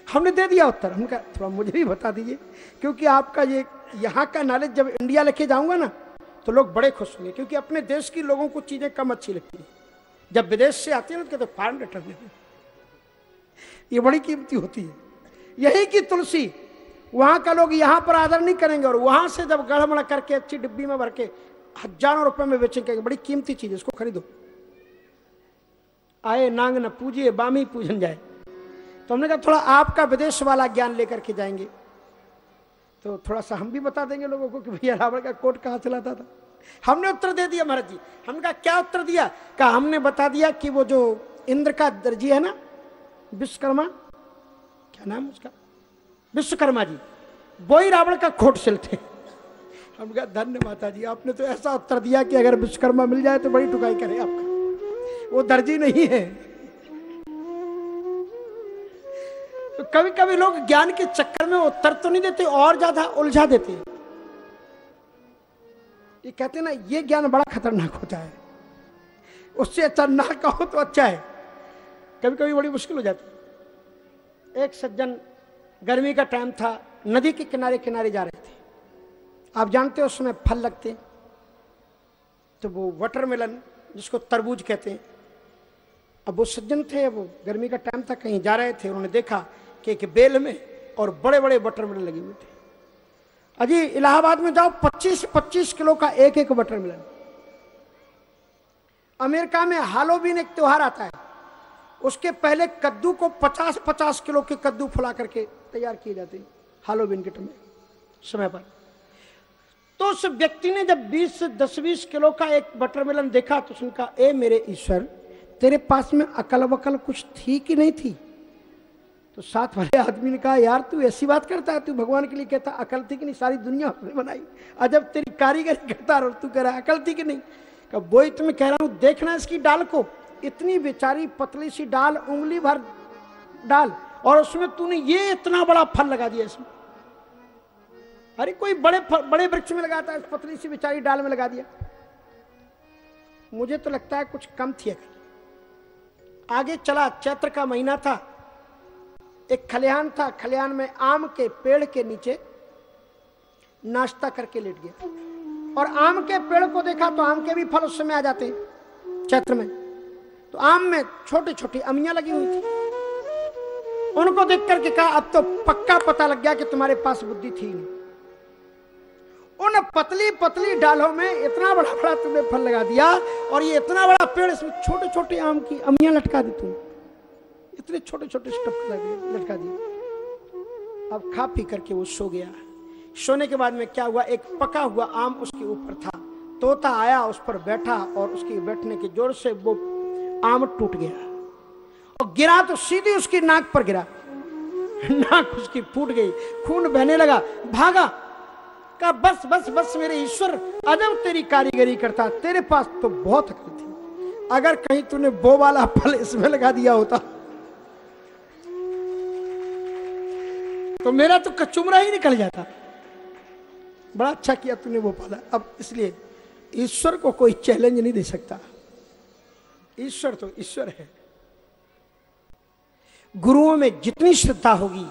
[SPEAKER 4] हमने दे दिया उत्तर। हम कहा, थोड़ा मुझे भी बता दीजिए, क्योंकि आपका ये यहाँ का नॉलेज जब इंडिया लेके जाऊँगा ना तो लोग बड़े खुश होंगे, क्योंकि अपने देश की लोगों को चीज़ें कम अच्छी लगती हैं। जब विदेश से आती है ना तो कहते फॉरन रिटर्न ये बड़ी कीमती होती है। यही की तुलसी, वहाँ का लोग यहाँ पर आदर नहीं करेंगे और वहाँ से जब गड़बड़ करके अच्छी डिब्बी में भर के हज़ारों रुपए में बेचेंगे बड़ी कीमती चीज़ इसको खरीदो। आए नांग न पूजिए, बामी पूजन जाए। तो हमने कहा, थोड़ा आपका विदेश वाला ज्ञान लेकर के जाएँगे। तो थोड़ा सा हम भी बता देंगे लोगों को कि भैया रावण का कोट कहाँ चलाता था। हमने उत्तर दे दिया महाराज जी। हमने कहा, क्या उत्तर दिया? कहा, हमने बता दिया कि वो जो इंद्र का दर्जी है ना, विश्वकर्मा, क्या नाम उसका? विश्वकर्मा जी, वो ही रावण का खोट सिलते हम कहा, धन्य माता जी आपने तो ऐसा उत्तर दिया कि अगर विश्वकर्मा मिल जाए तो बड़ी टुकाई करे आपका। वो दर्जी नहीं है। तो कभी कभी लोग ज्ञान के चक्कर में उत्तर तो नहीं देते, और ज़्यादा उलझा देते ये कहते ना, ये ज्ञान बड़ा खतरनाक होता है। उससे अच्छा ना कहो तो अच्छा है। कभी कभी बड़ी मुश्किल हो जाती एक सज्जन, गर्मी का टाइम था, नदी के किनारे किनारे जा रहे थे। आप जानते हो उसमें फल लगते हैं। तो वो वाटरमेलन जिसको तरबूज कहते हैं। अब वो सज्जन थे, वो गर्मी का टाइम था, कहीं जा रहे थे, उन्होंने देखा कि एक बेल में और बड़े बड़े वाटरमेलन लगे हुए थे। अजी, इलाहाबाद में जाओ 25 25 किलो का एक एक वाटरमेलन अमेरिका में हालोबीन एक त्योहार आता है। उसके पहले कद्दू को 50 50 किलो के कद्दू फुला करके तैयार किए जाते हैं हालोबीन के समय पर। तो उस व्यक्ति ने जब 20 से 10 20 किलो का एक बटरमेलन देखा तो उसने कहा, ए मेरे ईश्वर, तेरे पास में अकल वकल कुछ थी कि नहीं थी? तो साथ वाले आदमी ने कहा, यार, तू ऐसी बात करता है, तू भगवान के लिए कहता, अकल थी कि नहीं? सारी दुनिया उसने बनाई। अजब तेरी कारीगरी करता और तू कह रहा अकल थी कि नहीं? कहा वही तुम्हें कह रहा हूँ, देखना इसकी डाल को। इतनी बेचारी पतली सी डाल, उंगली भर डाल, और उसमें तूने ये इतना बड़ा फल लगा दिया इसमें। अरे कोई बड़े बड़े वृक्ष में लगाता है पतली सी बेचारी डाल में लगा दिया। मुझे तो लगता है कुछ कम थी अकल आगे चला, चैत्र का महीना था। एक खलिहान था, खलिहान में आम के पेड़ के नीचे नाश्ता करके लेट गया। और आम के पेड़ को देखा तो आम के भी फल उस समय आ जाते चैत्र में। तो आम में छोटी छोटी अमियाँ लगी हुई थी। उनको देख करके कहा, अब तो पक्का पता लग गया कि तुम्हारे पास बुद्धि थी नहीं। उन पतली पतली डालों में इतना बड़ा बड़ा तुमने फल लगा दिया और ये इतना बड़ा पेड़ इसमें छोटे छोटे आम की अमियाँ लटका दी तुम। इतने छोटे छोटे स्टप लटका दिए। अब खा पी करके वो सो गया। सोने के बाद में क्या हुआ? एक पका हुआ आम उसके ऊपर था। तोता आया, उस पर बैठा और उसके बैठने के ज़ोर से वो आम टूट गया। और गिरा तो सीधे उसकी नाक पर गिरा। नाक उसकी फूट गई। खून बहने लगा। भागा। का बस बस बस मेरे ईश्वर अदम तेरी कारीगरी करता, तेरे पास तो बहुत अकल थी। अगर कहीं तूने वो वाला फल इसमें लगा दिया होता। तो मेरा तो कचुमरा ही निकल जाता। बड़ा अच्छा किया तूने वो पाला। अब इसलिए ईश्वर को कोई चैलेंज नहीं दे सकता। ईश्वर तो ईश्वर है। गुरुओं में जितनी श्रद्धा होगी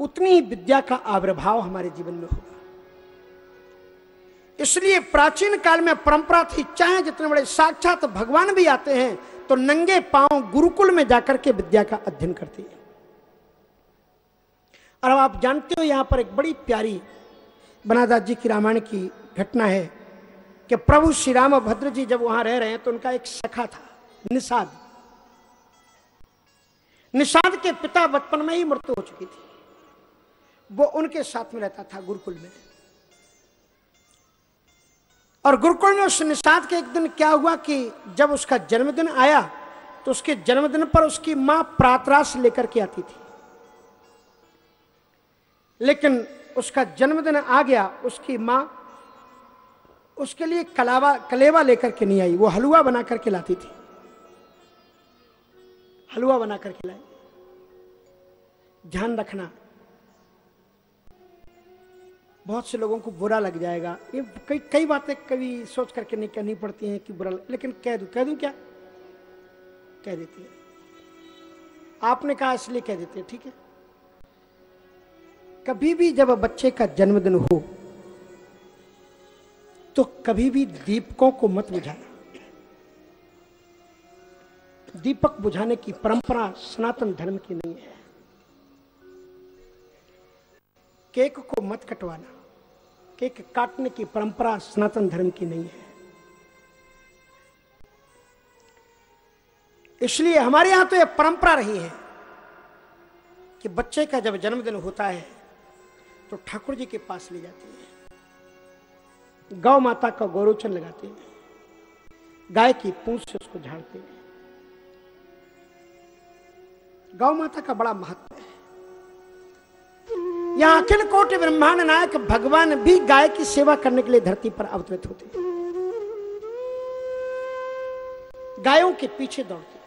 [SPEAKER 4] उतनी ही विद्या का आविर्भाव हमारे जीवन में होगा। इसलिए प्राचीन काल में परंपरा थी, चाहे जितने बड़े साक्षात भगवान भी आते हैं तो नंगे पाँव गुरुकुल में जाकर के विद्या का अध्ययन करते हैं। और आप जानते हो, यहाँ पर एक बड़ी प्यारी बनादास जी की रामायण की घटना है कि प्रभु श्री राम भद्र जी जब वहाँ रह रहे हैं तो उनका एक सखा था, निषाद। निषाद के पिता बचपन में ही मृत्यु हो चुकी थी। वो उनके साथ में रहता था गुरुकुल में। और गुरुकुल में उस निषाद के एक दिन क्या हुआ कि जब उसका जन्मदिन आया तो उसके जन्मदिन पर उसकी माँ प्रातराश लेकर के आती थी। लेकिन उसका जन्मदिन आ गया, उसकी माँ उसके लिए कलावा, कलेवा लेकर के नहीं आई, वो हलवा बना करके लाती थी। हलवा बना करके लाई। ध्यान रखना बहुत से लोगों को बुरा लग जाएगा। ये कई कई बातें कभी सोच करके नहीं कहनी पड़ती हैं कि बुरा, लेकिन कह दूँ कह दूँ क्या? कह देती है। आपने कहा इसलिए कह देती है, ठीक है? कभी भी जब बच्चे का जन्मदिन हो तो कभी भी दीपकों को मत बुझाना। दीपक बुझाने की परंपरा सनातन धर्म की नहीं है। केक को मत कटवाना। केक काटने की परंपरा सनातन धर्म की नहीं है। इसलिए हमारे यहाँ तो यह परंपरा रही है कि बच्चे का जब जन्मदिन होता है तो ठाकुर जी के पास ले जाते हैं। गौ माता का गौरोचन लगाते हैं। गाय की पूंछ से उसको झाड़ते हैं। गौ माता का बड़ा महत्व है। यहाँ अखिल कोटि ब्रह्मांड नायक भगवान भी गाय की सेवा करने के लिए धरती पर अवतरित होते गायों के पीछे दौड़ते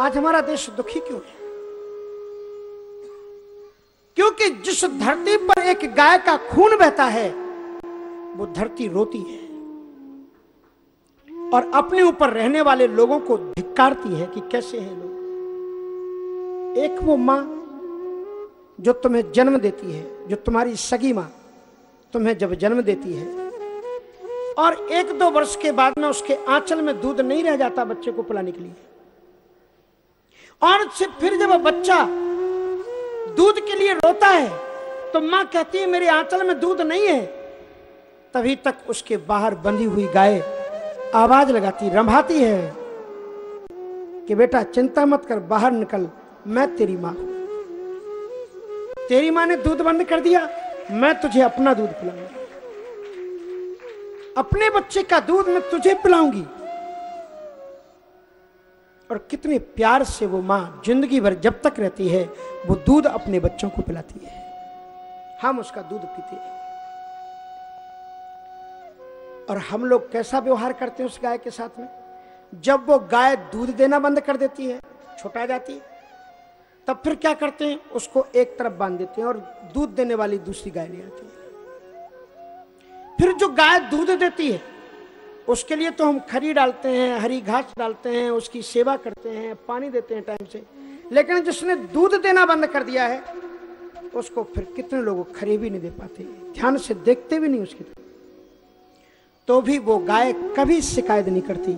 [SPEAKER 4] आज हमारा देश दुखी क्यों है? क्योंकि जिस धरती पर एक गाय का खून बहता है, वो धरती रोती है। और अपने ऊपर रहने वाले लोगों को धिक्कारती है कि कैसे हैं लोग? एक वो माँ जो तुम्हें जन्म देती है, जो तुम्हारी सगी माँ तुम्हें जब जन्म देती है। और एक दो वर्ष के बाद में उसके आंचल में दूध नहीं रह जाता बच्चे को पिलाने के लिए। और फिर जब बच्चा दूध के लिए रोता है तो माँ कहती है, मेरे आंचल में दूध नहीं है। तभी तक उसके बाहर बंधी हुई गाय आवाज़ लगाती, रंभाती है कि बेटा चिंता मत कर, बाहर निकल। मैं तेरी माँ तेरी माँ ने दूध बंद कर दिया, मैं तुझे अपना दूध पिलाऊँगी। अपने बच्चे का दूध मैं तुझे पिलाऊँगी। और कितने प्यार से वो माँ ज़िंदगी भर जब तक रहती है, वो दूध अपने बच्चों को पिलाती है। हम उसका दूध पीते हैं। और हम लोग कैसा व्यवहार करते हैं उस गाय के साथ में? जब वो गाय दूध देना बंद कर देती है, छुटा जाती है तब फिर क्या करते हैं? उसको एक तरफ़ बाँध देते हैं और दूध देने वाली दूसरी गाय ले आती है। फिर जो गाय दूध देती है, उसके लिए तो हम खरी डालते हैं, हरी घास डालते हैं, उसकी सेवा करते हैं, पानी देते हैं टाइम से। लेकिन जिसने दूध देना बंद कर दिया है, उसको फिर कितने लोग खरी भी नहीं दे पाते, ध्यान से देखते भी नहीं उसकी तो भी वो गाय कभी शिकायत नहीं करती।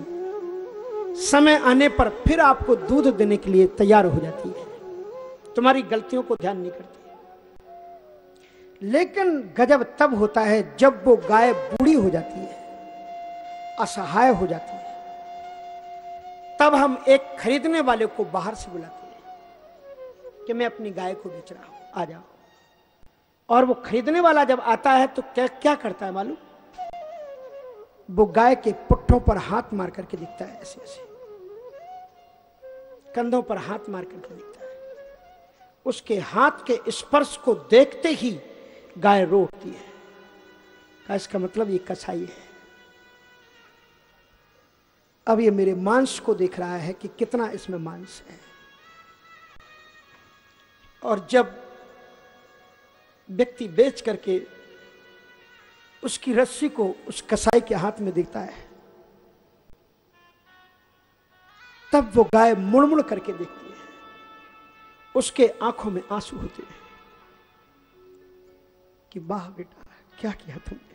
[SPEAKER 4] समय आने पर फिर आपको दूध देने के लिए तैयार हो जाती है। तुम्हारी गलतियों को ध्यान नहीं करती। लेकिन गजब तब होता है जब वो गाय बूढ़ी हो जाती है, असहाय हो जाती है। तब हम एक खरीदने वाले को बाहर से बुलाते हैं कि मैं अपनी गाय को बेच रहा हूँ, आ जाओ। और वो खरीदने वाला जब आता है तो क्या क्या करता है मालूम? वो गाय के पुट्ठों पर हाथ मार करके दिखता है ऐसे ऐसे कंधों पर हाथ मार करके देखता है। उसके हाथ के स्पर्श को देखते ही गाय रो उठती है इसका मतलब ये कसाई है। अब ये मेरे मांस को देख रहा है कि कितना इसमें मांस है। और जब व्यक्ति बेच करके उसकी रस्सी को उस कसाई के हाथ में देखता है, तब वो गाय मुड़मुड़ करके देखती है। उसके आँखों में आँसू होते हैं कि, वाह बेटा, क्या किया तुमने?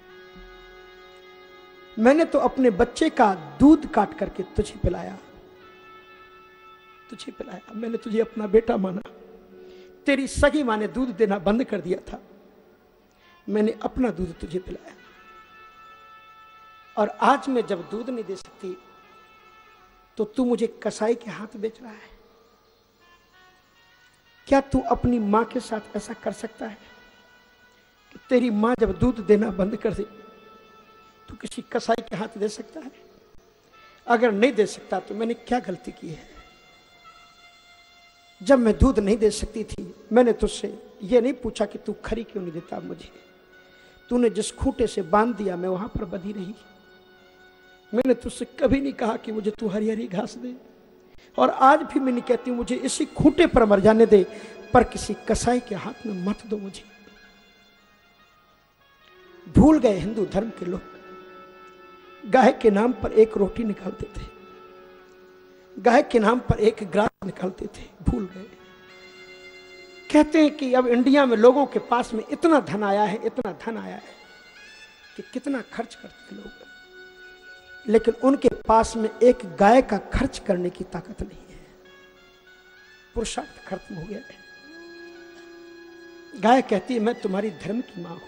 [SPEAKER 4] मैंने तो अपने बच्चे का दूध काट करके तुझे पिलाया। तुझे पिलाया। मैंने तुझे अपना बेटा माना। तेरी सगी माँ ने दूध देना बंद कर दिया था। मैंने अपना दूध तुझे पिलाया। और आज मैं जब दूध नहीं दे सकती तो तू मुझे कसाई के हाथ बेच रहा है। क्या तू अपनी माँ के साथ ऐसा कर सकता है कि तेरी माँ जब दूध देना बंद कर दे तो किसी कसाई के हाथ दे सकता है? अगर नहीं दे सकता तो मैंने क्या गलती की है? जब मैं दूध नहीं दे सकती थी, मैंने तुझसे यह नहीं पूछा कि तू खरी क्यों नहीं देता मुझे? तूने जिस खूटे से बाँध दिया, मैं वहाँ पर बधी रही। मैंने तुझसे कभी नहीं कहा कि मुझे तू हरी हरी घास दे। और आज भी मैं नहीं कहती मुझे इसी खूटे पर मर जाने दे, पर किसी कसाई के हाथ में मत दो मुझे। भूल गए हिंदू धर्म के लोग। गाय के नाम पर एक रोटी निकालते थे। गाय के नाम पर एक ग्रास निकालते थे। भूल गए। कहते हैं कि अब इंडिया में लोगों के पास में इतना धन आया है, इतना धन आया है कि कितना खर्च करते हैं लोग। लेकिन उनके पास में एक गाय का खर्च करने की ताकत नहीं है। पुरुषार्थ खत्म हो गया है। गाय कहती है, मैं तुम्हारी धर्म की माँ हूँ।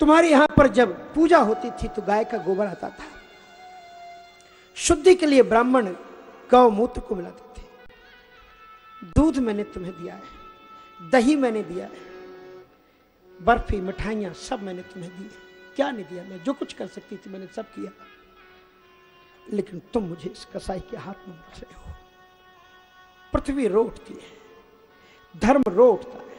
[SPEAKER 4] तुम्हारे यहाँ पर जब पूजा होती थी तो गाय का गोबर आता था। शुद्धि के लिए ब्राह्मण गौ मूत्र को मिलाते थे। दूध मैंने तुम्हें दिया है, दही मैंने दिया है, बर्फ़ी, मिठाइयाँ सब मैंने तुम्हें दी है। क्या नहीं दिया मैं? जो कुछ कर सकती थी मैंने सब किया। लेकिन तुम मुझे इस कसाई के हाथ में मर रहे हो। पृथ्वी रो उठती है, धर्म रो उठता है,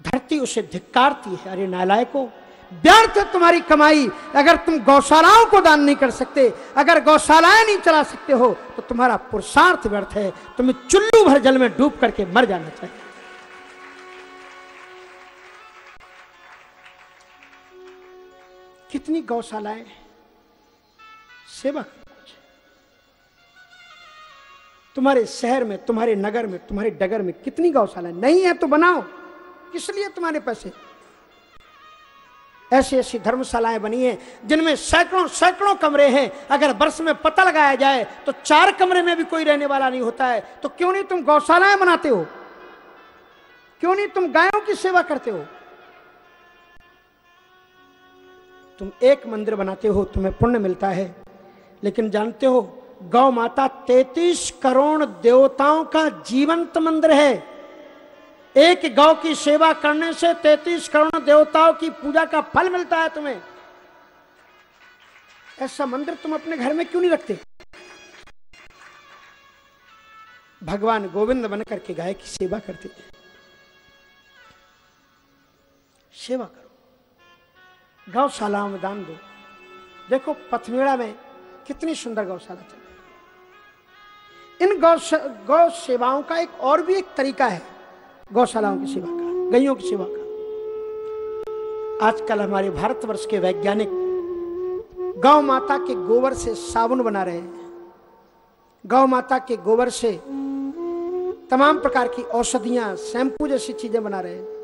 [SPEAKER 4] धरती उसे धिक्कारती है। अरे नालायको व्यर्थ है तुम्हारी कमाई। अगर तुम गौशालाओं को दान नहीं कर सकते, अगर गौशालाएँ नहीं चला सकते हो तो तुम्हारा पुरुषार्थ व्यर्थ है। तुम्हें चुल्लू भर जल में डूब करके मर जाना चाहिए। कितनी गौशालाएँ सेवा तुम्हारे शहर में, तुम्हारे नगर में, तुम्हारे डगर में कितनी गौशालाएँ? नहीं है तो बनाओ। किस लिए तुम्हारे पैसे। ऐसी ऐसी धर्मशालाएँ बनी हैं, जिनमें सैकड़ों सैकड़ों कमरे हैं। अगर वर्ष में पता लगाया जाए तो चार कमरे में भी कोई रहने वाला नहीं होता है। तो क्यों नहीं तुम गौशालाएँ बनाते हो? क्यों नहीं तुम गायों की सेवा करते हो? तुम एक मंदिर बनाते हो, तुम्हें पुण्य मिलता है। लेकिन जानते हो, गौ माता तैतीस करोड़ देवताओं का जीवंत मंदिर है। एक गौ की सेवा करने से तैतीस करोड़ देवताओं की पूजा का फल मिलता है तुम्हें। ऐसा मंदिर तुम अपने घर में क्यों नहीं रखते? भगवान गोविंद बनकर के गाय की सेवा करते सेवा करो। गौशालाओं में दान दो। देखो पथमेड़ा में कितनी सुंदर गौशाला चल इन गौ गौ सेवाओं का एक और भी एक तरीका है। गौशालाओं की सेवा का गैयों की सेवा का आजकल हमारे भारतवर्ष के वैज्ञानिक गौ माता के गोबर से साबुन बना रहे हैं। गौ माता के गोबर से तमाम प्रकार की औषधियाँ, शैम्पू जैसी चीज़ें बना रहे हैं।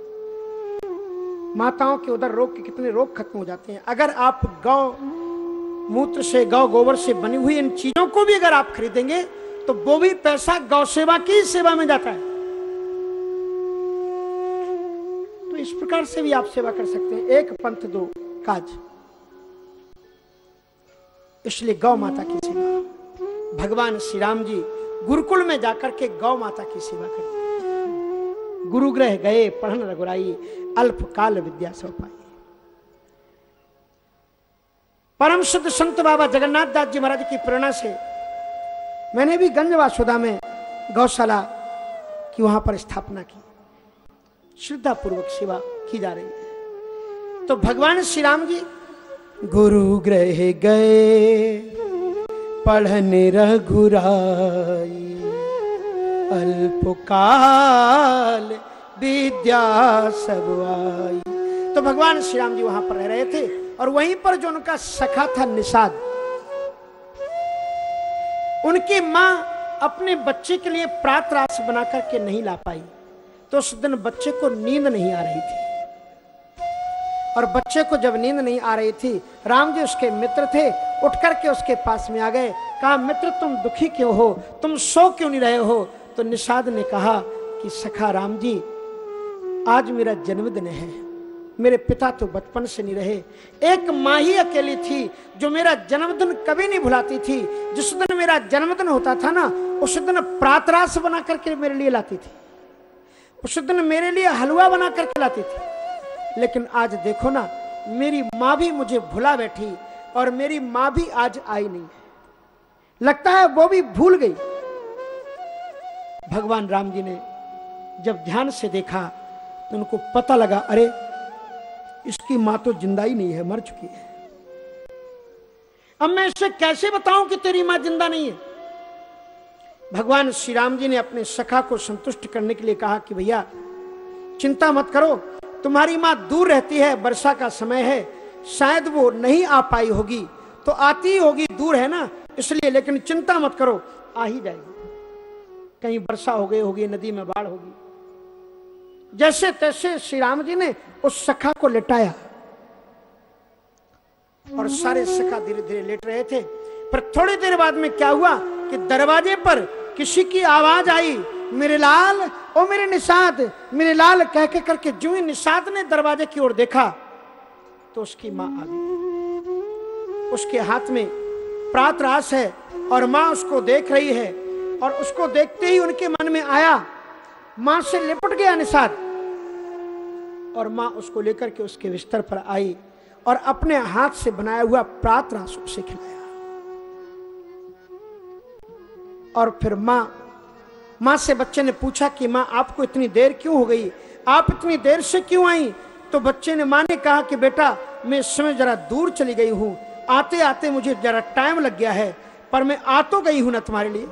[SPEAKER 4] माताओं के उधर रोग के कितने रोग खत्म हो जाते हैं। अगर आप गौ मूत्र से गौ गोबर से बनी हुई इन चीज़ों को भी अगर आप खरीदेंगे तो वो भी पैसा गौ सेवा की सेवा में जाता है। तो इस प्रकार से भी आप सेवा कर सकते हैं। एक पंथ, दो काज। इसलिए गौ माता की सेवा। भगवान श्री राम जी गुरुकुल में जाकर के गौ माता की सेवा करते गुरुग्रह गए, पढ़न रघुराई अल्प काल विद्या सौ पाई। परम शुद्ध संत बाबा जगन्नाथ दास जी महाराज की प्रेरणा से मैंने भी गंज वासुदा में गौशाला की वहाँ पर स्थापना की। श्रद्धा पूर्वक सेवा की जा रही है। तो भगवान श्री राम जी गुरु ग्रह गए, पढ़ने रघुराई अल्पकाल विद्या सब आई। तो भगवान श्री राम जी वहाँ पर रह रहे थे और वहीं पर जो उनका सखा था निषाद, उनकी माँ अपने बच्चे के लिए प्रात रास बना करके नहीं ला पाई। तो उस दिन बच्चे को नींद नहीं आ रही थी। और बच्चे को जब नींद नहीं आ रही थी, राम जी उसके मित्र थे उठ करके उसके पास में आ गए, कहा, मित्र, तुम दुखी क्यों हो? तुम सो क्यों नहीं रहे हो? तो निषाद ने कहा कि सखा राम जी, आज मेरा जन्मदिन है। मेरे पिता तो बचपन से नहीं रहे। एक माँ ही अकेली थी जो मेरा जन्मदिन कभी नहीं भुलाती थी। जिस दिन मेरा जन्मदिन होता था ना, उस दिन प्रातरास बना करके मेरे लिए लाती थी। उस दिन मेरे लिए हलवा बना करके लाती थी। लेकिन आज देखो ना, मेरी माँ भी मुझे भुला बैठी और मेरी माँ भी आज आई नहीं है। लगता है वो भी भूल गई। भगवान राम जी ने जब ध्यान से देखा तो उनको पता लगा, अरे, इसकी माँ तो ज़िंदा ही नहीं है, मर चुकी है। अब मैं इससे कैसे बताऊँ कि तेरी माँ ज़िंदा नहीं है? भगवान श्री राम जी ने अपने सखा को संतुष्ट करने के लिए कहा कि, भैया, चिंता मत करो, तुम्हारी माँ दूर रहती है, वर्षा का समय है, शायद वो नहीं आ पाई होगी तो आती होगी, दूर है ना, इसलिए, लेकिन चिंता मत करो, आ ही जाएगी। कहीं वर्षा हो गई होगी, नदी में बाढ़ होगी। जैसे तैसे श्री राम जी ने उस सखा को लेटाया। और सारे सखा धीरे धीरे लेट रहे थे। पर थोड़ी देर बाद में क्या हुआ कि दरवाजे पर किसी की आवाज़ आई, मेरे लाल, ओ मेरे निषाद, मेरे लाल कह के करके जो ही निषाद ने दरवाजे की ओर देखा तो उसकी माँ आ गई। उसके हाथ में प्रात रास है और माँ उसको देख रही है। और उसको देखते ही उनके मन में आया, माँ से लिपट गया निषाद और माँ उसको लेकर के उसके बिस्तर पर आई और अपने हाथ से बनाया हुआ प्रात रास उसे खिलाया। और फिर माँ माँ से बच्चे ने पूछा कि, माँ, आपको इतनी देर क्यों हो गई? आप इतनी देर से क्यों आई? तो बच्चे ने माँ ने कहा कि, बेटा, मैं इस समय जरा दूर चली गई हूँ। आते आते मुझे जरा टाइम लग गया है, पर मैं आ तो गई हूँ ना तुम्हारे लिए।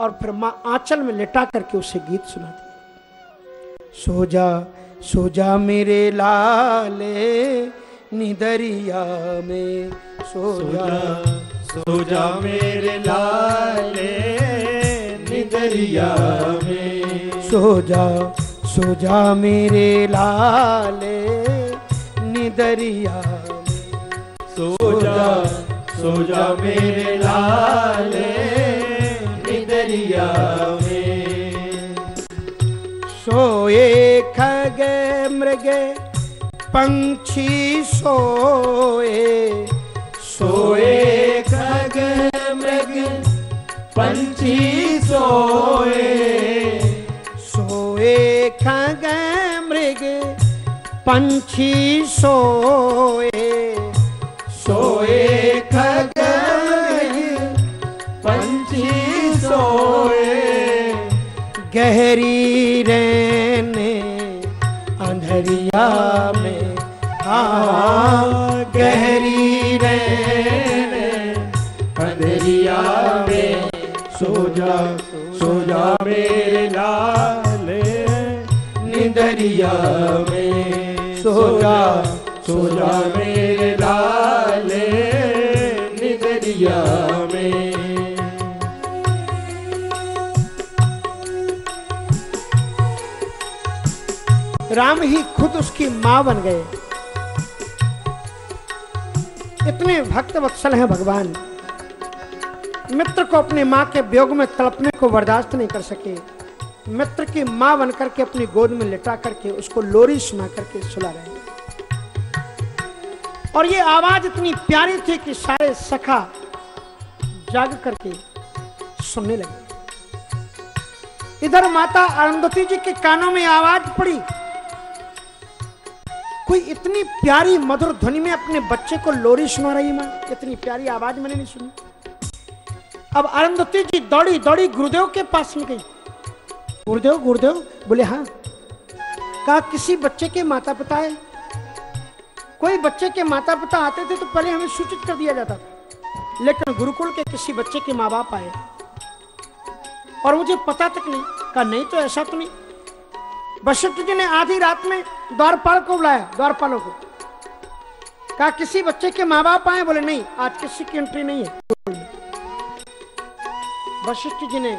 [SPEAKER 4] और फिर माँ आंचल में लेटा करके उसे गीत सुनाती। सो जा सो जा मेरे लाले निदरिया में सो जा
[SPEAKER 5] सो जा मेरे लाले निदरिया में।
[SPEAKER 4] सो जा सो जा मेरे लाले निदरिया में।
[SPEAKER 5] सो जा सो जा मेरे लाले में
[SPEAKER 4] सोए खग मृगे पंछी सोए।
[SPEAKER 5] सोए खग मृग पंछी सोए।
[SPEAKER 4] सोए खग मृग पंछी सोए।
[SPEAKER 5] सोए खग
[SPEAKER 4] अंधरिया में हाँ गहरी रहने
[SPEAKER 5] अंधेरिया में सो जा सो जा मेरे लाले निदरिया में
[SPEAKER 4] सो जा
[SPEAKER 5] सो जा मेरे लाले निदरिया
[SPEAKER 4] राम ही खुद उसकी माँ बन गए। इतने भक्त वत्सल हैं भगवान। मित्र को अपनी माँ के वियोग में तड़पने को बर्दाश्त नहीं कर सके। मित्र की माँ बनकर के अपनी गोद में लिटा करके उसको लोरी सुना करके सुला रहे और ये आवाज़ इतनी प्यारी थी कि सारे सखा जाग करके सुनने लगे। इधर माता अरुंधति जी के कानों में आवाज़ पड़ी। कोई इतनी प्यारी मधुर ध्वनि में अपने बच्चे को लोरी सुना रही माँ? इतनी प्यारी आवाज़ मैंने नहीं सुनी। अब अरुंधति जी दौड़ी दौड़ी गुरुदेव के पास में गई। गुरुदेव गुरुदेव, बोले हाँ। कहा, किसी बच्चे के माता पिता है? कोई बच्चे के माता पिता आते थे तो पहले हमें सूचित कर दिया जाता था। लेकिन गुरुकुल के किसी बच्चे के माँ बाप आए। और मुझे पता तक नहीं। कहा, नहीं तो ऐसा तो नहीं। वशिष्ठ जी ने आधी रात में द्वारपाल को बुलाया, द्वारपालों को। कहा, किसी बच्चे के माँ बाप आए? बोले, नहीं, आज किसी की एंट्री नहीं है। वशिष्ठ जी ने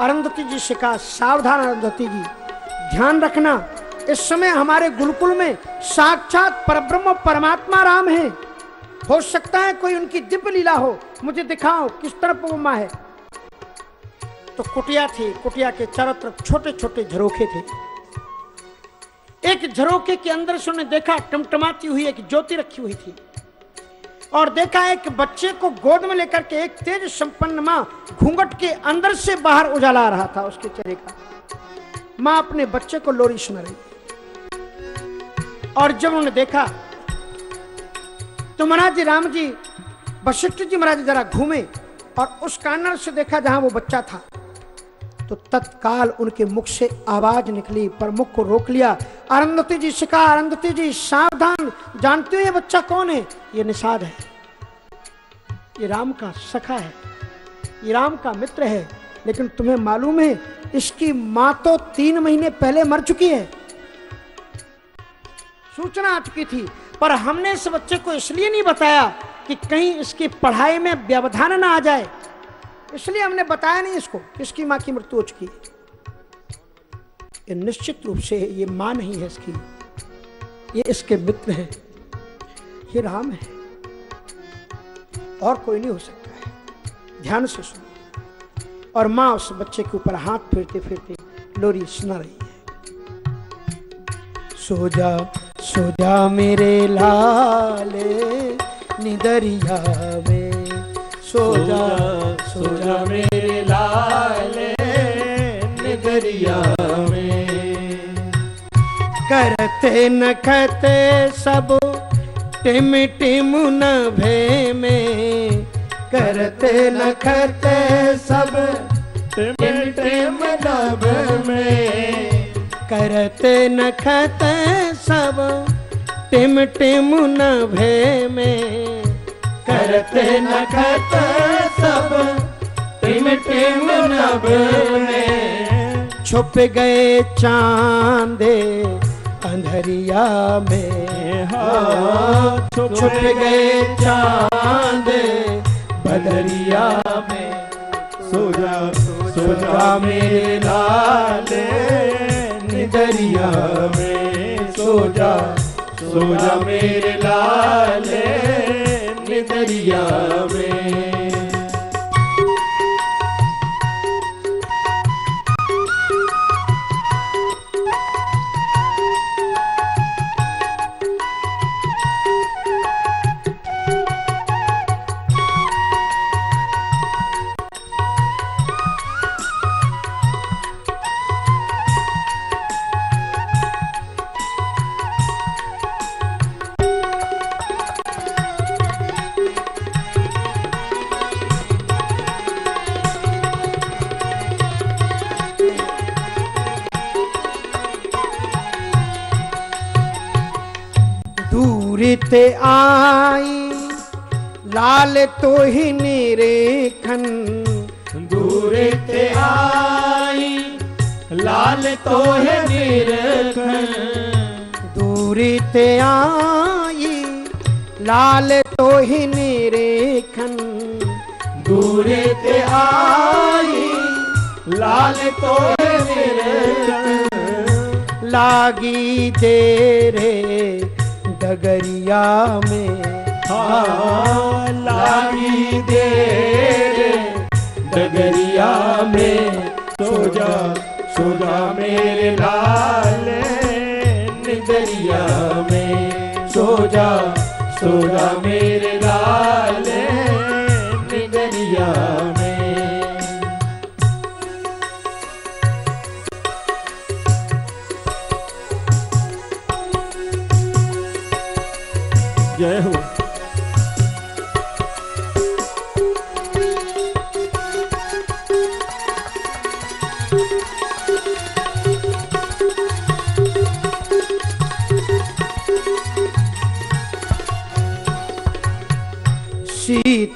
[SPEAKER 4] अरुंधति जी से कहा, सावधान अरुंधति जी, ध्यान रखना, इस समय हमारे गुरुकुल में साक्षात परब्रह्म परमात्मा राम है। हो सकता है कोई उनकी दिव्य लीला हो। मुझे दिखाओ, किस तरफ़ वो माँ है? तो कुटिया थी, कुटिया के चारों तरफ़ छोटे छोटे झरोखे थे। एक झरोखे के अंदर से उन्होंने देखा, टमटमाती हुई एक ज्योति रखी हुई थी। और देखा एक बच्चे को गोद में लेकर के एक तेज संपन्न माँ घूंघट के अंदर से बाहर उजाला आ रहा था उसके चेहरे का। माँ अपने बच्चे को लोरी सुना रही। और जब उन्होंने देखा तो महाराज राम जी, वशिष्ठ जी महाराज जरा घूमे और उस कार्नर से देखा जहाँ वो बच्चा था। तो तत्काल उनके मुख से आवाज़ निकली पर मुख को रोक लिया। अरुंधति जी से कहा जी, सावधान। जानते हो ये बच्चा कौन है? ये निषाद है। ये राम का सखा है। ये राम का मित्र है। लेकिन तुम्हें मालूम है, इसकी माँ तो तीन महीने पहले मर चुकी है। सूचना आ चुकी थी, पर हमने इस बच्चे को इसलिए नहीं बताया कि कहीं इसकी पढ़ाई में व्यवधान ना आ जाए। इसलिए हमने बताया नहीं इसको इसकी माँ की मृत्यु हो चुकी है। निश्चित रूप से ये माँ नहीं है इसकी। ये इसके मित्र हैं। ये राम है। और कोई नहीं हो सकता है। ध्यान से सुनो। और माँ उस बच्चे के ऊपर हाथ फेरते फेरते लोरी सुना रही है। सो जा सो जा मेरे लाले निदरिया में सो जा
[SPEAKER 5] सो जा मेरे लाले निगरिया में।
[SPEAKER 4] करते नखते सब टिम टिम नभे में। करते नखते सब
[SPEAKER 5] टिम टिम नभ में।
[SPEAKER 4] करते नखते सब टिम टिम नभे में।
[SPEAKER 5] करते नखत सब। टिम टिम नभ में
[SPEAKER 4] छुप गए चांदे अंधरिया में।
[SPEAKER 5] हाँ छुप
[SPEAKER 4] गए
[SPEAKER 5] चाँद बदरिया में। सो जा सो जा मेरे लाले निदरिया में। सो जा सो जा मेरे लाले निदरिया में
[SPEAKER 4] ते आई लाल तो ही निरेखन
[SPEAKER 5] दूर ते आई लाल तो है निरखन
[SPEAKER 4] दूर ते आई लाल तो ही निरेखन
[SPEAKER 5] दूर ते आई लाल तो है निरखन
[SPEAKER 4] लागी तेरे डगरिया में।
[SPEAKER 5] हाँ लागी देर डगरिया में। सो जा सो जा मेरे लाल निगरिया में। सो जा सो जा मेरे लाल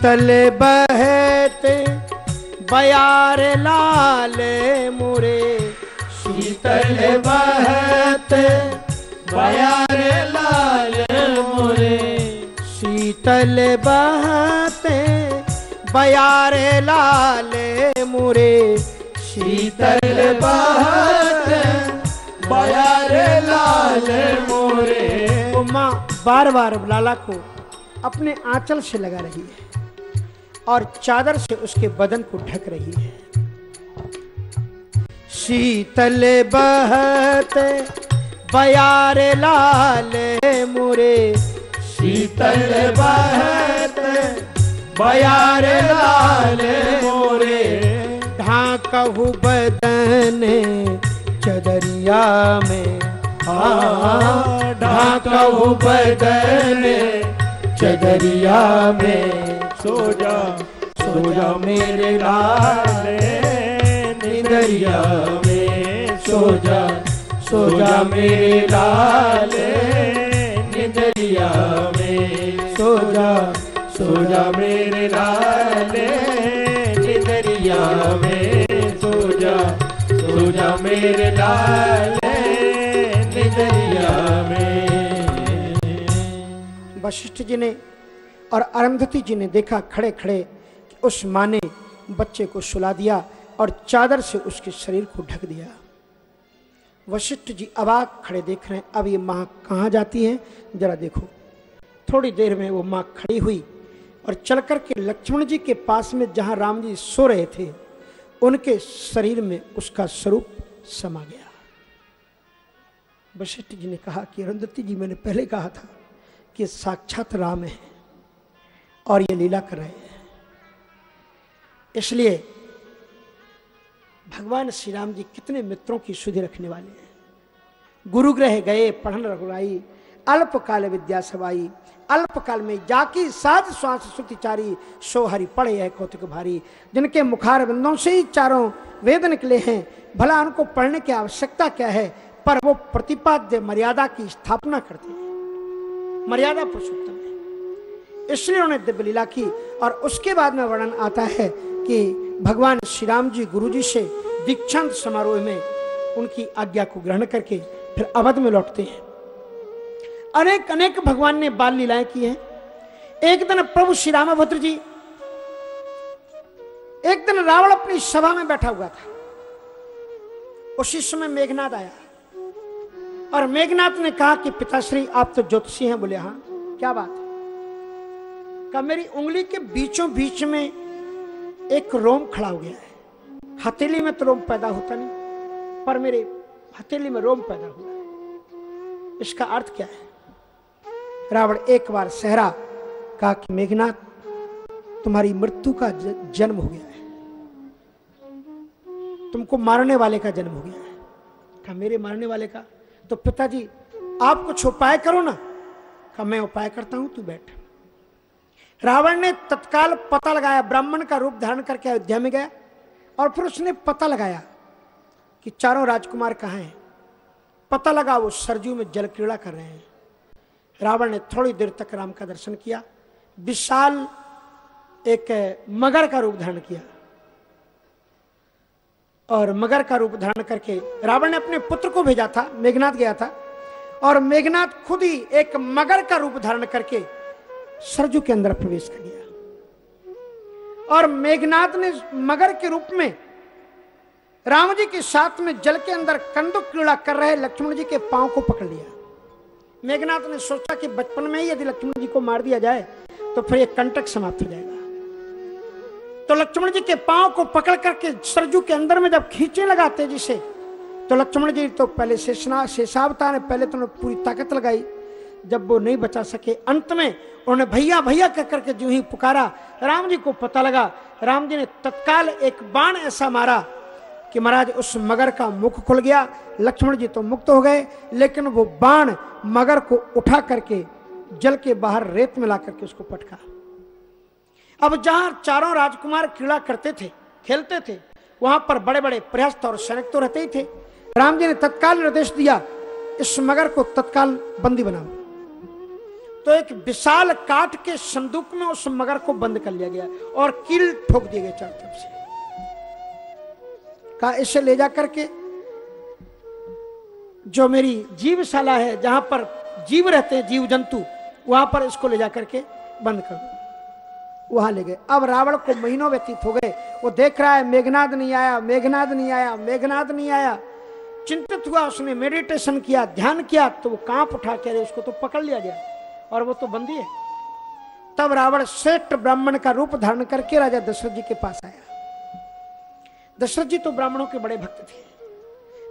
[SPEAKER 4] शीतल बहते, बयार लाल मुरे। शीतल बहते,
[SPEAKER 5] बयार लाल मोरे।
[SPEAKER 4] शीतल बहते, बयार लाल मुरे।
[SPEAKER 5] शीतल बहत, बयार लाल मोरे।
[SPEAKER 4] वो माँ बार बार लाला को अपने आंचल से लगा रही है। और चादर से उसके बदन को ढक रही है। शीतल बहत, बयार लाल मुरे।
[SPEAKER 5] शीतल बहत, बयार लाल मोरे।
[SPEAKER 4] ढाकहु बदन चदरिया में।
[SPEAKER 5] ढाकहु बदन चदरिया में। सो जा सो जा मेरे लाल, निंदरिया में सो जा सो जा मेरे लाल, निदरिया में सो जा सो जा मेरे लाल, निंदरिया में सो जा सो जा मेरे लाल, निंदरिया में।
[SPEAKER 4] वशिष्ठ जी ने और अरुंधति जी ने देखा खड़े खड़े कि उस माँ ने बच्चे को सुला दिया और चादर से उसके शरीर को ढक दिया। वशिष्ठ जी अबाक खड़े देख रहे हैं, अब ये माँ कहाँ जाती है? जरा देखो। थोड़ी देर में वो माँ खड़ी हुई और चल कर के लक्ष्मण जी के पास में जहाँ राम जी सो रहे थे, उनके शरीर में उसका स्वरूप समा गया। वशिष्ठ जी ने कहा कि अरुंधति जी, मैंने पहले कहा था कि साक्षात राम है। और ये लीला कर रहे हैं। इसलिए भगवान श्री राम जी कितने मित्रों की सुधि रखने वाले हैं। गुरुग्रह गए, पढ़न रघुराई, अल्पकाल विद्या सवाई, अल्पकाल में जाकी, साध श्वास श्रुतिचारी सो हरि पड़े है कौतुक भारी। जिनके मुखार बिंदों से ही चारों वेद निकले हैं, भला उनको पढ़ने की आवश्यकता क्या है? पर वो प्रतिपाद्य मर्यादा की स्थापना करते हैं। मर्यादा पुरुषोत्तम इसलिए उन्होंने दिव्य लीला की और उसके बाद में वर्णन आता है कि भगवान श्री राम जी गुरु जी से दीक्षांत समारोह में उनकी आज्ञा को ग्रहण करके फिर अवध में लौटते हैं। अनेक अनेक भगवान ने बाल लीलाएँ की हैं। एक दिन प्रभु श्री रामभद्र जी, एक दिन रावण अपनी सभा में बैठा हुआ था। उसी समय मेघनाथ आया और मेघनाथ ने कहा कि पिताश्री, आप तो ज्योतिषी हैं। बोले हाँ क्या बात कहा मेरी उंगली के बीचों बीच में एक रोम खड़ा हो गया है। हथेली में तो रोम पैदा होता नहीं, पर मेरे हथेली में रोम पैदा हुआ है। इसका अर्थ क्या है? रावण एक बार सहरा कहा कि मेघनाथ, तुम्हारी मृत्यु का जन्म हो गया है। तुमको मारने वाले का जन्म हो गया है। कहा, मेरे मारने वाले का? तो पिताजी, आप कुछ उपाय करो ना। कहा, मैं उपाय करता हूँ, तू बैठ। रावण ने तत्काल पता लगाया, ब्राह्मण का रूप धारण करके अयोध्या में गया और फिर उसने पता लगाया कि चारों राजकुमार कहाँ हैं। पता लगा वो सरजू में जल क्रीड़ा कर रहे हैं। रावण ने थोड़ी देर तक राम का दर्शन किया, विशाल एक मगर का रूप धारण किया और मगर का रूप धारण करके रावण ने अपने पुत्र को भेजा था, मेघनाथ गया था और मेघनाथ खुद ही एक मगर का रूप धारण करके सरजू के अंदर प्रवेश कर गया। और मेघनाथ ने मगर के रूप में राम जी के साथ में जल के अंदर कंदुक क्रीड़ा कर रहे लक्ष्मण जी के पाँव को पकड़ लिया। मेघनाथ ने सोचा कि बचपन में ही यदि लक्ष्मण जी को मार दिया जाए तो फिर यह कंटक समाप्त हो जाएगा। तो लक्ष्मण जी के पाँव को पकड़ करके सरजू के अंदर में जब खींचे लगा तेज़ी से तो लक्ष्मण जी तो पहले शेषना शेषावतार ने पहले तो पूरी ताकत लगाई। जब वो नहीं बचा सके, अंत में उन्होंने भैया भैया कह करके जो ही पुकारा, राम जी को पता लगा। राम जी ने तत्काल एक बाण ऐसा मारा कि महाराज, उस मगर का मुख खुल गया। लक्ष्मण जी तो मुक्त हो गए, लेकिन वो बाण मगर को उठा करके जल के बाहर रेत में ला करके उसको पटका। अब जहाँ चारों राजकुमार क्रीड़ा करते थे, खेलते थे, वहाँ पर बड़े बड़े प्रहस्त और सैनिक तो रहते ही थे। राम जी ने तत्काल निर्देश दिया, इस मगर को तत्काल बंदी बनाओ। तो एक विशाल काट के संदूक में उस मगर को बंद कर लिया गया और कील ठोक दिए गए चारों तरफ़ से। कहा, इसे ले जा करके जो मेरी जीवशाला है, जहाँ पर जीव रहते हैं, जीव जंतु, वहाँ पर इसको ले जा करके बंद कर दो। वहाँ ले गए। अब रावण को महीनों व्यतीत हो गए। वो देख रहा है, मेघनाद नहीं आया, मेघनाद नहीं आया, मेघनाद नहीं आया। चिंतित हुआ, उसने मेडिटेशन किया, ध्यान किया तो वो काँप उठा के उसको तो पकड़ लिया गया। और वो तो बंदी है। तब रावण श्रेष्ठ ब्राह्मण का रूप धारण करके राजा दशरथ जी के पास आया। दशरथ जी तो ब्राह्मणों के बड़े भक्त थे।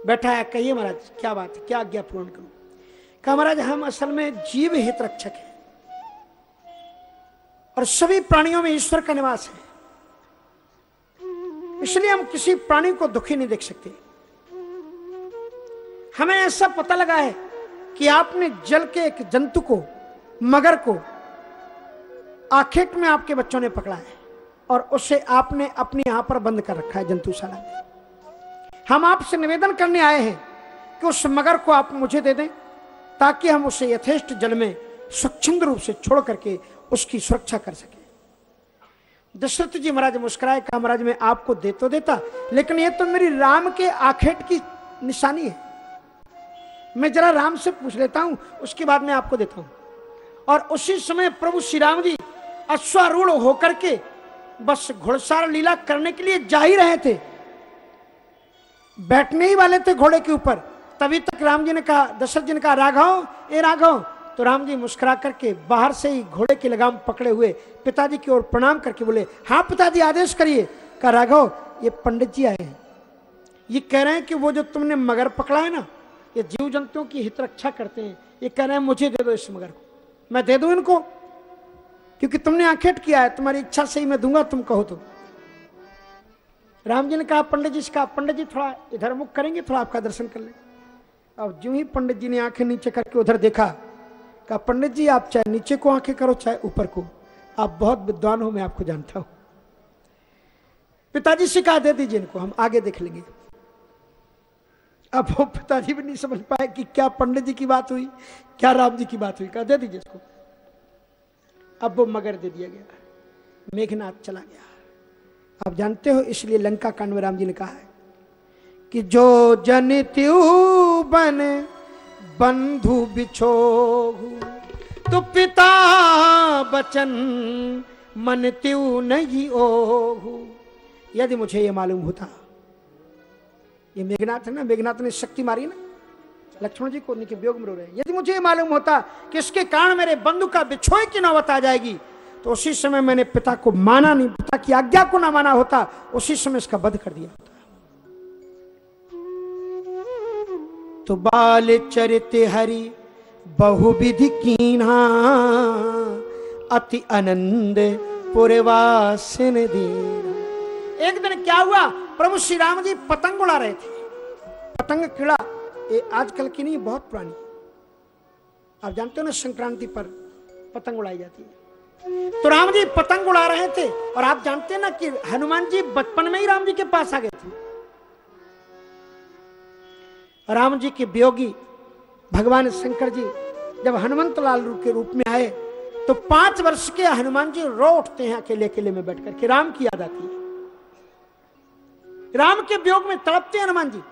[SPEAKER 4] बैठा है, कहिए महाराज, क्या बात है, क्या आज्ञा पूर्ण करूँ? कहा, महाराज, हम असल में जीव हित रक्षक हैं और सभी प्राणियों में ईश्वर का निवास है। इसलिए हम किसी प्राणी को दुखी नहीं देख सकते। हमें ऐसा पता लगा है कि आपने जल के एक जंतु को मगर को आखेट में आपके बच्चों ने पकड़ा है और उसे आपने अपने यहाँ पर बंद कर रखा है जंतुशाला में हम आपसे निवेदन करने आए हैं कि उस मगर को आप मुझे दे दें, ताकि हम उसे यथेष्ट जल में स्वच्छंद रूप से छोड़ करके उसकी सुरक्षा कर सके। दशरथ जी महाराज मुस्कुराए, कहा, महाराज, मैं आपको दे तो देता, लेकिन यह तो मेरी राम के आखेट की निशानी है। मैं जरा राम से पूछ लेता हूँ, उसके बाद मैं आपको देता हूँ। और उसी समय प्रभु श्री राम जी अश्वारूढ़ होकर के बस घुड़सार लीला करने के लिए जा ही रहे थे। बैठने ही वाले थे घोड़े के ऊपर। तभी तक राम जी ने कहा, दशरथ जी ने कहा, राघव, ए राघव। तो राम जी मुस्कुरा करके बाहर से ही घोड़े की लगाम पकड़े हुए पिताजी की ओर प्रणाम करके बोले हाँ पिताजी, आदेश करिए। कहा, राघव, ये पंडित जी आए हैं। ये कह रहे हैं कि वो जो तुमने मगर पकड़ा है ना, ये जीव जंतुओं की हित रक्षा करते हैं। ये कह रहे हैं, मुझे दे दो इस मगर को। मैं दे दूँ इनको? क्योंकि तुमने आखेट किया है, तुम्हारी इच्छा से ही मैं दूँगा, तुम कहो तो। राम जी ने कहा, पंडित जी से कहा पंडित जी थोड़ा इधर मुख करेंगे, थोड़ा आपका दर्शन कर ले। अब जो ही पंडित जी ने आँखें नीचे करके उधर देखा, कहा, पंडित जी, आप चाहे नीचे को आँखें करो, चाहे ऊपर को। आप बहुत विद्वान हो, मैं आपको जानता हूँ। पिताजी से कहा, दे दीजिए इनको, हम आगे देख लेंगे। अब वो पिताजी भी नहीं समझ पाए कि क्या पंडित जी की बात हुई, क्या राम जी की बात हुई। कहा, दे दीजिए इसको। अब वो मगर दे दिया गया। मेघनाथ चला गया। आप जानते हो, इसलिए लंका कांड में राम जी ने कहा है कि जो जन त्यू बन, बंधु बिछो तो पिता बचन मन त्यू नहीं ओहू। यदि मुझे ये मालूम होता ये मेघनाथ है ना, मेघनाथ ने शक्ति मारी ना। लक्ष्मण जी को उनके वियोग में रो रहे हैं। यदि मुझे मालूम होता कि इसके कारण मेरे बंधु का बिछोए की नौबत आ जाएगी तो उसी समय मैंने पिता को माना नहीं, पिता की आज्ञा को ना माना होता, उसी समय इसका वध कर दिया होता। तो बाल चरित हरि, बहुविधि कीन्हा, अति आनंद पुरवासन दीना एक दिन क्या हुआ? प्रभु श्री राम जी पतंग उड़ा रहे थे। पतंग कीड़ा, ये आजकल की नहीं, बहुत पुरानी। आप जानते हो ना, संक्रांति पर पतंग उड़ाई जाती है। तो राम जी पतंग उड़ा रहे थे, और आप जानते हैं ना कि हनुमान जी बचपन में ही राम जी के पास आ गए थे। राम जी के वियोगी, भगवान शंकर जी, जब हनुमंत लाल के रूप में आए तो पाँच वर्ष के हनुमान जी रो उठते हैं अकेले अकेले में बैठकर के राम की याद आती है। राम के वियोग में तड़पते हैं हनुमान जी।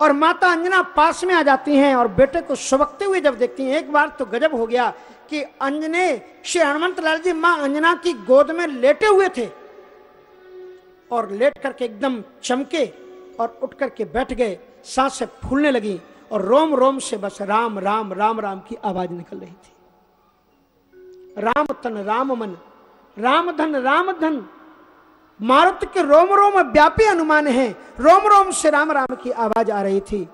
[SPEAKER 4] और माता अंजना पास में आ जाती हैं और बेटे को सुबकते हुए जब देखती हैं, एक बार तो गजब हो गया कि अंजने, श्री हनुमंत लाल जी माँ अंजना की गोद में लेटे हुए थे। और लेट करके एकदम चमके और उठ करके बैठ गए, साँसें फूलने लगी और रोम रोम से बस राम राम राम राम की आवाज़ निकल रही थी। राम तन, राम मन, राम धन राम धन। मारुत के रोम रोम व्यापी अनुमान है। रोम रोम से राम राम की आवाज़ आ रही थी।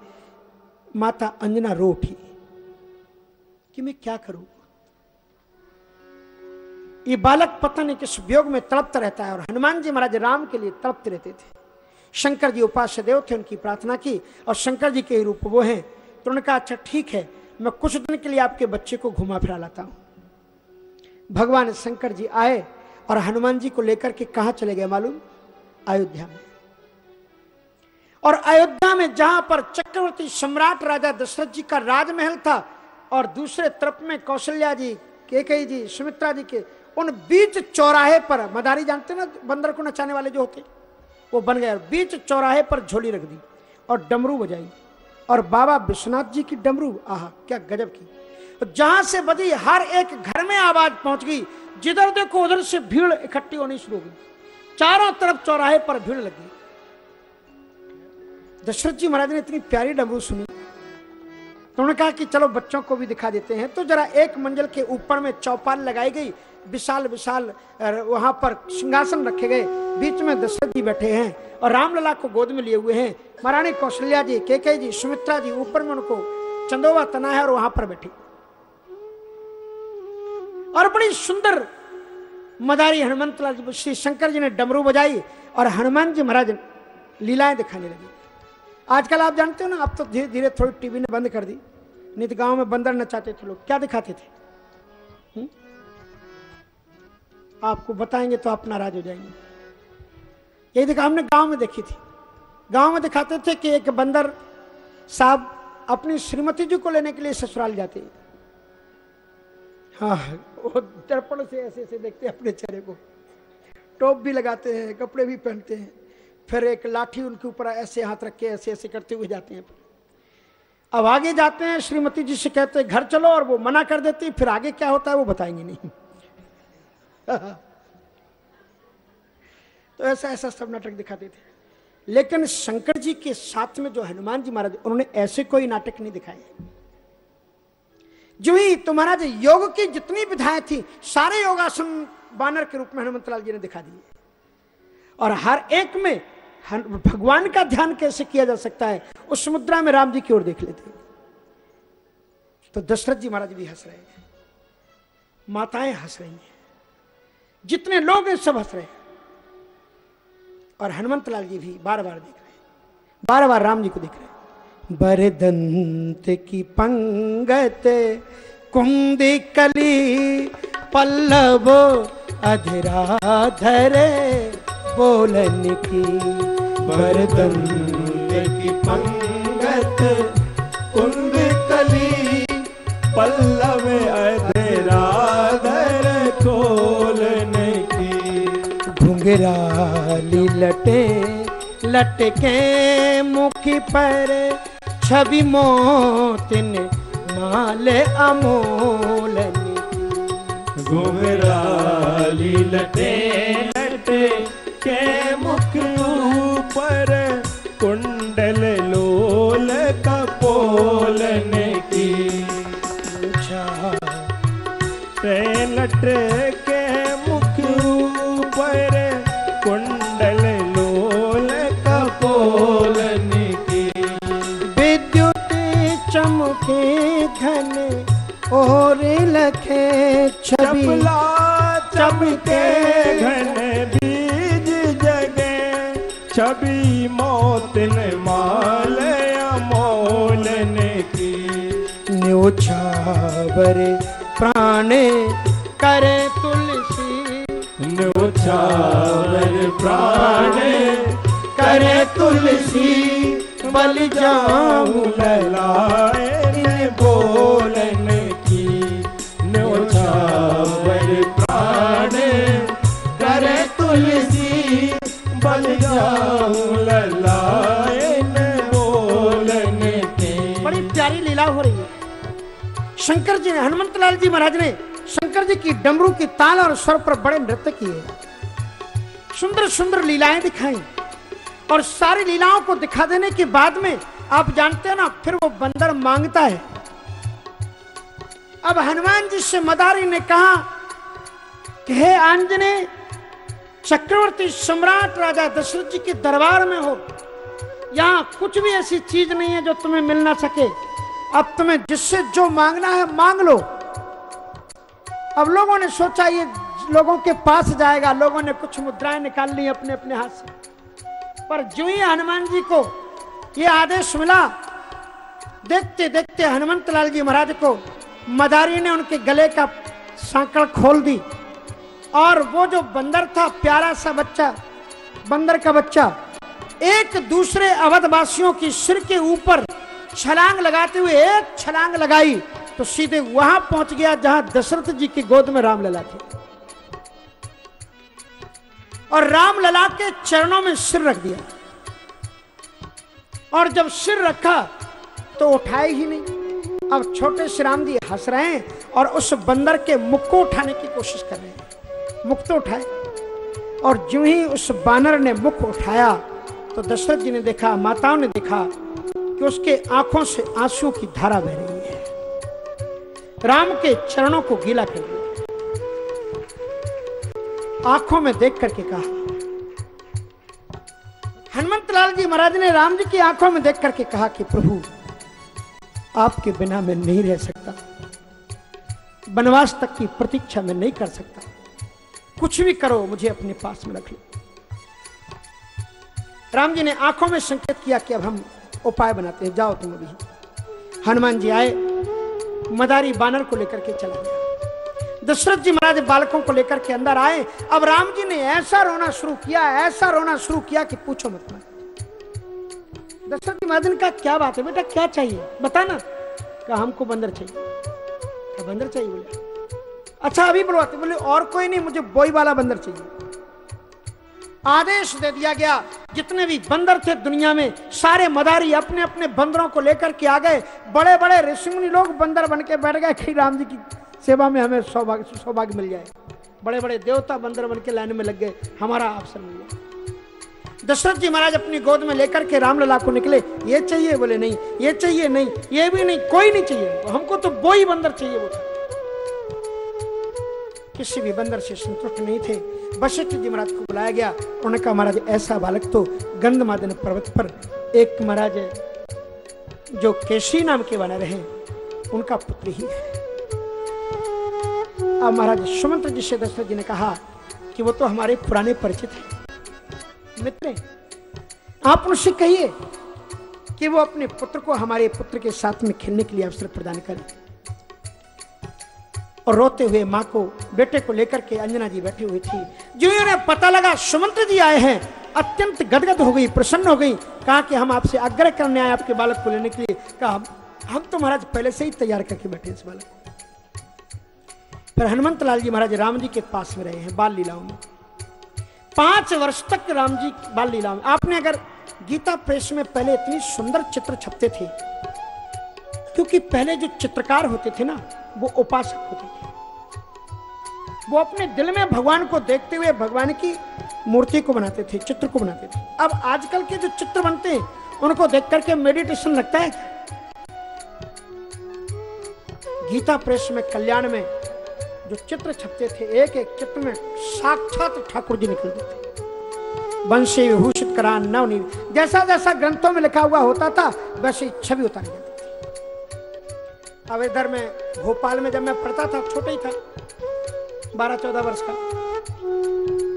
[SPEAKER 4] माता अंजना रो उठी। कि मैं क्या करूँ? ये बालक पता नहीं किस वियोग में तड़पत रहता है और हनुमान जी महाराज राम के लिए तड़पते रहते थे। शंकर जी उपास्य देव थे, उनकी प्रार्थना की और शंकर जी के रूप वो हैं। तो उन्होंने कहा अच्छा ठीक है, मैं कुछ दिन के लिए आपके बच्चे को घुमा फिरा लाता हूँ। भगवान शंकर जी आए। और हनुमान जी को लेकर के कहा चले गए मालूम? अयोध्या में। और अयोध्या में जहाँ पर चक्रवर्ती सम्राट राजा दशरथ जी का राजमहल था और दूसरे तरफ़ में कौशल्या जी, केकई जी, सुमित्रा जी के उन बीच चौराहे पर, मदारी जानते ना बंदर को नचाने वाले जो होते, वो बन गए और बीच चौराहे पर झोली रख दी और डमरू बजाई और बाबा विश्वनाथ जी की डमरू, आहा, क्या गजब की। जहाँ से बजी, हर एक घर में आवाज़ पहुँच गई जिधर देखो उधर से भीड़ इकट्ठी होनी शुरू हो गई। चारों तरफ़ चौराहे पर भीड़ लगी। दशरथ जी महाराज ने इतनी प्यारी डमरू सुनी। तो उन्होंने कहा कि चलो बच्चों को भी दिखा देते हैं। तो जरा एक मंजिल के ऊपर में चौपाल लगाई गई। विशाल विशाल वहाँ पर सिंहासन रखे गए। बीच में दशरथ जी बैठे हैं और रामलला को गोद में लिए हुए हैं। महारानी कौशल्या जी के जी, सुमित्रा जी, ऊपर में उनको चंदोवा तना है और वहाँ पर बैठी। और बड़ी सुंदर मदारी हनुमंत लाल श्री शंकर जी ने डमरू बजाई और हनुमान जी महाराज लीलाएँ दिखाने लगी। आजकल आप जानते हो ना, अब तो धीरे धीरे थोड़ी टीवी ने बंद कर दी। नहीं तो गाँव में बंदर नचाते थे लोग। क्या दिखाते थे? हुँ? आपको बताएँगे तो आप नाराज़ हो जाएँगे। यही देखा हमने गाँव में देखी थी। गाँव में दिखाते थे कि एक बंदर साहब अपनी श्रीमती जी को लेने के लिए ससुराल जाते हाँ। वो दर्पण से ऐसे ऐसे देखते हैं अपने चेहरे को। टोप भी लगाते हैं, कपड़े भी पहनते हैं, फिर एक लाठी उनके ऊपर ऐसे हाथ रख के ऐसे ऐसे करते हुए जाते हैं। अब आगे जाते हैं, श्रीमती जी से कहते हैं, घर चलो, और वो मना कर देती फिर आगे क्या होता है वो बताएँगे नहीं। तो ऐसा ऐसा सब नाटक दिखाते थे। लेकिन शंकर जी के साथ में जो हनुमान जी महाराज, उन्होंने ऐसे कोई नाटक नहीं दिखाए। जो ही तुम्हारा महाराज योग की जितनी विधाएँ थी, सारे योगासन बानर के रूप में हनुमंत लाल जी ने दिखा दिए। और हर एक में भगवान का ध्यान कैसे किया जा सकता है, उस मुद्रा में राम जी की ओर देख लेते तो दशरथ जी महाराज भी हंस रहे हैं। माताएँ हंस रही हैं। जितने लोग हैं, सब हंस रहे हैं। और हनुमंत लाल जी भी बार बार देख रहे हैं। बार बार राम जी को देख रहे हैं। बरदंत की पंगत, कुंदी कली, पल्लव अधराधर, बोलन की
[SPEAKER 5] बरदंत की पंगत, कुंद कली, पल्लव अधराधर खोलने की
[SPEAKER 4] घुंघराली लटे, लटके मुखी पर छवि मोतिन माल अमोल
[SPEAKER 5] घुमराली लटे लटे, के मुख ऊपर कुंडल लोल कपोलने की। ते लट के मुख ऊपर
[SPEAKER 4] चमके घन और लखे छवि।
[SPEAKER 5] चपला चमके घन बीज जगे। छवि मोतिन माल अमोलने की।
[SPEAKER 4] न्योछावर प्राण करे तुलसी।
[SPEAKER 5] न्योछावर प्राण करे तुलसी
[SPEAKER 4] बल जाऊँ जी ने, हनुमंत लाल जी महाराज ने शंकर जी की डमरू की ताल और स्वर पर बड़े नृत्य किए। सुंदर सुंदर लीलाएँ दिखाई और सारी लीलाओं को दिखा देने के बाद में आप जानते हैं ना, फिर वो बंदर माँगता है। अब हनुमान जी से मदारी ने कहा कि हे आंजने, चक्रवर्ती सम्राट राजा दशरथ जी के दरबार में हो। यहाँ कुछ भी ऐसी चीज़ नहीं है जो तुम्हें मिल ना सके। अब तुम्हें जिससे जो मांगना है मांग लो। अब लोगों ने सोचा ये लोगों के पास जाएगा। लोगों ने कुछ मुद्राएँ निकाल ली अपने अपने हाथ से। पर जो ही हनुमान जी को ये आदेश मिला, देखते देखते हनुमंत लाल जी महाराज को मदारी ने उनके गले का सांकड़ खोल दी। और वो जो बंदर था, प्यारा सा बच्चा, बंदर का बच्चा, एक दूसरे अवधवासियों की सिर के ऊपर छलांग लगाते हुए एक छलांग लगाई तो सीधे वहाँ पहुँच गया जहाँ दशरथ जी की गोद में रामलला थे। और रामलला के चरणों में सिर रख दिया। और जब सिर रखा तो उठाए ही नहीं। अब छोटे श्री राम जी हंस रहे हैं और उस बंदर के मुख को उठाने की कोशिश कर रहे हैं। मुख तो उठाए। और जो ही उस बानर ने मुख उठाया तो दशरथ जी ने देखा, माताओं ने देखा कि उसके आँखों से आँसू की धारा बह रही है। राम के चरणों को गीला कर दिया। आँखों में देख करके कहा हनुमंत लाल जी महाराज ने राम जी की आँखों में देख करके कहा कि प्रभु, आपके बिना मैं नहीं रह सकता। वनवास तक की प्रतीक्षा मैं नहीं कर सकता। कुछ भी करो, मुझे अपने पास में रख लो। राम जी ने आँखों में संकेत किया कि अब हम उपाय बनाते हैं। जाओ तुम अभी। हनुमान जी आए, मदारी बानर को लेकर के चला गया। दशरथ जी महाराज बालकों को लेकर के अंदर आए। अब राम जी ने ऐसा रोना शुरू किया, ऐसा रोना शुरू किया कि पूछो मत मत। दशरथ जी महाराज कहा, क्या बात है बेटा, क्या चाहिए? बताना कहा, हमको बंदर चाहिए। कहा, बंदर चाहिए बोले? अच्छा अभी बुलवाते बोले, और कोई नहीं, मुझे बोई वाला बंदर चाहिए। आदेश दे दिया गया। जितने भी बंदर थे दुनिया में, सारे मदारी अपने अपने बंदरों को लेकर के आ गए। बड़े बड़े ऋषिमुनि लोग बंदर बन के बैठ गए कि राम जी की सेवा में हमें सौभाग्य सौभाग्य मिल जाए। बड़े बड़े देवता बंदर बन के लाइन में लग गए। हमारा अवसर मिल गया। दशरथ जी महाराज अपनी गोद में लेकर के रामलला को निकले। ये चाहिए बोले, नहीं, ये चाहिए, नहीं, ये भी नहीं, कोई नहीं चाहिए। हमको तो वो ही बंदर चाहिए वो किसी भी बंदर से संतुष्ट नहीं थे। वशिष्ठ जी महाराज को बुलाया गया। उन्होंने कहा महाराज ऐसा बालक तो गंधमादन पर्वत पर एक महाराज जो केशी नाम के बने रहे उनका पुत्र ही है। अब महाराज सुमंत्र जी से दशरथ जी ने कहा कि वो तो हमारे पुराने परिचित हैं। मित्र, आप उनसे कहिए कि वो अपने पुत्र को हमारे पुत्र के साथ में खेलने के लिए अवसर प्रदान करें। और रोते हुए माँ को बेटे को लेकर के अंजना जी बैठी हुई थी। जो उन्हें पता लगा सुमंत्र जी आए हैं। अत्यंत गदगद हो गई प्रसन्न हो गई। कहा कि हम आपसे आग्रह करने आए आपके बालक को लेने के लिए। कहा हम, हम तो महाराज पहले से ही तैयार करके बैठे इस बालक फिर हनुमंत लाल जी महाराज राम जी के पास में रहे हैं बाल लीलाओं में। पाँच वर्ष तक राम जी बाल लीलाओं में। आपने अगर गीता प्रेस में पहले इतनी सुंदर चित्र छपते थे क्योंकि पहले जो चित्रकार होते थे ना, वो उपासक होते थे। वो अपने दिल में भगवान को देखते हुए भगवान की मूर्ति को बनाते थे, चित्र को बनाते थे। अब आजकल के जो चित्र बनते हैं, उनको देख करके मेडिटेशन लगता है। गीता प्रेस में, कल्याण में जो चित्र छपते थे एक एक चित्र में साक्षात ठाकुर जी निकलते थे। वंशी विभूषित करा नवनी जैसा जैसा ग्रंथों में लिखा हुआ होता था, वैसे छवि उतारी जाती अब इधर में भोपाल में जब मैं पढ़ता था, छोटा ही था बारह चौदह वर्ष का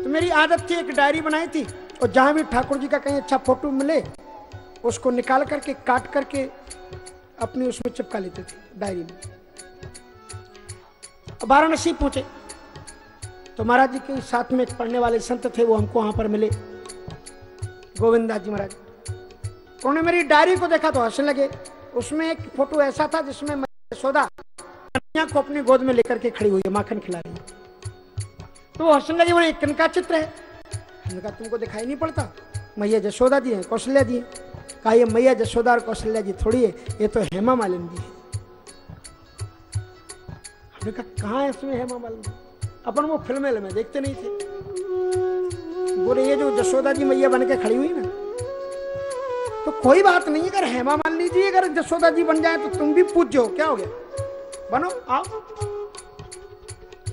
[SPEAKER 4] तो मेरी आदत थी एक डायरी बनाई थी और जहाँ भी ठाकुर जी का कहीं अच्छा फ़ोटो मिले, उसको निकाल करके, काट करके अपनी उसमें चिपका लेते थे डायरी में। वाराणसी पहुँचे। तो महाराज जी के साथ में पढ़ने वाले संत थे, वो हमको वहाँ पर मिले। गोविंदास जी महाराज। उन्होंने मेरी डायरी को देखा तो हंसने लगे। उसमें एक फ़ोटो ऐसा था जिसमें यशोदा कन्या को अपनी गोद में लेकर के खड़ी हुई है, माखन खिला रही है। तो हंसने लगे बोले किनका चित्र है। हमने कहा, तुमको दिखाई नहीं पड़ता। मैया जशोदा जी है, कौशल्या जी कहा, ये मैया जशोदा और कौशल्या जी थोड़ी है, ये तो हेमा मालिनी जी है। हमने कहा, कहाँ है इसमें हेमा मालिनी? अपन वो फ़िल्म में देखते नहीं थे। बोले, ये जो जशोदा जी मैया बन के खड़ी हुई ना तो कोई बात नहीं, अगर हेमा मान लीजिए, अगर जसोदा जी बन जाए तो तुम भी पूछ क्या हो गया? बनो, आओ।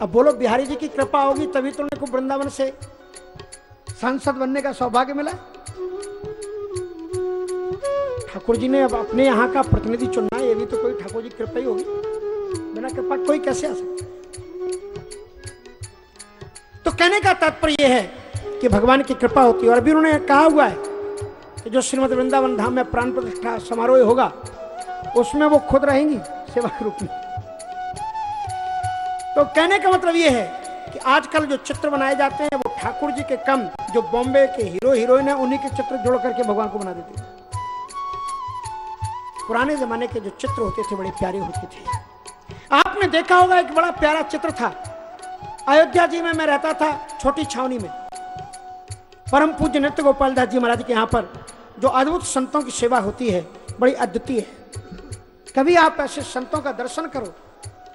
[SPEAKER 4] अब बोलो, बिहारी जी की कृपा होगी तभी तो उनको वृंदावन से सांसद बनने का सौभाग्य मिला। ठाकुर जी ने अब अपने यहाँ का प्रतिनिधि चुनना है, ये भी तो कोई ठाकुर जी कृपा ही होगी। बिना कृपा कोई कैसे आ सकता? तो कहने का तात्पर्य यह है कि भगवान की कृपा होती है, और अभी उन्होंने कहा हुआ है कि जो श्रीमद वृंदावन धाम में प्राण प्रतिष्ठा समारोह होगा, उसमें वो खुद रहेंगी सेवा के रूप में। तो कहने का मतलब ये है कि आजकल जो चित्र बनाए जाते हैं, वो ठाकुर जी के कम, जो बॉम्बे के हीरो हीरोइन है, उन्हीं के चित्र जोड़ करके भगवान को बना देते हैं। पुराने जमाने के जो चित्र होते थे, बड़े प्यारे होते थे। आपने देखा होगा, एक बड़ा प्यारा चित्र था। अयोध्या जी में मैं रहता था, छोटी छावनी में। परम पूज्य नृत्य गोपाल दास जी महाराज के यहाँ पर जो अद्भुत संतों की सेवा होती है, बड़ी अद्वितीय है। कभी आप ऐसे संतों का दर्शन करो,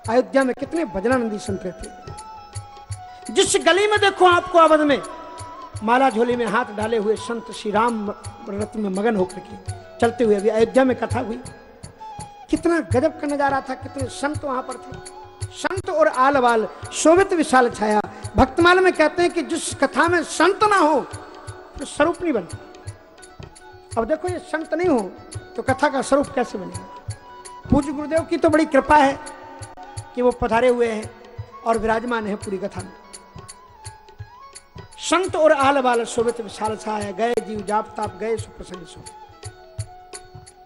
[SPEAKER 4] अयोध्या में कितने भजनानंदी संत रहते जिस गली में देखो आपको अवध में, माला झोली में हाथ डाले हुए संत श्री राम रत्न में मगन होकर के चलते हुए अभी अयोध्या में कथा हुई। कितना गजब का नज़ारा था, कितने संत वहाँ पर थे। संत और आल वाल शोभित विशाल छाया। भक्तमाल में कहते हैं कि जिस कथा में संत ना हो तो स्वरूप नहीं बनता। अब देखो ये संत नहीं हो तो कथा का स्वरूप कैसे बनेगा? पूज्य गुरुदेव की तो बड़ी कृपा है कि वो पधारे हुए हैं और विराजमान है पूरी कथा में। संत और आल बाल शोभित विशाल छाया, गए जीव जाप ताप, गए सुप्रसन्न सो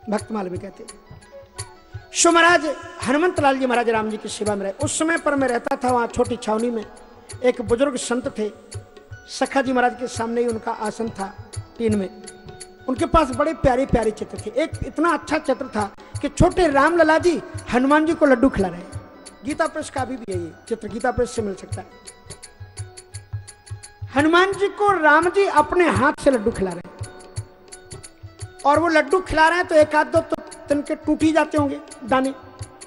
[SPEAKER 4] भक्तमाल भी कहते शो महाराज, हनुमंत लाल जी महाराज राम जी की सेवा में रहे। उस समय पर मैं रहता था वहाँ छोटी छावनी में। एक बुज़ुर्ग संत थे। सखा जी महाराज के सामने ही उनका आसन था टीन में। उनके पास बड़े प्यारे प्यारे चित्र थे। एक इतना अच्छा चित्र था कि छोटे राम लला जी हनुमान जी को लड्डू खिला रहे गीता प्रेस का अभी भी है ये चित्र गीता प्रेस से मिल सकता है। हनुमान जी को राम जी अपने हाथ से लड्डू खिला रहे और वो लड्डू खिला रहे हैं तो एक आध दो तो तिनके टूट ही जाते होंगे दाने।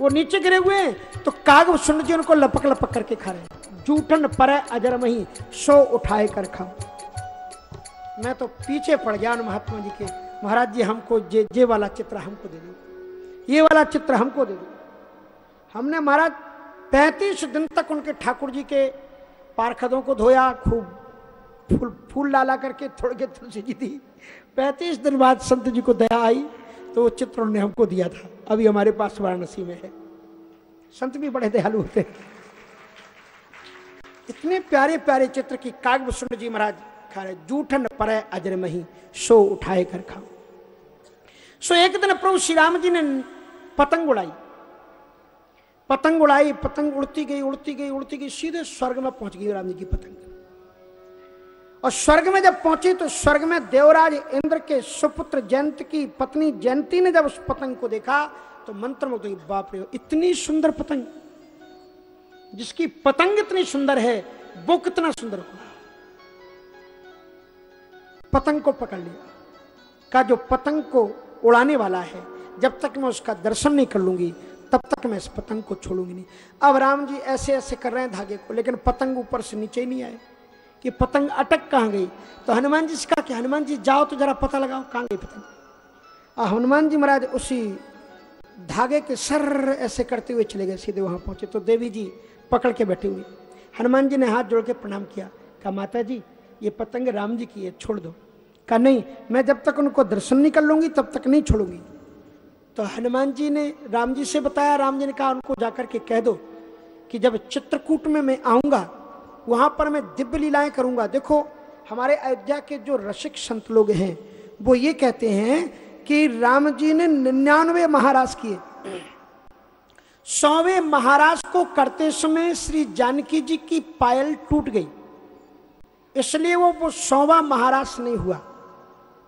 [SPEAKER 4] वो नीचे गिरे हुए हैं तो काग सुन जी उनको लपक लपक करके खा रहे हैं। जूठन पर अजर मही सो उठाए कर खाओ मैं तो पीछे पड़ गया महात्मा जी के। महाराज जी, हमको जे जे वाला चित्र हमको दे दो। ये वाला चित्र हमको दे दो। हमने महाराज पैंतीस दिन तक उनके ठाकुर जी के पारखदों को धोया, खूब फूल फूल डाला करके थोड़ के तुलसी जी दी। पैंतीस दिन बाद संत जी को दया आई तो वो चित्र उन्होंने हमको दिया था। अभी हमारे पास वाराणसी में है। संत भी बड़े दयालु होते हैं। इतने प्यारे प्यारे चित्र की काग सुन जी महाराज। खा जूठन पर अजर मही, सो उठाए कर खाओ। सो एक दिन प्रभु श्री राम जी ने पतंग उड़ाई। पतंग उड़ाई, पतंग उड़ती गई उड़ती गई उड़ती गई, सीधे स्वर्ग में पहुँच गई राम जी की पतंग। और स्वर्ग में जब पहुँची तो स्वर्ग में देवराज इंद्र के सुपुत्र जयंत की पत्नी जयंती ने जब उस पतंग को देखा तो मंत्र मुग्ध हुई बाप रे, इतनी सुंदर पतंग, जिसकी पतंग इतनी सुंदर है, वो कितना सुंदर होगा? पतंग को पकड़ लिया। का जो पतंग को उड़ाने वाला है, जब तक मैं उसका दर्शन नहीं कर लूँगी, तब तक मैं इस पतंग को छोड़ूँगी नहीं। अब राम जी ऐसे ऐसे कर रहे हैं धागे को, लेकिन पतंग ऊपर से नीचे नहीं आए। कि पतंग अटक कहाँ गई? तो हनुमान जी से कहा कि, हनुमान जी, जाओ तो जरा पता लगाओ कहाँ गई पतंग? और हनुमान जी महाराज उसी धागे के सर ऐसे करते हुए चले गए, सीधे वहाँ पहुँचे। तो देवी जी पकड़ के बैठे हुए हनुमान जी ने हाथ जोड़ के प्रणाम किया। कहा, माता जी ये पतंग राम जी की है, छोड़ दो। कहा, नहीं, मैं जब तक उनको दर्शन नहीं कर लूँगी, तब तक नहीं छोड़ूँगी। तो हनुमान जी ने, राम जी से बताया, राम जी ने कहा, उनको जाकर के कह दो कि जब चित्रकूट में मैं आऊँगा, वहाँ पर मैं दिव्य लीलाएँ करूँगा। देखो, हमारे अयोध्या के जो रसिक संत लोग हैं, वो ये कहते हैं कि राम जी ने निन्यानवे महाराज किए। सौवे महाराज को करते समय श्री जानकी जी की पायल टूट गई। इसलिए वो सौवा महाराज नहीं हुआ।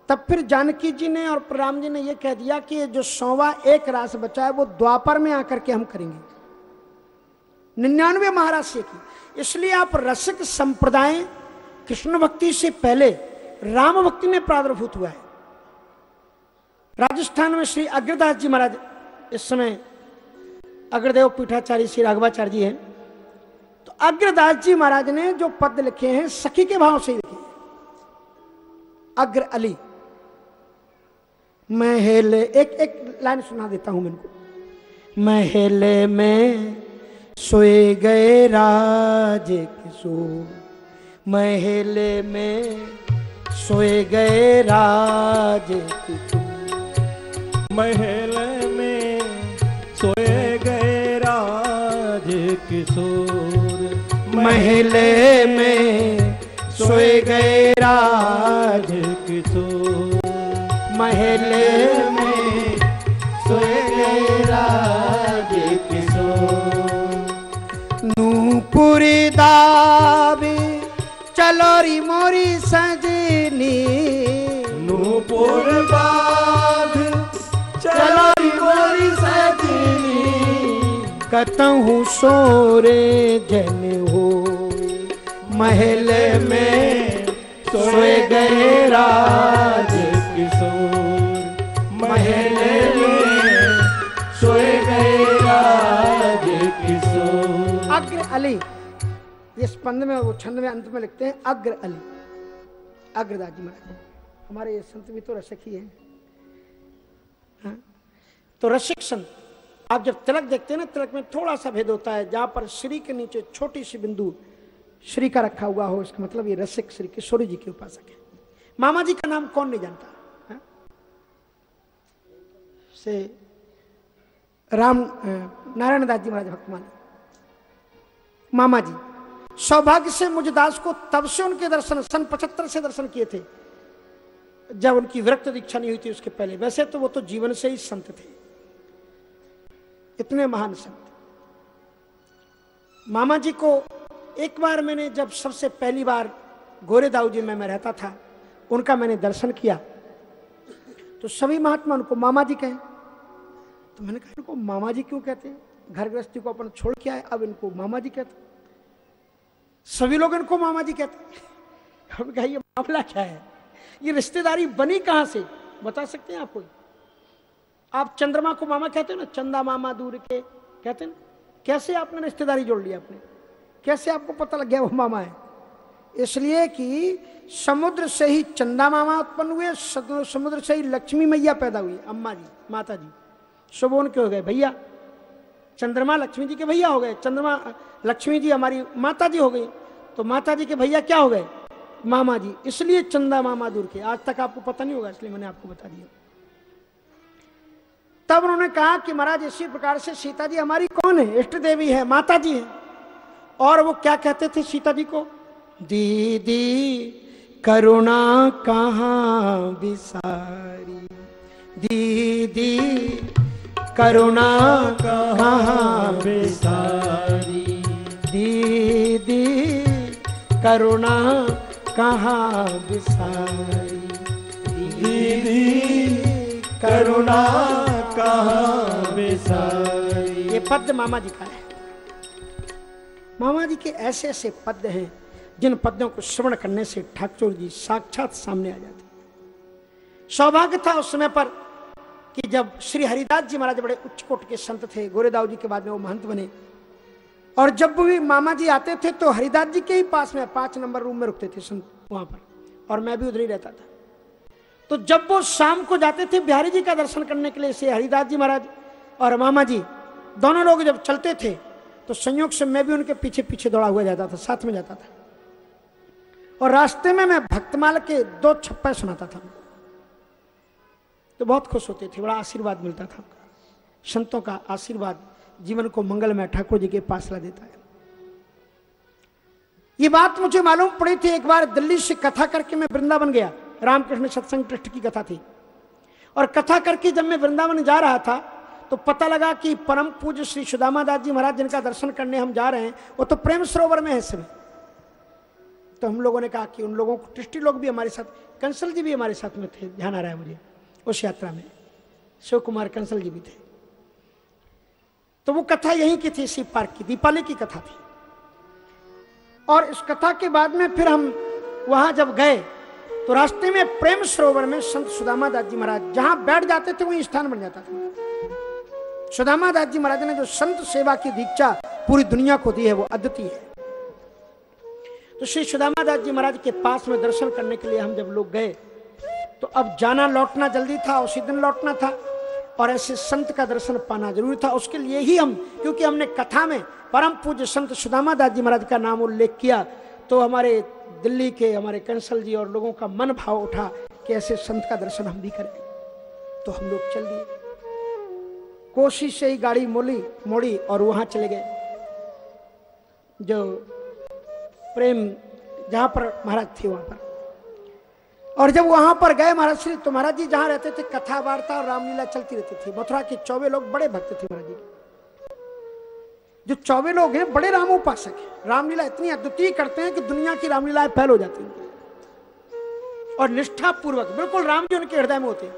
[SPEAKER 4] तब फिर जानकी जी ने और राम जी ने यह कह दिया कि जो सौवा एक रास बचा है, वो द्वापर में आकर के हम करेंगे। निन्यानवे महाराज से की। इसलिए आप रसिक संप्रदाय कृष्ण भक्ति से पहले राम भक्ति में प्रादुर्भूत हुआ है। राजस्थान में श्री अग्रदास जी महाराज, इस समय अग्रदेव पीठाचार्य श्री राघवाचार्य जी हैं। अग्रदास जी महाराज ने जो पद लिखे हैं, सखी के भाव से लिखे अग्र अली। महल एक एक लाइन सुना देता हूँ इनको महल में सोए गए राज किशोर महल में सोए गए राज किशोर
[SPEAKER 5] महल में सोए गए राज किशोर
[SPEAKER 4] महल में सोए गए राज महल में सोए गए
[SPEAKER 5] राज किशोर
[SPEAKER 4] नूपुरी दाबी चलो री मोरी सजनी।
[SPEAKER 5] नूपुर बाध
[SPEAKER 4] कतहूँ सोरे, जन हो। महल में
[SPEAKER 5] सोए गए राज किशोर। महल में सोए गए राज किशोर।
[SPEAKER 4] अग्र अली, ये स्पंद में वो छंद में अंत में लिखते हैं, अग्र अली। अग्रदास जी महाराज, हमारे ये संत भी तो रसिक ही हैं। हाँ? तो रसिक संत आप जब तिलक देखते हैं ना, तिलक में थोड़ा सा भेद होता है, जहाँ पर श्री के नीचे छोटी सी बिंदु श्री का रखा हुआ हो, इसका मतलब ये रसिक श्री किशोरी जी के उपासक है। मामा जी का नाम कौन नहीं जानता? हाँ? से राम नारायण दास जी महाराज भक्तमान। मामा जी, सौभाग्य से मुझे दास को तब से उनके दर्शन, सन पचहत्तर से दर्शन किए थे, जब उनकी विरक्त दीक्षा नहीं हुई थी उसके पहले। वैसे तो वो तो जीवन से ही संत थे। इतने महान संत मामा जी को एक बार मैंने जब सबसे पहली बार गोरे दाऊ जी में मैं रहता था, उनका मैंने दर्शन किया। तो सभी महात्मा उनको, मामा जी कहें? तो मैंने कहा, इनको मामा जी क्यों कहते हैं? घर गृहस्थी को अपन छोड़ के आए, अब इनको मामा जी कहते सभी लोग इनको मामा जी कहते हैं। हमने कहा, ये मामला क्या है? ये रिश्तेदारी बनी कहाँ से? बता सकते हैं आप कोई? आप चंद्रमा को मामा कहते हो ना, चंदा मामा दूर के, कहते ना? कैसे आपने रिश्तेदारी जोड़ ली आपने? कैसे आपको पता लग गया वो मामा है? इसलिए कि समुद्र से ही चंदा मामा उत्पन्न हुए समुद्र से ही लक्ष्मी मैया पैदा हुई, अम्मा जी, माता जी। सुबोन के हो गए भैया। चंद्रमा लक्ष्मी जी के भैया हो गए। चंद्रमा, लक्ष्मी जी हमारी माता जी हो गई। तो माता जी के भैया क्या हो गए? मामा जी। इसलिए चंदा मामा दूर के। आज तक आपको पता नहीं होगा, इसलिए मैंने आपको बता दिया। तब उन्होंने कहा कि महाराज, इसी प्रकार से सीता जी हमारी कौन है? इष्ट देवी है, माता जी है। और वो क्या कहते थे सीता जी को? दीदी, करुणा कहाँ बिसारी? दीदी, करुणा कहाँ
[SPEAKER 5] बेसारी?
[SPEAKER 4] दीदी, करुणा कहाँ बिसारी?
[SPEAKER 5] दीदी, करुणा
[SPEAKER 4] ये पद मामा जी का है। मामा जी के ऐसे ऐसे पद हैं, जिन पदों को श्रवण करने से ठाकुर जी साक्षात सामने आ जाते सौभाग्य था उस समय पर कि जब श्री हरिदास जी महाराज बड़े उच्च कोट के संत थे गोरेदाव जी के बाद में वो महंत बने। और जब भी मामा जी आते थे तो हरिदास जी के ही पास में पाँच नंबर रूम में रुकते थे संत वहाँ पर। और मैं भी उधर ही रहता था। तो जब वो शाम को जाते थे बिहारी जी का दर्शन करने के लिए से हरिदास जी महाराज और मामा जी, दोनों लोग जब चलते थे तो संयोग से मैं भी उनके पीछे पीछे दौड़ा हुआ जाता था, साथ में जाता था। और रास्ते में मैं भक्तमाल के दो छप्पे सुनाता था। तो बहुत खुश होते थे, बड़ा आशीर्वाद मिलता था संतों का आशीर्वाद जीवन को मंगलमय ठाकुर जी के पास ला देता है। ये बात मुझे मालूम पड़ी थी, एक बार दिल्ली से कथा करके मैं वृंदावन गया। रामकृष्ण सत्संग ट्रस्ट की कथा थी। और कथा करके जब मैं वृंदावन जा रहा था तो पता लगा कि परम पूज्य श्री सुदामा दास जी महाराज जिनका दर्शन करने हम जा रहे हैं, वो तो प्रेम सरोवर में है समय। तो हम लोगों ने कहा कि उन लोगों को ट्रस्टी लोग भी हमारे साथ, कंसल जी भी हमारे साथ में थे, ध्यान आ रहा है मुझे, उस यात्रा में। शिव कुमार कंसल जी भी थे। तो वो कथा यहीं की थी, शिव पार्क की, दीपाली की कथा थी। और इस कथा के बाद में फिर हम वहाँ जब गए तो रास्ते में प्रेम सरोवर में संत सुदामा दास जी महाराज, जहाँ बैठ जाते थे, वहीं स्थान बन जाता था। सुदामा दास जी महाराज ने जो संत सेवा की दीक्षा पूरी दुनिया को दी है, वो अद्वितीय है। तो श्री सुदामा दास जी महाराज के पास में दर्शन करने के लिए हम जब लोग गए तो अब जाना लौटना जल्दी था, उसी दिन लौटना था, और ऐसे संत का दर्शन पाना ज़रूरी था। उसके लिए ही हम, क्योंकि हमने कथा में परम पूज्य संत सुदामा दास जी महाराज का नाम उल्लेख किया तो हमारे दिल्ली के हमारे कंसल जी और लोगों का मन भाव उठा कि ऐसे संत का दर्शन हम भी करें। तो हम लोग चल दिए। कोशिश से ही गाड़ी मोली, मोड़ी और वहाँ चले गए। जो प्रेम जहाँ पर महाराज थे वहाँ पर। और जब वहाँ पर गए महाराज श्री तो महाराज जी जहाँ रहते थे, कथा वार्ता और रामलीला चलती रहती थी। मथुरा के चौबे लोग बड़े भक्त थे महाराज जी। जो चौबे लोग हैं, बड़े राम उपासक हैं। रामलीला इतनी अद्वितीय करते हैं कि दुनिया की रामलीलाएँ फैल हो जाती हैं। और निष्ठा पूर्वक बिल्कुल राम जी उनके हृदय में होते हैं।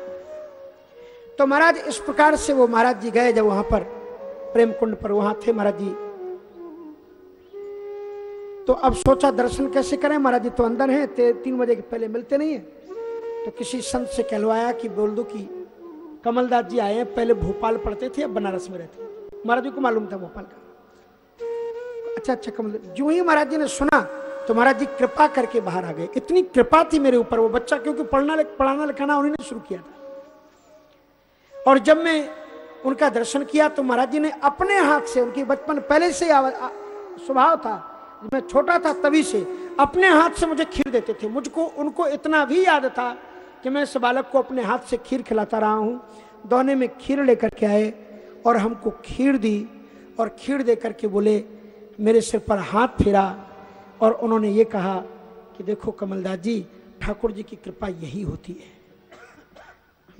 [SPEAKER 4] तो महाराज, इस प्रकार से वो महाराज जी गए जब वहाँ पर, प्रेम कुंड पर वहाँ थे महाराज जी। तो अब सोचा दर्शन कैसे करें? महाराज जी तो अंदर हैं तीन बजे के पहले मिलते नहीं है। तो किसी संत से कहलवाया कि बोल दो कि कमलदास जी आए हैं, पहले भोपाल पढ़ते थे, अब बनारस में रहते। महाराज जी को मालूम था भोपाल का अच्छा अच्छा कमल जो ही महाराज जी ने सुना तो महाराज जी कृपा करके बाहर आ गए। इतनी कृपा थी मेरे ऊपर, वो बच्चा, क्योंकि पढ़ना पढ़ाना लिखाना उन्होंने शुरू किया था। और जब मैं उनका दर्शन किया तो महाराज जी ने अपने हाथ से, उनकी बचपन पहले से स्वभाव था मैं छोटा था तभी से, अपने हाथ से मुझे खीर देते थे। मुझको, उनको इतना भी याद था कि मैं इस बालक को अपने हाथ से खीर खिलाता रहा हूँ। दोने में खीर लेकर के आए और हमको खीर दी और खीर दे करके बोले मेरे सिर पर हाथ फिरा और उन्होंने ये कहा कि देखो कमलदास जी, ठाकुर जी की कृपा यही होती है।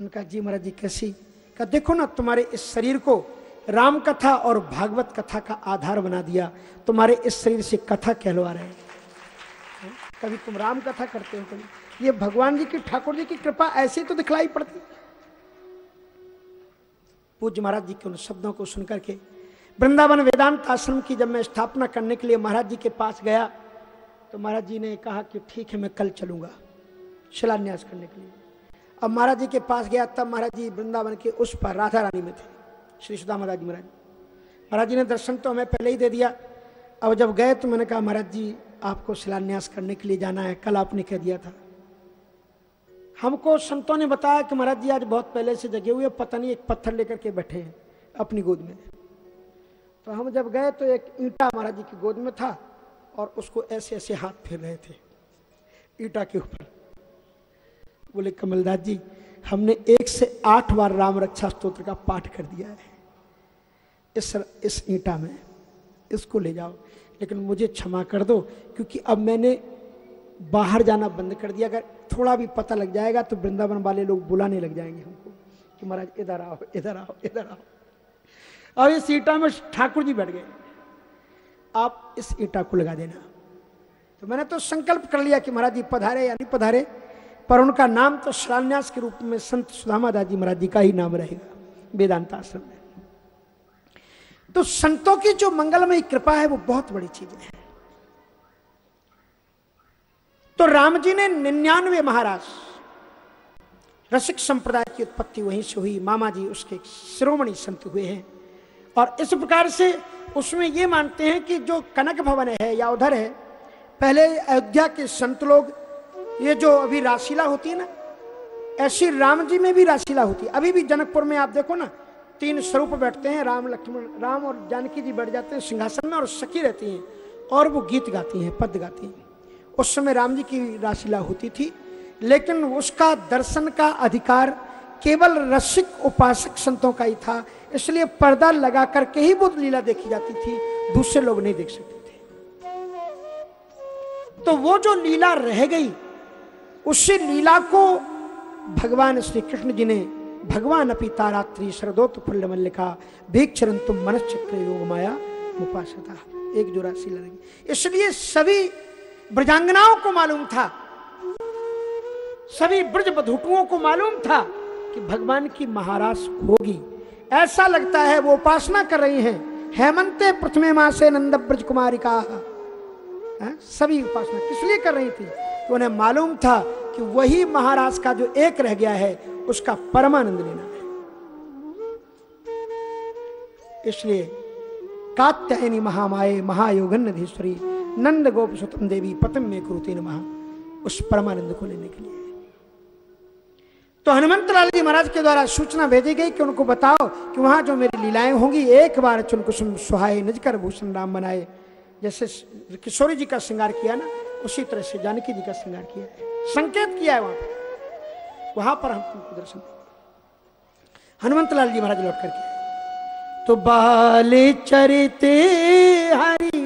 [SPEAKER 4] उनका जी महाराज जी, कैसी? कहा, देखो ना, तुम्हारे इस शरीर को राम कथा और भागवत कथा का आधार बना दिया। तुम्हारे इस शरीर से कथा कहलवा रहे हैं। कभी तुम राम कथा करते हो कभी? ये भगवान जी की, ठाकुर जी की कृपा ऐसे तो दिखलाई पड़ती? पूज्य महाराज जी के उन शब्दों को सुनकर के वृंदावन वेदांत आश्रम की जब मैं स्थापना करने के लिए महाराज जी के पास गया तो महाराज जी ने कहा कि ठीक है, मैं कल चलूँगा, शिलान्यास करने के लिए। अब महाराज जी के पास गया, तब महाराज जी वृंदावन के उस पर राधा रानी में थे, श्री सुधा महाराज महाराज। महाराज जी ने दर्शन तो हमें पहले ही दे दिया। अब जब गए तो मैंने कहा, महाराज जी, आपको शिलान्यास करने के लिए जाना है, कल आपने कह दिया था। हमको संतों ने बताया कि महाराज जी आज बहुत पहले से जगे हुए पता नहीं, एक पत्थर लेकर के बैठे हैं, अपनी गोद में। तो हम जब गए तो एक ईंटा महाराज जी की गोद में था और उसको ऐसे ऐसे हाथ फेर रहे थे, ईटा के ऊपर। बोले कमलदास जी, हमने एक से आठ बार राम रक्षा स्त्रोत्र का पाठ कर दिया है। इस इस ईंटा में, इसको ले जाओ। लेकिन मुझे क्षमा कर दो, क्योंकि अब मैंने बाहर जाना बंद कर दिया। अगर थोड़ा भी पता लग जाएगा तो वृंदावन वाले लोग बुलाने लग जाएँगे हमको कि महाराज, इधर आओ इधर आओ इधर आओ। अब इस ईटा में ठाकुर जी बैठ गए। आप इस ईटा को लगा देना। तो मैंने तो संकल्प कर लिया कि महाराज जी पधारे या नहीं पधारे, पर उनका नाम तो शिलान्यास के रूप में संत सुदामा दादी महाराज जी का ही नाम रहेगा, वेदांत आश्रम में। तो संतों की जो मंगलमय कृपा है, वो बहुत बड़ी चीज़ है। तो राम जी ने निन्यानवे महाराज, रसिक संप्रदाय की उत्पत्ति वहीं से हुई, मामा जी उसके शिरोमणि संत हुए हैं। और इस प्रकार से उसमें ये मानते हैं कि जो कनक भवन है या उधर है, पहले अयोध्या के संत लोग, ये जो अभी राशिला होती है ना, ऐसी राम जी में भी राशिला होती है। अभी भी जनकपुर में आप देखो ना, तीन स्वरूप बैठते हैं, राम, लक्ष्मण, राम और जानकी जी बैठ जाते हैं सिंहासन में और सखी रहती हैं और वो गीत गाती हैं पद गाती हैं। उस समय राम जी की राशिला होती थी, लेकिन उसका दर्शन का अधिकार केवल रसिक उपासक संतों का ही था। इसलिए पर्दा लगा करके ही वो लीला देखी जाती थी, दूसरे लोग नहीं देख सकते थे। तो वो जो लीला रह गई, उसी लीला को भगवान श्री कृष्ण जी ने भगवान अपी तारात्री शरदोत फुल्ल मल्लिका भीक्षरन तुम मनस चक्र योग माया उपासता। एक जो राशि लगी इसलिए सभी ब्रजांगनाओं को मालूम था, सभी ब्रज बधुटुओं को मालूम था कि भगवान की महाराज होगी। ऐसा लगता है वो उपासना कर रही हैं। हेमंते प्रथमे माँ से नंद ब्रज कुमारी का सभी उपासना किस लिए कर रही थी? तो उन्हें मालूम था कि वही महाराज का जो एक रह गया है, उसका परमानंद लेना है। इसलिए कात्यायनी महामाये महायोगन नधीश्वरी नंद गोप सुतम देवी पतम में कुरुते महा उस परमानंद को लेने के लिए। तो हनुमंत लाल जी महाराज के द्वारा सूचना भेजी गई कि उनको बताओ कि वहाँ जो मेरी लीलाएँ होंगी, एक बार चुन कुसुम सुहाए निजकर भूषण राम बनाए। जैसे किशोरी जी का श्रृंगार किया ना, उसी तरह से जानकी जी का श्रृंगार किया संकेत किया है वहाँ पर। वहाँ पर हम तुमको दर्शन देंगे। हनुमंत लाल जी महाराज लौट करके तो बाले चरिते हरि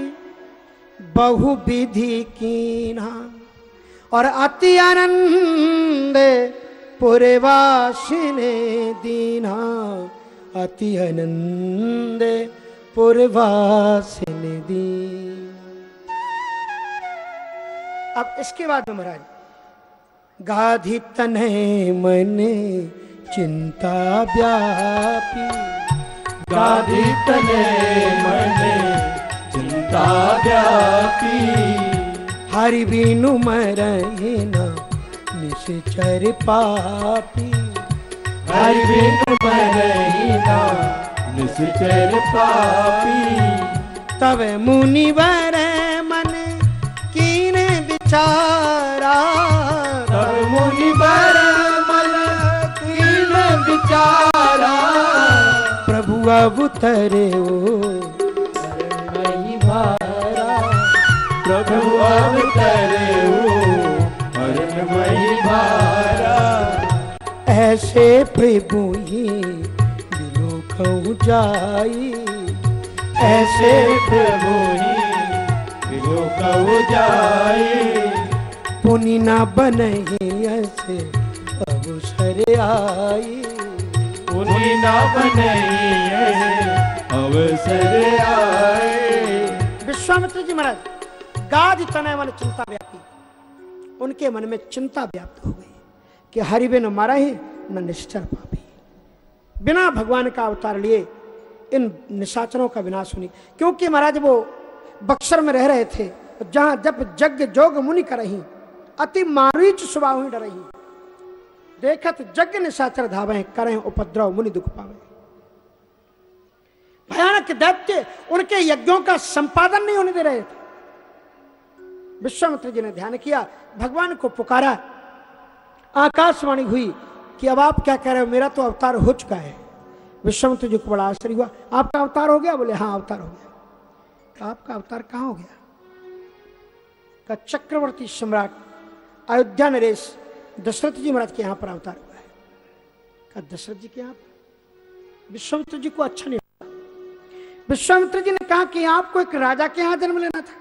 [SPEAKER 4] बहु विधि कीना और अति आनंद पुरवासिने दीना, अति आनंद पुरवासिने दीन। अब इसके बाद में महाराज, गाधी तने मने चिंता व्यापी।
[SPEAKER 5] गाधी तने मने चिंता व्यापी।
[SPEAKER 4] हरि बीनु मरहिना निश्चर पापी।
[SPEAKER 5] हरि बिन मरहिना निश्चर पापी।
[SPEAKER 4] तब मुनि मुनिवर मन कीन विचारा।
[SPEAKER 5] तब मुनि बर मन कीन विचारा।
[SPEAKER 4] प्रभु अवतरे ओ।
[SPEAKER 5] भारा प्रभु अवतरे हरण मही भारा
[SPEAKER 4] ऐसे प्रभु ही दिलो कहूँ जाई
[SPEAKER 5] ऐसे प्रभु ही दिलो कऊ जाए
[SPEAKER 4] पुनि न ऐसे अवसर आई।
[SPEAKER 5] उन्हीं ना बने अवसर आए
[SPEAKER 4] विश्वामित्र जी महाराज गाज तनय मन चिंता उनके मन में चिंता व्याप्त हो गई कि हरिवे न मारा ही न निश्चर पापी। बिना भगवान का अवतार लिए इन निशाचरों का विनाश होनी क्योंकि महाराज वो बक्सर में रह रहे थे, जहाँ जब जग जोग मुनि करही अति मारीच स्वभाव ही डरही देखत जग निशाचर धावे, करें उपद्रव मुनि दुख पावे। भयानक दैत्य उनके यज्ञों का संपादन नहीं होने दे रहे थे। विश्वामित्र जी ने ध्यान किया भगवान को पुकारा। आकाशवाणी हुई कि अब आप क्या कह रहे हो? मेरा तो अवतार हो चुका है। विश्वामित्र जी को बड़ा आश्चर्य हुआ आपका अवतार हो गया? बोले हाँ अवतार हो गया। कहा, आपका अवतार कहाँ हो गया? का चक्रवर्ती सम्राट अयोध्या नरेश दशरथ जी महाराज के यहाँ पर अवतार हुआ है। का दशरथ जी के यहाँ विश्वामित्र जी को अच्छा नहीं लगा। विश्वामित्र जी ने कहा कि आपको एक राजा के यहाँ जन्म लेना था।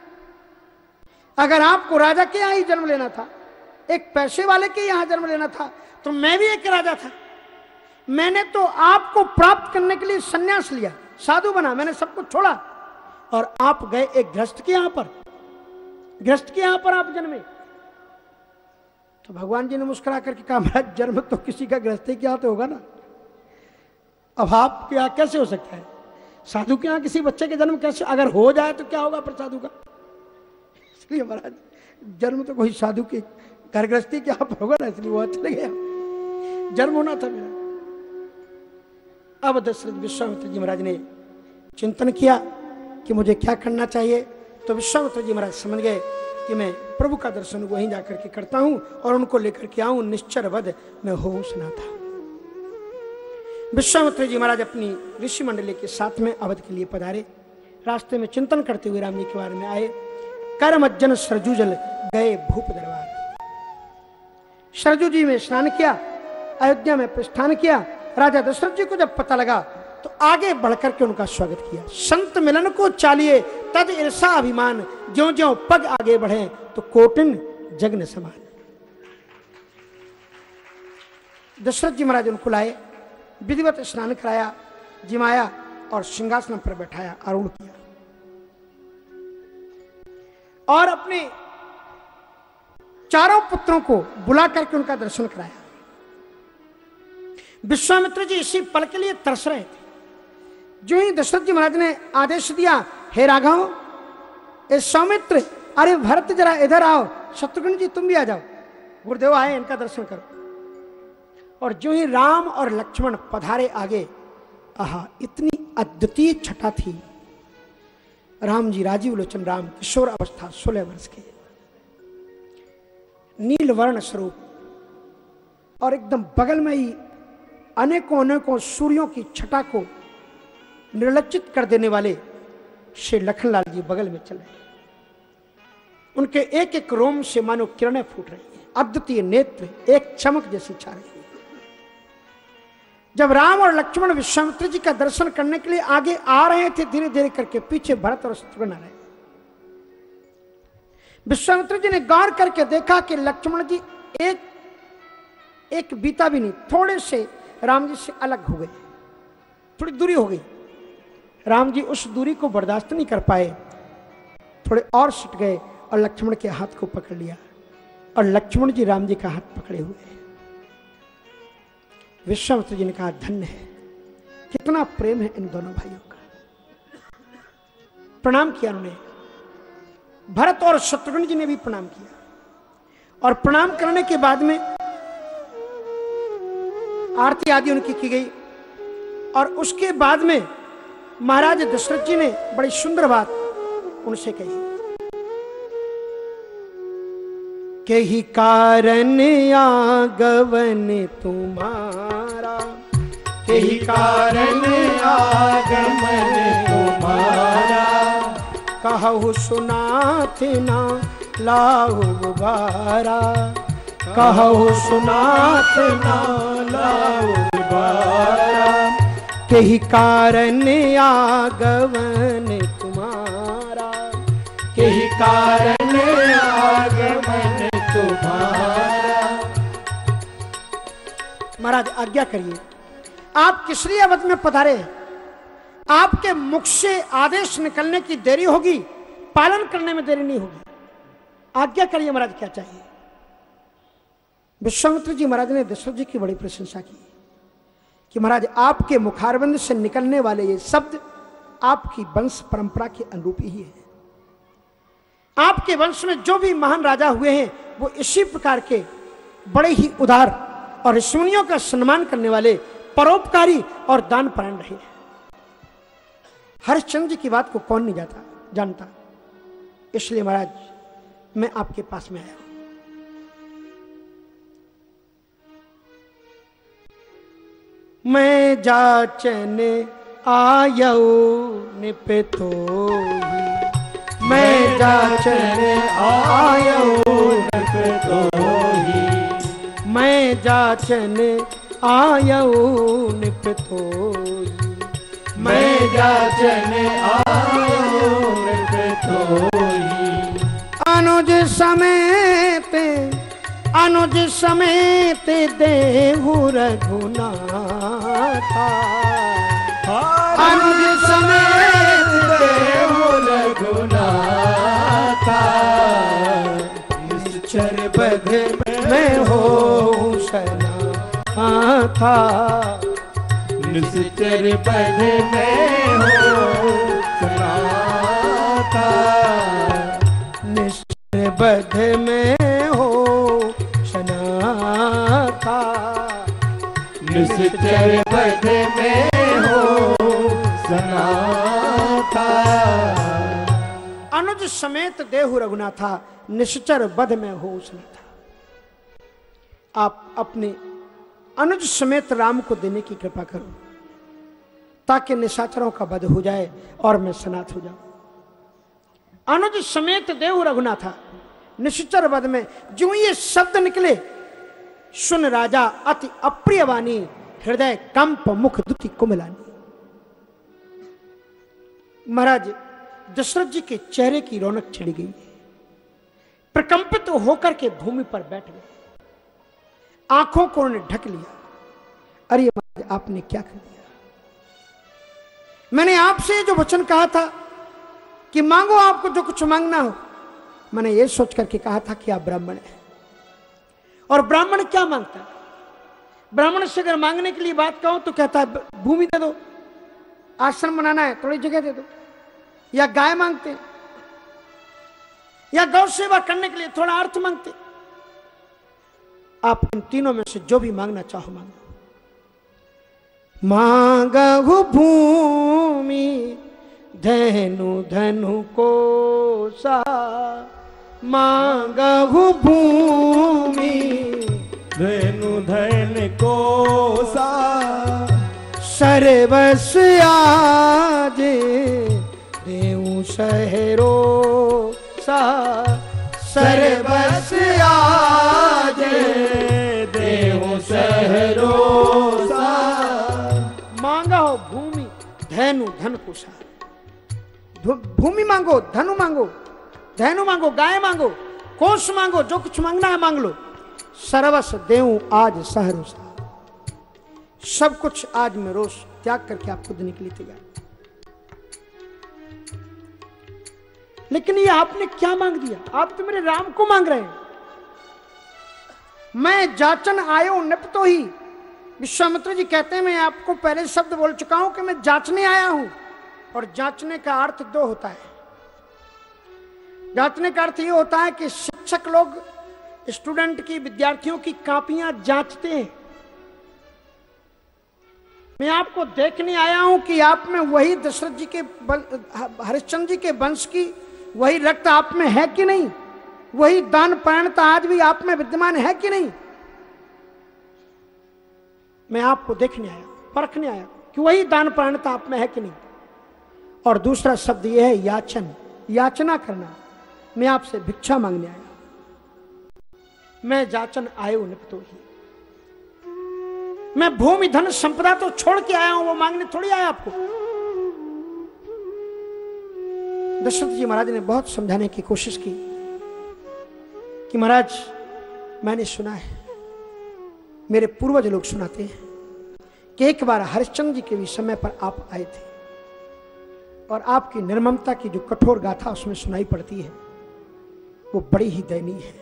[SPEAKER 4] अगर आपको राजा के यहाँ ही जन्म लेना था, एक पैसे वाले के यहाँ जन्म लेना था तो मैं भी एक राजा था। मैंने तो आपको प्राप्त करने के लिए सन्यास लिया, साधु बना, मैंने सब कुछ छोड़ा। और आप गए एक गृहस्थ के यहाँ पर। गृहस्थ के यहाँ पर आप जन्मे। तो भगवान जी ने मुस्कुरा करके कहा महाराज जन्म तो किसी का गृहस्थी के यहाँ तो होगा ना। अब आपके यहाँ कैसे हो सकता है? साधु के यहाँ किसी बच्चे के जन्म कैसे, अगर हो जाए तो क्या होगा फिर साधु का? इसलिए महाराज, जन्म तो कोई साधु की घर गृहस्थी के पर होगा ना, इसलिए वो चले गया। जन्म होना था मेरा। अब दशरथ विश्वामित्र जी महाराज ने चिंतन किया कि मुझे क्या करना चाहिए तो विश्वामित्र जी महाराज समझ गए कि मैं प्रभु का दर्शन वहीं जाकर के करता हूँ और उनको लेकर के आऊँ, निश्चर वध मैं हो सुना था विश्वामित्र जी महाराज अपनी ऋषि मंडली के साथ में अवध के लिए पधारे। रास्ते में चिंतन करते हुए राम जी के बारे में आए। कर्मज्जन सरजू जल गए भूप दरबार। सरजू जी में स्नान किया, अयोध्या में प्रस्थान किया, राजा दशरथ जी को जब पता लगा तो आगे बढ़कर के उनका स्वागत किया। संत मिलन को चालिए तद ईर्षा अभिमान ज्यो ज्यो पग आगे बढ़े तो कोटिन जगन समान। दशरथ जी महाराज उनको लाए, विधिवत स्नान कराया, जिमाया और सिंहासन पर बैठाया अरुण किया। और अपने चारों पुत्रों को बुला करके उनका दर्शन कराया। विश्वामित्र जी इसी पल के लिए तरस रहे थे। जो ही दशरथ जी महाराज ने आदेश दिया, हे राघव, ए सौमित्र, अरे भरत जरा इधर आओ, शत्रुघ्न जी तुम भी आ जाओ। गुरुदेव आए, इनका दर्शन करो। और जो ही राम और लक्ष्मण पधारे आगे, आहा, इतनी अद्वितीय छटा थी। राम जी राजीव लोचन, राम, किशोर अवस्था, सोलह वर्ष के। नील वर्ण स्वरूप। और एकदम बगल में ही अनेकों अनेकों सूर्यों की छटा को निर्लक्षित कर देने वाले श्री लखनलाल जी बगल में चल। रहे हैं उनके एक एक रोम से मानो किरणें फूट रही हैं। अद्वितीय नेत्र, एक चमक जैसी छा रही है। जब राम और लक्ष्मण विश्वामित्र जी का दर्शन करने के लिए आगे आ रहे थे धीरे धीरे करके पीछे भरत और शत्रुघ्न रहे। विश्वामित्र जी ने गौर करके देखा कि लक्ष्मण जी एक एक बीता भी नहीं, थोड़े से राम जी से अलग हो गए। थोड़ी दूरी हो गई। राम जी उस दूरी को बर्दाश्त नहीं कर पाए। थोड़े और सट गए और लक्ष्मण के हाथ को पकड़ लिया और लक्ष्मण जी राम जी का हाथ पकड़े हुए। विश्वामित्र जी ने कहा धन्य है, कितना प्रेम है इन दोनों भाइयों का। प्रणाम किया उन्होंने। भरत और शत्रुघ्न जी ने भी प्रणाम किया। और प्रणाम करने के बाद में आरती आदि उनकी की गई। और उसके बाद में महाराज दशरथ जी ने बड़ी सुंदर बात उनसे कही। कही कारण आगवन तुम्हारा।
[SPEAKER 5] यही कारण आगमन तुम्हारा।
[SPEAKER 4] कहु सुनाथ ना लाहु गुबारा कहु सुनाथ ना लाहु गुबारा कही कारण आगवन तुम्हारा।
[SPEAKER 5] यही कारण आगमन
[SPEAKER 4] महाराज, आज्ञा करिए। आप किसरी अवध में पधारे? आपके मुख से आदेश निकलने की देरी होगी, पालन करने में देरी नहीं होगी। आज्ञा करिए महाराज, क्या चाहिए? विश्वामित्र जी महाराज ने दशरथ जी की बड़ी प्रशंसा की कि महाराज, आपके मुखारबंद से निकलने वाले ये शब्द आपकी वंश परंपरा के अनुरूप ही है। आपके वंश में जो भी महान राजा हुए हैं, वो इसी प्रकार के बड़े ही उदार और ऋषिमुनियों का सम्मान करने वाले परोपकारी और दान परायण रहे हैं। हरिश्चंद्र की बात को कौन नहीं जाता, जानता? इसलिए महाराज, मैं आपके पास में आया हूँ। मैं जाचन आयऊ निपतो मैं जाचन आयऊ
[SPEAKER 5] दोही
[SPEAKER 4] मैं जाचन आयऊ निपतो
[SPEAKER 5] मैं जाचन आयो तोही।
[SPEAKER 4] अनुज समेत अनुज समेत देहु रघुनाथा। अनुज समेत सना था।
[SPEAKER 5] निश्चर पद में हो सनाता
[SPEAKER 4] निश्चर बध में हो सना था।
[SPEAKER 5] निश्चर पद में हो सनाता
[SPEAKER 4] अनुज समेत देहु रघुनाथा निश्चर बध में हो, उसने था। आप अपने अनुज समेत राम को देने की कृपा करो, ताकि निशाचरों का वध हो जाए और मैं सनाथ हो जाऊँ। अनुज समेत देहु रघुनाथा, निश्चर वध में जो ये शब्द निकले, सुन राजा अति अप्रिय वाणी, हृदय कंप मुख दुखी कुमलानी। महाराज, दशरथ जी के चेहरे की रौनक छिड़ गई, प्रकंपित होकर के भूमि पर बैठ गए। आँखों को उन्होंने ढक लिया। अरे आपने क्या कर दिया? मैंने आपसे जो वचन कहा था कि मांगो आपको जो कुछ मांगना हो, मैंने ये सोच करके कहा था कि आप ब्राह्मण हैं। और ब्राह्मण क्या माँगता है? ब्राह्मण से अगर मांगने के लिए बात कहो तो कहता है भूमि दे दो, आश्रम बनाना है, थोड़ी जगह दे दो, या गाय मांगते या गौ सेवा करने के लिए थोड़ा अर्थ मांगते आप इन तीनों में से जो भी मांगना चाहो मांगो। मांगहु भूमि, धनु धनु को सा मांगहु भूमि,
[SPEAKER 5] धनु धन को सा
[SPEAKER 4] सर्वस आज देऊ शहरो सा। सर्वस आज
[SPEAKER 5] देव शहरो सा।
[SPEAKER 4] मांगा हो भूमि, धनु धन कुशा भूमि मांगो, धनु मांगो, धैनु मांगो, गाय मांगो कोष मांगो, जो कुछ मांगना है मांग लो। सर्वस देऊ आज सहरोस सब कुछ आज मैं रोष त्याग करके आपको देने के लिए लेकिन ये आपने क्या मांग दिया? आप तो मेरे राम को मांग रहे हैं। मैं जाचन आयो निपतो ही। विश्वामित्र जी कहते हैं, मैं आपको पहले शब्द बोल चुका हूँ कि मैं जांचने आया हूँ। और जांचने का अर्थ दो होता है। जांचने का अर्थ ये होता है कि शिक्षक लोग स्टूडेंट की विद्यार्थियों की कापियाँ जांचते हैं। मैं आपको देखने आया हूँ कि आप में वही दशरथ जी के हरिश्चंद्र जी के वंश की वही रक्त आप में है कि नहीं? वही दान प्राणता आज भी आप में विद्यमान है कि नहीं? मैं आपको देखने आया, परखने आया कि वही दान प्राणता आप में है कि नहीं। और दूसरा शब्द यह है, याचन। याचना करना। मैं आपसे भिक्षा मांगने आया। मैं जाचन आयो निपतो ही। मैं भूमि धन संपदा तो छोड़ के आया हूँ, वो मांगने थोड़ी आया आपको। दशरथ जी महाराज ने बहुत समझाने की कोशिश की कि महाराज, मैंने सुना है, मेरे पूर्वज लोग सुनाते हैं कि एक बार हरिश्चंद्र जी के भी समय पर आप आए थे और आपकी निर्ममता की जो कठोर गाथा उसमें सुनाई पड़ती है, वो बड़ी ही दयनीय है।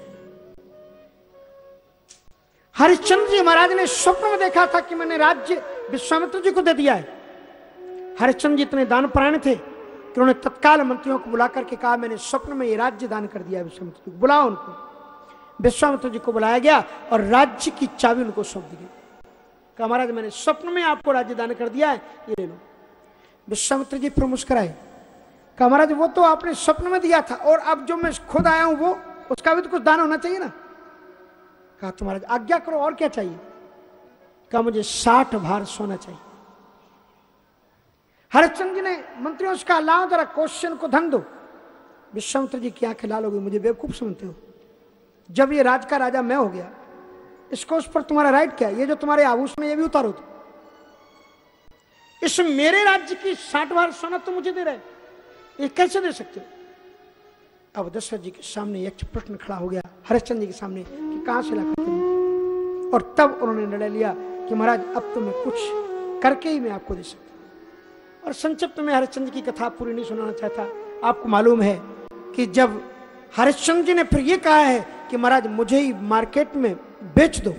[SPEAKER 4] हरिश्चंद्र जी महाराज ने स्वप्न में देखा था कि मैंने राज्य विश्वामित्र जी को दे दिया है। हरिश्चंद्र जी इतने दान थे कि उन्होंने तत्काल मंत्रियों को बुला करके कहा, मैंने स्वप्न में ये राज्य दान कर दिया विश्वामित्र जी को। बुलाओ उनको। विश्वामित्र जी को बुलाया गया और राज्य की चाबी उनको सौंप दी गई। कहा, महाराज, मैंने स्वप्न में आपको राज्य दान कर दिया है, ये ले लो। विश्वामित्र जी फिर मुस्कराए। कहा, महाराज, वो तो आपने स्वप्न में दिया था और अब जो मैं खुद आया हूँ, वो, उसका भी तो कुछ दान होना चाहिए ना? कहा तुम्हारा तो आज्ञा करो, और क्या चाहिए? कहा, मुझे साठ भार सोना चाहिए। हरिश्चंद्र जी ने मंत्रियों से कहा, लाओ जरा क्वेश्चन को धन दो। विश्वामित्र जी की आँखें लाल हो गई मुझे बेवकूफ़ समझते हो। जब ये राज का राजा मैं हो गया, इसको उस पर तुम्हारा राइट क्या है? ये जो तुम्हारे आभूष में ये भी उतारो तो। इस मेरे राज्य की साठ बार सोना तो मुझे दे रहे ये कैसे दे सकते हो? अब दशरथ जी के सामने एक प्रश्न खड़ा हो गया हरिश्चंद्र जी के सामने कि कहाँ से ला और तब उन्होंने निर्णय लिया कि महाराज, अब तो मैं कुछ करके ही मैं आपको दे सकता और संक्षिप्त में हरिश्चंद्र की कथा पूरी नहीं सुनाना चाहता। आपको मालूम है कि जब हरिश्चंद्र जी ने फिर ये कहा है कि महाराज, मुझे ही मार्केट में बेच दो,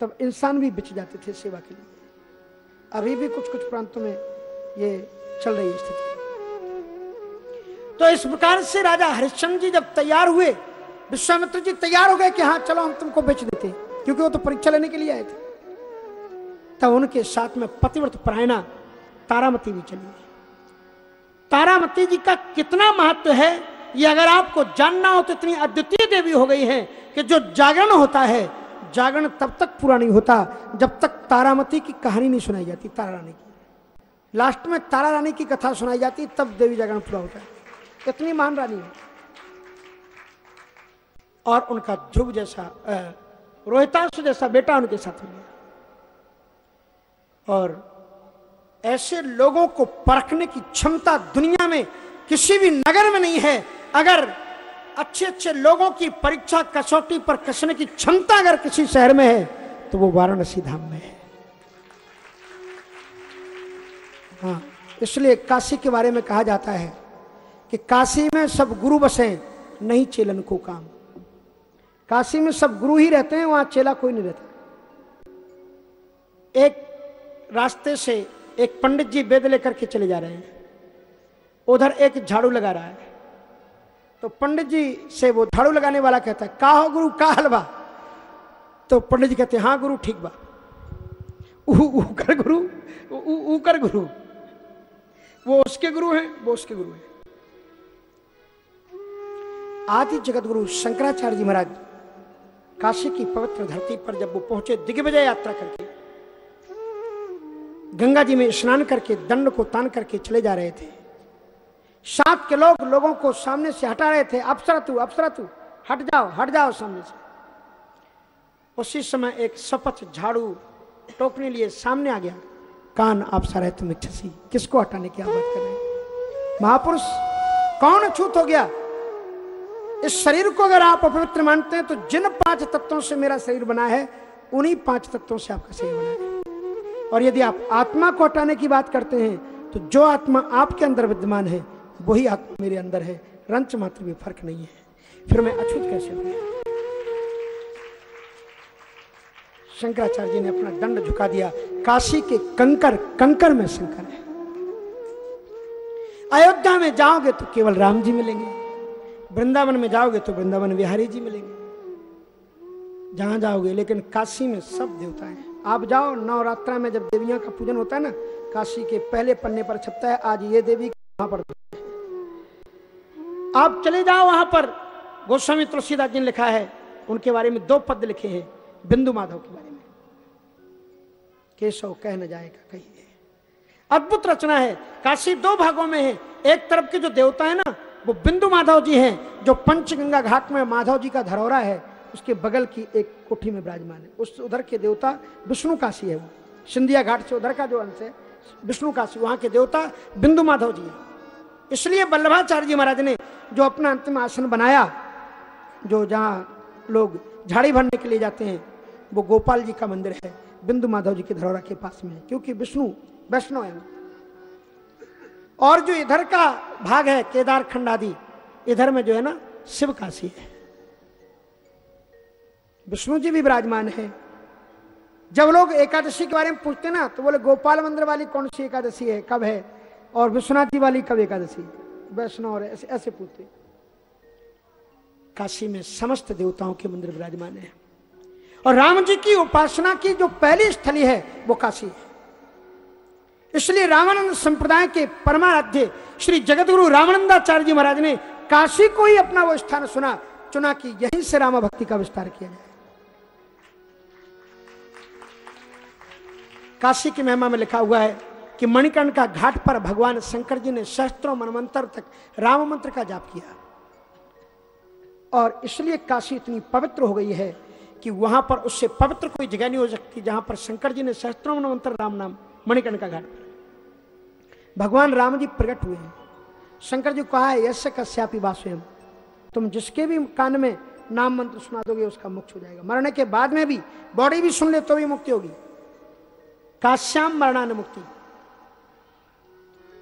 [SPEAKER 4] तब इंसान भी बेच जाते थे सेवा के लिए। अभी भी कुछ कुछ प्रांतों में ये चल रही स्थिति। तो इस प्रकार से राजा हरिश्चंद्र जी जब तैयार हुए, विश्वामित्र जी तैयार हो गए कि हाँ चलो हम तुमको बेच देते, क्योंकि वो तो परीक्षा लेने के लिए आए थे। तब उनके साथ में पतिव्रत परायणा तारामती भी चली तारामती जी का कितना महत्व है, ये अगर आपको जानना हो तो इतनी अद्वितीय देवी हो गई है कि जो जागरण होता है, जागरण तब तक पूरा नहीं होता जब तक तारामती की कहानी नहीं सुनाई जाती, तारा रानी की। लास्ट में तारा रानी की कथा सुनाई जाती, तब देवी जागरण पूरा होता है। इतनी महान रानी है। और उनका ध्रुव जैसा रोहितांश जैसा बेटा उनके साथ मिला और ऐसे लोगों को परखने की क्षमता दुनिया में किसी भी नगर में नहीं है। अगर अच्छे अच्छे लोगों की परीक्षा कसौटी पर कसने की क्षमता अगर किसी शहर में है तो वो वाराणसी धाम में है। हाँ इसलिए काशी के बारे में कहा जाता है कि काशी में सब गुरु बसे, नहीं चेलन को काम। काशी में सब गुरु ही रहते हैं, वहाँ चेला कोई नहीं रहता। एक रास्ते से एक पंडित जी वेद लेकर के चले जा रहे हैं। उधर एक झाड़ू लगा रहा है। तो पंडित जी से वो झाड़ू लगाने वाला कहता है का हो गुरु? का हलवा? तो पंडित जी कहते हैं हाँ गुरु, ठीक बा कर गुरु ऊ कर गुरु। वो उसके गुरु हैं, वो उसके गुरु हैं। आदि जगत गुरु शंकराचार्य जी महाराज काशी की पवित्र धरती पर जब वो पहुँचे दिग्विजय यात्रा करके गंगा जी में स्नान करके, दंड को तान करके चले जा रहे थे। सात के लोग लोगों को सामने से हटा रहे थे अप्सरा तू अप्सरा तू, हट जाओ हट जाओ सामने से। उसी समय एक सपथ झाड़ू टोकने लिए सामने आ गया। कान, आप सारे तुम इच्छसी किसको हटाने की बात कर रहे महापुरुष, कौन छूत हो गया? इस शरीर को अगर आप अपवित्र मानते हैं तो जिन पाँच तत्वों से मेरा शरीर बना है, उन्हीं पाँच तत्वों से आपका शरीर बना है। और यदि आप आत्मा को हटाने की बात करते हैं तो जो आत्मा आपके अंदर विद्यमान है, वही आत्मा मेरे अंदर है। रंच मात्र भी फ़र्क नहीं है। फिर मैं अछूत कैसे हूँ? शंकराचार्य जी ने अपना दंड झुका दिया। काशी के कंकर कंकर में शंकर है। अयोध्या में जाओगे तो केवल राम जी मिलेंगे। वृंदावन में जाओगे तो वृंदावन बिहारी जी मिलेंगे। जहाँ जाओगे, लेकिन काशी में सब देवता हैं। आप जाओ, नवरात्रा में जब देवियों का पूजन होता है ना, काशी के पहले पन्ने पर छपता है, आज ये देवी वहाँ पर आप चले जाओ वहाँ पर, गोस्वामी तुलसीदास जी ने लिखा है, उनके बारे में दो पद लिखे हैं, बिंदु माधव के बारे में। केशव कह न जाएगा कहिए अद्भुत रचना है, काशी दो भागों में है, एक तरफ़ के जो देवता है ना, वो बिंदु माधव जी हैं, जो पंचगंगा घाट में माधव जी का धरोहरा है उसके बगल की एक कोठी में विराजमान है। उस उधर के देवता विष्णु काशी है वो। सिंधिया घाट से उधर का जो अंश है, विष्णु काशी, वहाँ के देवता बिंदु माधव जी है। इसलिए वल्लभाचार्य जी महाराज ने जो अपना अंतिम आसन बनाया, जो जहाँ लोग झाड़ी भरने के लिए जाते हैं, वो गोपाल जी का मंदिर है, बिंदु माधव जी के धरोहरा के पास में क्योंकि विष्णु वैष्णव है और जो इधर का भाग है केदार खंड आदि, इधर में जो है ना, शिव काशी है। विष्णु जी भी विराजमान है। जब लोग एकादशी के बारे में पूछते ना तो बोले, गोपाल मंदिर वाली कौन सी एकादशी है? कब है? और विश्वनाथ जी वाली कब एकादशी वैष्णव और ऐसे ऐसे पूछते काशी में समस्त देवताओं के मंदिर विराजमान है। और राम जी की उपासना की जो पहली स्थली है, वो काशी है। इसलिए रामानंद संप्रदाय के परमाराध्य श्री जगतगुरु रामानंदाचार्य जी महाराज ने काशी को ही अपना वो स्थान सुना, चुना कि यहीं से रामा भक्ति का विस्तार किया जाए। काशी की महिमा में लिखा हुआ है कि मणिकर्ण का घाट पर भगवान शंकर जी ने शस्त्रों मनमंत्र तक राम मंत्र का जाप किया। और इसलिए काशी इतनी पवित्र हो गई है कि वहाँ पर उससे पवित्र कोई जगह नहीं हो सकती जहाँ पर शंकर जी ने शस्त्रों मनमंत्र राम नाम मणिकर्ण का घाट पर। भगवान राम जी प्रकट हुए हैं। शंकर जी कहा है यश कश्यापी वास्वयम तुम जिसके भी कान में नाम मंत्र सुना दोगे उसका मुक्त हो जाएगा। मरने के बाद में भी, बॉडी भी सुन ले तो भी मुक्ति होगी। काश्याम मरणान मुक्ति।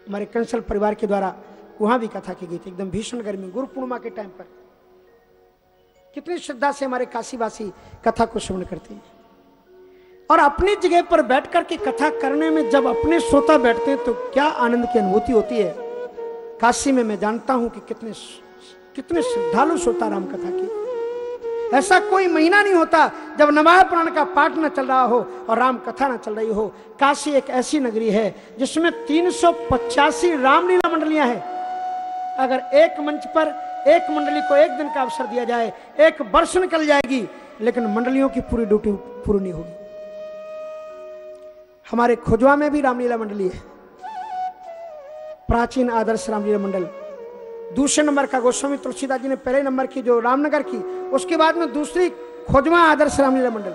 [SPEAKER 4] हमारे कंसल परिवार के द्वारा वहाँ भी कथा की गई थी, एकदम भीषण गर्मी गुरु पूर्णिमा के टाइम पर। कितनी श्रद्धा से हमारे काशीवासी कथा को श्रवण करते हैं। और अपनी जगह पर बैठ करके कथा करने में जब अपने श्रोता बैठते हैं तो क्या आनंद की अनुभूति होती है? काशी में मैं जानता हूँ कि कितने कितने श्रद्धालु श्रोता राम कथा की। ऐसा कोई महीना नहीं होता जब नवाय पुराण का पाठ न चल रहा हो और राम कथा न चल रही हो। काशी एक ऐसी नगरी है जिसमें तीन सौ पचासी रामलीला मंडलियाँ हैं। अगर एक मंच पर एक मंडली को एक दिन का अवसर दिया जाए, एक वर्ष निकल जाएगी, लेकिन मंडलियों की पूरी ड्यूटी पूरी नहीं होगी। हमारे खुजवा में भी रामलीला मंडली है। प्राचीन आदर्श रामलीला मंडल दूसरे नंबर का गोस्वामी तुलसीदास जी ने पहले नंबर की, जो रामनगर की, उसके बाद में दूसरी खोजवा आदर्श रामलीला मंडल।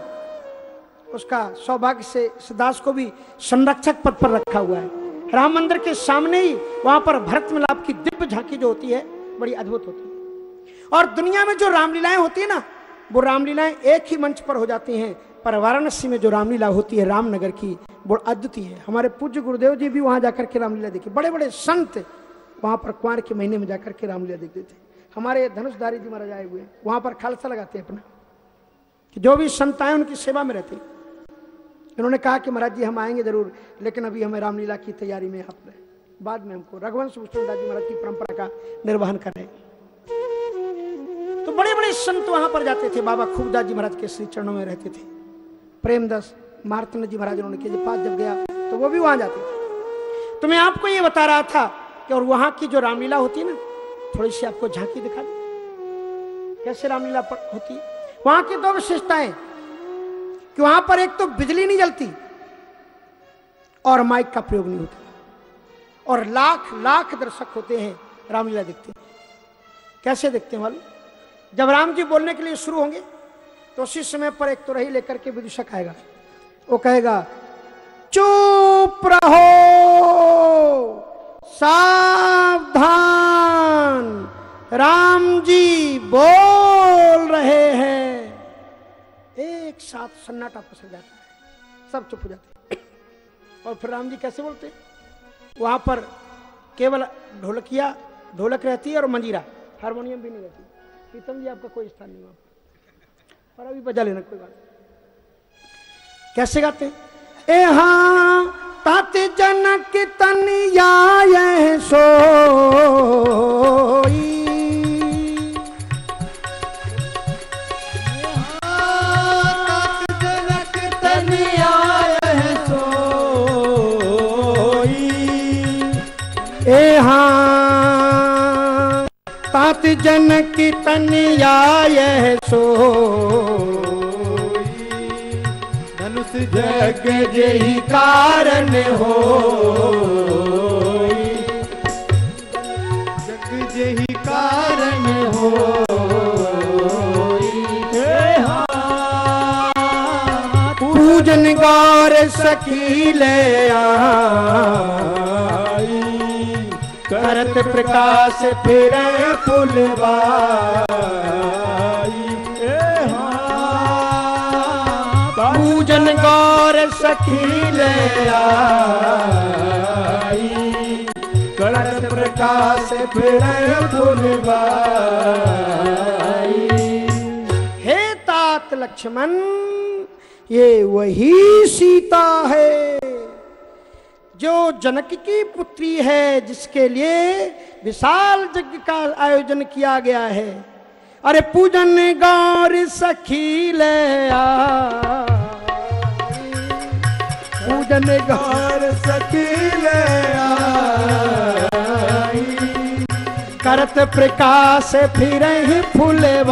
[SPEAKER 4] उसका सौभाग्य से दास को भी संरक्षक पद पर रखा हुआ है। राम मंदिर के सामने ही वहाँ पर भरत मिलाप की दिव्य झांकी जो होती है, बड़ी अद्भुत होती है। और दुनिया में जो रामलीलाएँ होती है ना, वो रामलीलाएँ एक ही मंच पर हो जाती हैं। पर वाराणसी में जो रामलीला होती है, रामनगर की, वो अद्वितीय है। हमारे पूज्य गुरुदेव जी भी वहाँ जाकर के रामलीला देखी बड़े बड़े संत वहाँ पर कुंवर के महीने में जाकर के रामलीला देखते थे। हमारे धनुषधारी जी महाराज आए हुए हैं। वहाँ पर खालसा लगाते हैं अपना। कि जो भी संत आए उनकी सेवा में रहते इन्होंने कहा कि महाराज जी, हम आएँगे ज़रूर, लेकिन अभी हमें रामलीला की तैयारी में आप बाद में हमको रघुवंश विष्णुदास जी महाराज की परंपरा का निर्वहन कर रहे तो बड़े बड़े संत वहाँ पर जाते थे। बाबा खूबदास जी महाराज के श्री चरणों में रहते थे। प्रेमदास मार्तन जी महाराज उन्होंने के पास जब गया तो वो भी वहाँ जाते थे। तो मैं आपको ये बता रहा था कि और वहाँ की जो रामलीला होती है ना, थोड़ी सी आपको झांकी दिखा दी। कैसे रामलीला होती है? वहाँ की दो विशेषताएँ। कि वहाँ पर एक तो बिजली नहीं जलती और माइक का प्रयोग नहीं होता। और लाख लाख दर्शक होते हैं, रामलीला देखते हैं। कैसे देखते हैं मालूम? जब राम जी बोलने के लिए शुरू होंगे तो उसी समय पर एक तुरही लेकर के विदूषक आएगा। वो कहेगा, चुप रहो! सावधान। राम जी बोल रहे हैं। एक साथ सन्नाटा पसर जाता है। सब चुप हो जाते और फिर राम जी कैसे बोलते वहाँ पर केवल ढोलकिया, ढोलक रहती है और मंजीरा। हारमोनियम भी नहीं रहती। प्रीतम जी, आपका कोई स्थान नहीं वहाँ पर। और अभी बजा लेना, कोई बात कैसे गाते ए हाँ तात जनक तनिया सोई। तात जनक तनिया यह सोई।
[SPEAKER 5] धनुष जग जही कारण हो जग जही कारण हो
[SPEAKER 4] पूजन सखी ले करत प्रकाश फिर फुलवाई पूजन गौर सखी ले आई। प्रकाश फिर हे तात लक्ष्मण, ये वही सीता है जो जनक की पुत्री है, जिसके लिए विशाल यज्ञ का आयोजन किया गया है। अरे पूजन गौर सखी ले आई। पूजन गौर सखी ले। करत प्रकाश फिर फुलवाई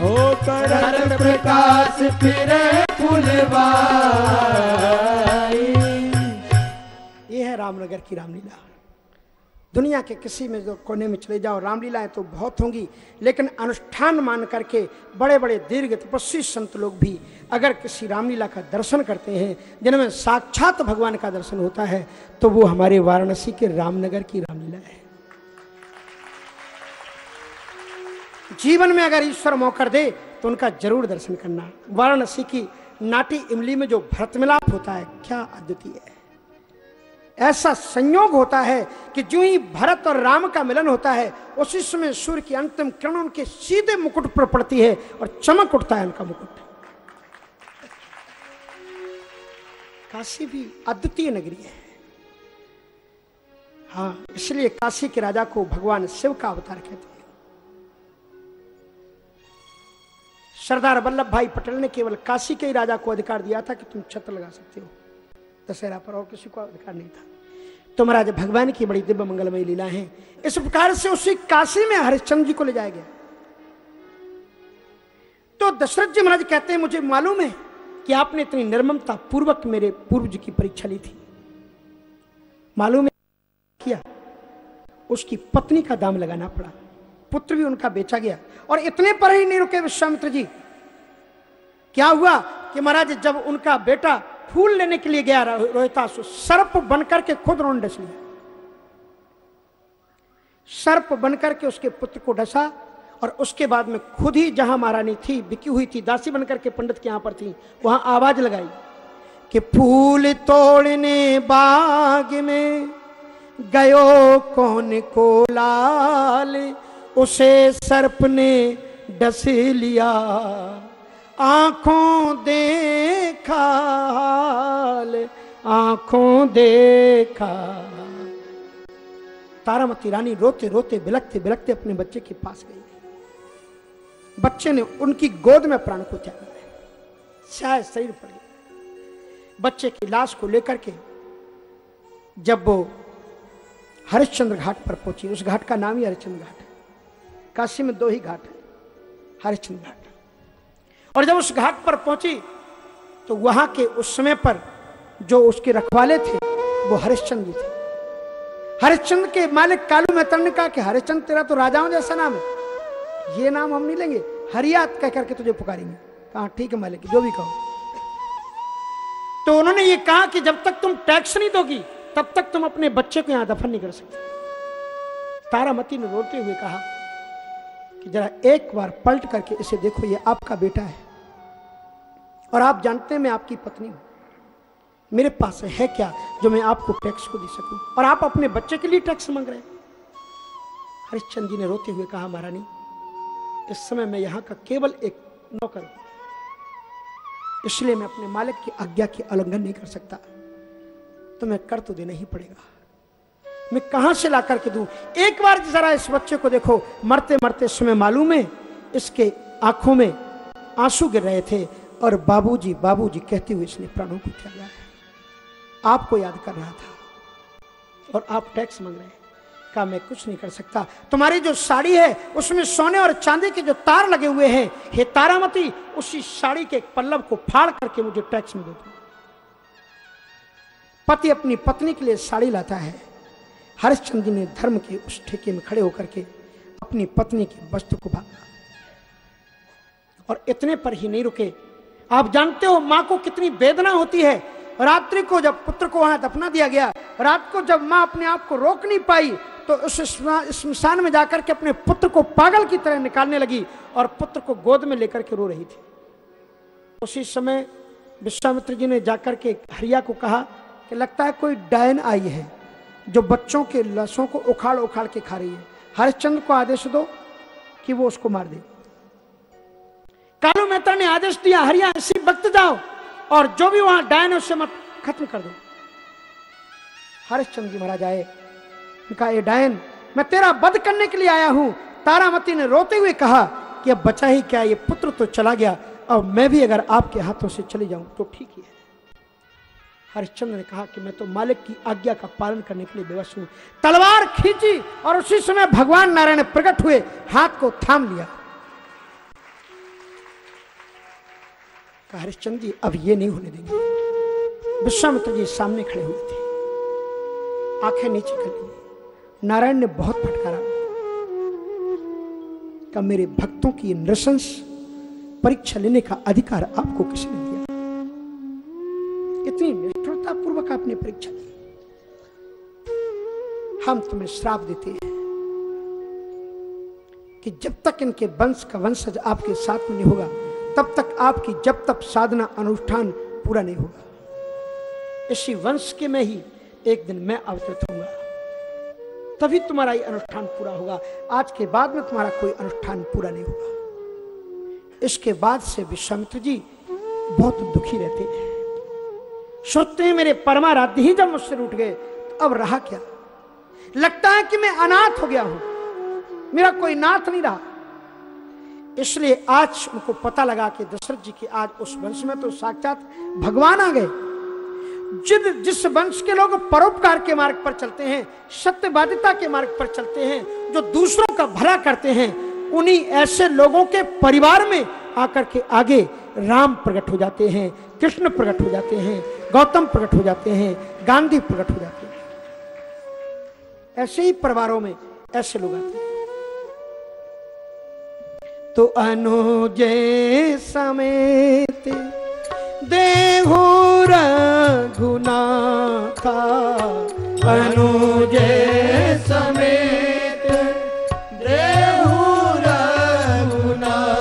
[SPEAKER 5] हो करत प्रकाश फिर फुलवाई
[SPEAKER 4] ये है रामनगर की रामलीला। दुनिया के किसी में जो कोने में चले जाओ, रामलीलाएँ तो बहुत होंगी, लेकिन अनुष्ठान मान करके बड़े बड़े दीर्घ तपस्वी संत लोग भी अगर किसी रामलीला का दर्शन करते हैं, जिनमें साक्षात भगवान का दर्शन होता है तो वो हमारे वाराणसी के रामनगर की रामलीला है। जीवन में अगर ईश्वर मौका दे तो उनका ज़रूर दर्शन करना। वाराणसी की नाटी इमली में जो भरत मिलाप होता है, क्या अद्वितीय है। ऐसा संयोग होता है कि जो ही भरत और राम का मिलन होता है, उसी समय सूर्य की अंतिम किरण उनके सीधे मुकुट पर पड़ती है और चमक उठता है उनका मुकुट। काशी भी अद्वितीय नगरी है। हाँ इसलिए काशी के राजा को भगवान शिव का अवतार कहते हैं। सरदार वल्लभ भाई पटेल ने केवल काशी के ही राजा को अधिकार दिया था कि तुम छत्र लगा सकते हो। दशहरा पर और किसी को अधिकार नहीं था। तो महाराज, भगवान की बड़ी दिव्य मंगलमय लीला है। इस प्रकार से उसी काशी में हरिश्चंद्र जी को ले जाया गया। तो दशरथ जी महाराज कहते हैं, मुझे मालूम है कि आपने इतनी निर्ममता पूर्वक मेरे पूर्व जी की परीक्षा ली थी। मालूम है किया उसकी पत्नी का दाम लगाना पड़ा। पुत्र भी उनका बेचा गया। और इतने पर ही नहीं रुके विश्वामित्र जी। क्या हुआ कि महाराज, जब उनका बेटा फूल लेने के लिए गया रोहितासु सर्प बनकर के खुद रोन डस लिया। सर्प बनकर के उसके पुत्र को डसा और उसके बाद में खुद ही जहाँ महारानी थी, बिकी हुई थी, दासी बनकर के पंडित के यहाँ पर थी, वहाँ आवाज़ लगाई कि फूल तोड़ने बाग में गयो कौन को लाल, उसे सर्प ने डस लिया। आँखों देखा हाल, आँखों देखा। तारामती रानी रोते रोते बिलकते बिलकते अपने बच्चे के पास गई। बच्चे ने उनकी गोद में प्राण को त्याग शायद शरीर पड़ गया। बच्चे की लाश को लेकर के जब वो हरिश्चंद्र घाट पर पहुँची, उस घाट का नाम ही हरिश्चंद्र घाट है। काशी में दो ही घाट है, हरिश्चंद्र घाट। और जब उस घाट पर पहुँची तो वहाँ के उस समय पर जो उसके रखवाले थे, वो हरिश्चंद्र जी थे। हरिश्चंद्र के मालिक कालू मेहतर ने कहा कि हरिश्चंद्र तेरा तो राजाओं जैसा नाम है। ये नाम हम नहीं लेंगे। हरियात कह करके तुझे पुकारेंगे। कहा, ठीक है मालिक जो भी कहो। तो उन्होंने ये कहा कि जब तक तुम टैक्स नहीं दोगी, तब तक तुम अपने बच्चे को यहाँ दफन नहीं कर सकते। तारामती ने रोते हुए कहा जरा एक बार पलट करके इसे देखो, ये आपका बेटा है। और आप जानते हैं मैं आपकी पत्नी हूँ। मेरे पास है क्या जो मैं आपको टैक्स को दे सकूँ? और आप अपने बच्चे के लिए टैक्स मांग रहे हैं। हरिश्चंद जी ने रोते हुए कहा, महारानी, इस समय मैं यहाँ का केवल एक नौकर हूँ। इसलिए मैं अपने मालिक की आज्ञा की उल्लंघन नहीं कर सकता। तो मैं कर तो देना ही पड़ेगा। मैं कहाँ से ला करके दूँ? एक बार जरा इस बच्चे को देखो। मरते मरते समय मालूम है, इसके आँखों में आँसू गिर रहे थे और बाबूजी बाबूजी कहते हुए इसने प्राणों को त्यागा है आपको याद कर रहा था और आप टैक्स मांग रहे हैं। कहा, मैं कुछ नहीं कर सकता। तुम्हारी जो साड़ी है, उसमें सोने और चांदी के जो तार लगे हुए हैं, हे तारामती, उसी साड़ी के पल्लव को फाड़ करके मुझे टैक्स में दे दो। पति अपनी पत्नी के लिए साड़ी लाता है। हरिश्चंद जी ने धर्म के उस ठेके में खड़े होकर के अपनी पत्नी के वस्त्र को भागा। और इतने पर ही नहीं रुके। आप जानते हो माँ को कितनी वेदना होती है। रात्रि को जब पुत्र को वहाँ दफना दिया गया, रात को जब माँ अपने आप को रोक नहीं पाई तो उस स्मशान में जाकर के अपने पुत्र को पागल की तरह निकालने लगी और पुत्र को गोद में लेकर के रो रही थी। उसी समय विश्वामित्र जी ने जाकर के हरिया को कहा कि लगता है कोई डायन आई है। जो बच्चों के लसों को उखाड़ उखाड़ के खा रही है। हरिश्चंद्र को आदेश दो कि वो उसको मार दे। कालू मेहता ने आदेश दिया हरिया इसी वक्त जाओ और जो भी वहाँ डायन उससे मत खत्म कर दो। हरिश्चंद्र जी महाराज आए। कहा, ये डायन, मैं तेरा वध करने के लिए आया हूँ। तारामती ने रोते हुए कहा कि अब बचा ही क्या, ये पुत्र तो चला गया और मैं भी अगर आपके हाथों से चले जाऊँ तो ठीक ही है। हरिश्चंद्र ने कहा कि मैं तो मालिक की आज्ञा का पालन करने के लिए बेवश हूँ। तलवार खींची और उसी समय भगवान नारायण प्रकट हुए, हाथ को थाम लिया। हरिश्चंद्र जी, अब ये नहीं होने देंगे। विश्वामित्र जी सामने खड़े हुए थे। आँखें नीचे कर ली नारायण ने बहुत फटकारा। का मेरे भक्तों की नृशंस परीक्षा लेने का अधिकार आपको किसने दिया? इतनी पूर्वक आपने परीक्षा दी हम तुम्हें श्राप देते हैं कि जब तक इनके वंश का वंशज आपके साथ में नहीं होगा, तब तक आपकी जब तक साधना अनुष्ठान पूरा नहीं होगा। इसी वंश के में ही एक दिन मैं अवतरित होऊँगा। तभी तुम्हारा ये अनुष्ठान पूरा होगा। आज के बाद में तुम्हारा कोई अनुष्ठान पूरा नहीं होगा। इसके बाद से विश्वामित्र जी बहुत दुखी रहते हैं। सोचते हैं मेरे परमाराध्य ही जब मुझसे रूठ गए तो अब रहा क्या? लगता है कि मैं अनाथ हो गया हूँ। मेरा कोई नाथ नहीं रहा। इसलिए आज उनको पता लगा कि दशरथ जी के आज उस वंश में तो साक्षात भगवान आ गए। जिस जिस वंश के लोग परोपकार के मार्ग पर चलते हैं, सत्यवादिता के मार्ग पर चलते हैं, जो दूसरों का भला करते हैं, उन्हीं ऐसे लोगों के परिवार में आकर के आगे राम प्रकट हो जाते हैं, कृष्ण प्रकट हो जाते हैं गौतम प्रकट हो जाते हैं, गांधी प्रकट हो जाते हैं। ऐसे ही परिवारों में ऐसे लोग आते हैं। तो अनुजे समेत देहो रघुनाथा, अनुजे
[SPEAKER 5] समेत देहु रघुनाथा,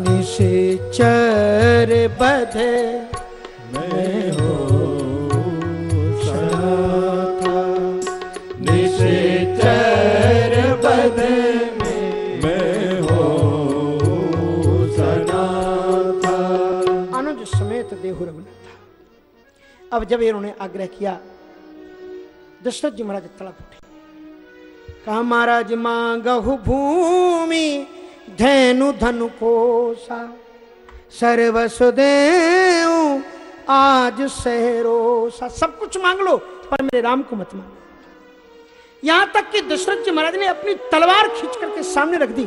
[SPEAKER 4] निशेचर बधे अब जब इन्होंने आग्रह किया, दशरथ जी महाराज तड़प उठे। कहा, महाराज, मांगहु भूमि, धैनु धनु कोसा सर्वसुदेव आज सहरोसा सब कुछ मांग लो, पर मेरे राम को मत मांगो। यहाँ तक कि दशरथ जी महाराज ने अपनी तलवार खींच करके सामने रख दी।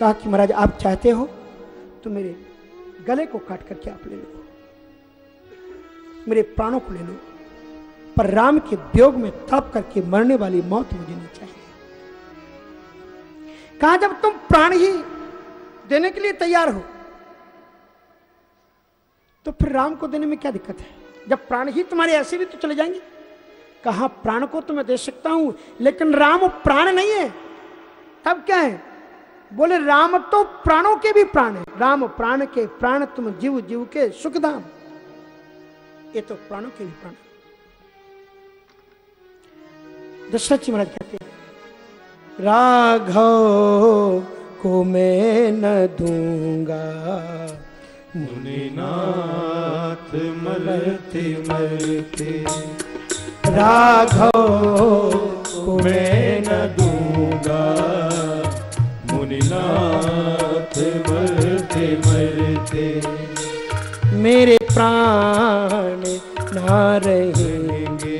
[SPEAKER 4] कहा कि, महाराज, आप चाहते हो तो मेरे गले को काट करके आप ले लो। मेरे प्राणों को ले लो। पर राम के वियोग में तप करके मरने वाली मौत मुझे नहीं चाहिए। कहा, जब तुम प्राण ही देने के लिए तैयार हो तो फिर राम को देने में क्या दिक्कत है? जब प्राण ही तुम्हारे ऐसे भी तो चले जाएँगे। कहा, प्राण को तो मैं दे सकता हूँ, लेकिन राम प्राण नहीं है। तब क्या है? बोले, राम तो प्राणों के भी प्राण है। राम प्राण के प्राण तुम जीव जीव के सुखधाम। ये तो प्राणों के भी प्राण दशरथ जी महाराज कहते हैं राघव को मैं न दूँगा।
[SPEAKER 5] मुनिनाथ मरते मरते
[SPEAKER 4] राघव
[SPEAKER 5] को मैं न दूँगा। मुनिनाथ मरते मरते
[SPEAKER 4] मेरे प्राण ना रहेंगे।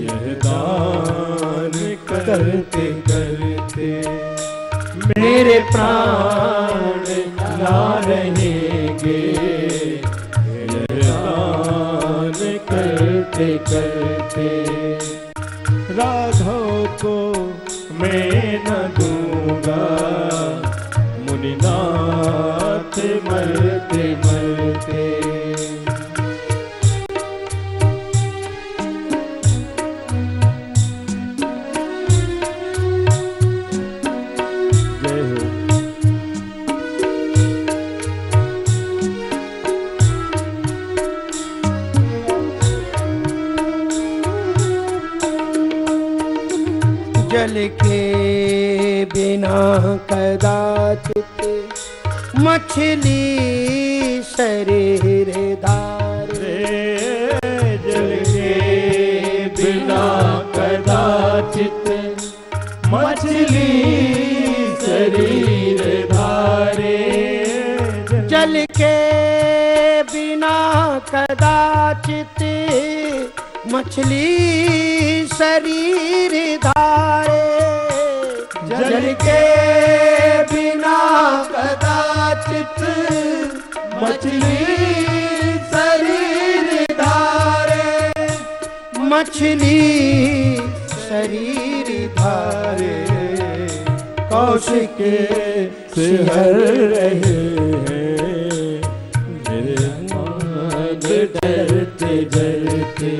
[SPEAKER 5] यह दान करते करते मेरे प्राण ना रहेंगे। यह दान करते करते राघव को मैं न दूँगा। मुनिनाथ मरते मरते
[SPEAKER 4] के बिना कदाचित मछली शरीर धारे।
[SPEAKER 5] जल के बिना कदाचित मछली शरीर धारे।
[SPEAKER 4] जल के बिना कदाचित मछली शरीर धारे,
[SPEAKER 5] जल के बिना कदाचित मछली शरीर धारे।
[SPEAKER 4] मछली शरीर धारे,
[SPEAKER 5] कौशिक से हर रहे हैं। डरते डरते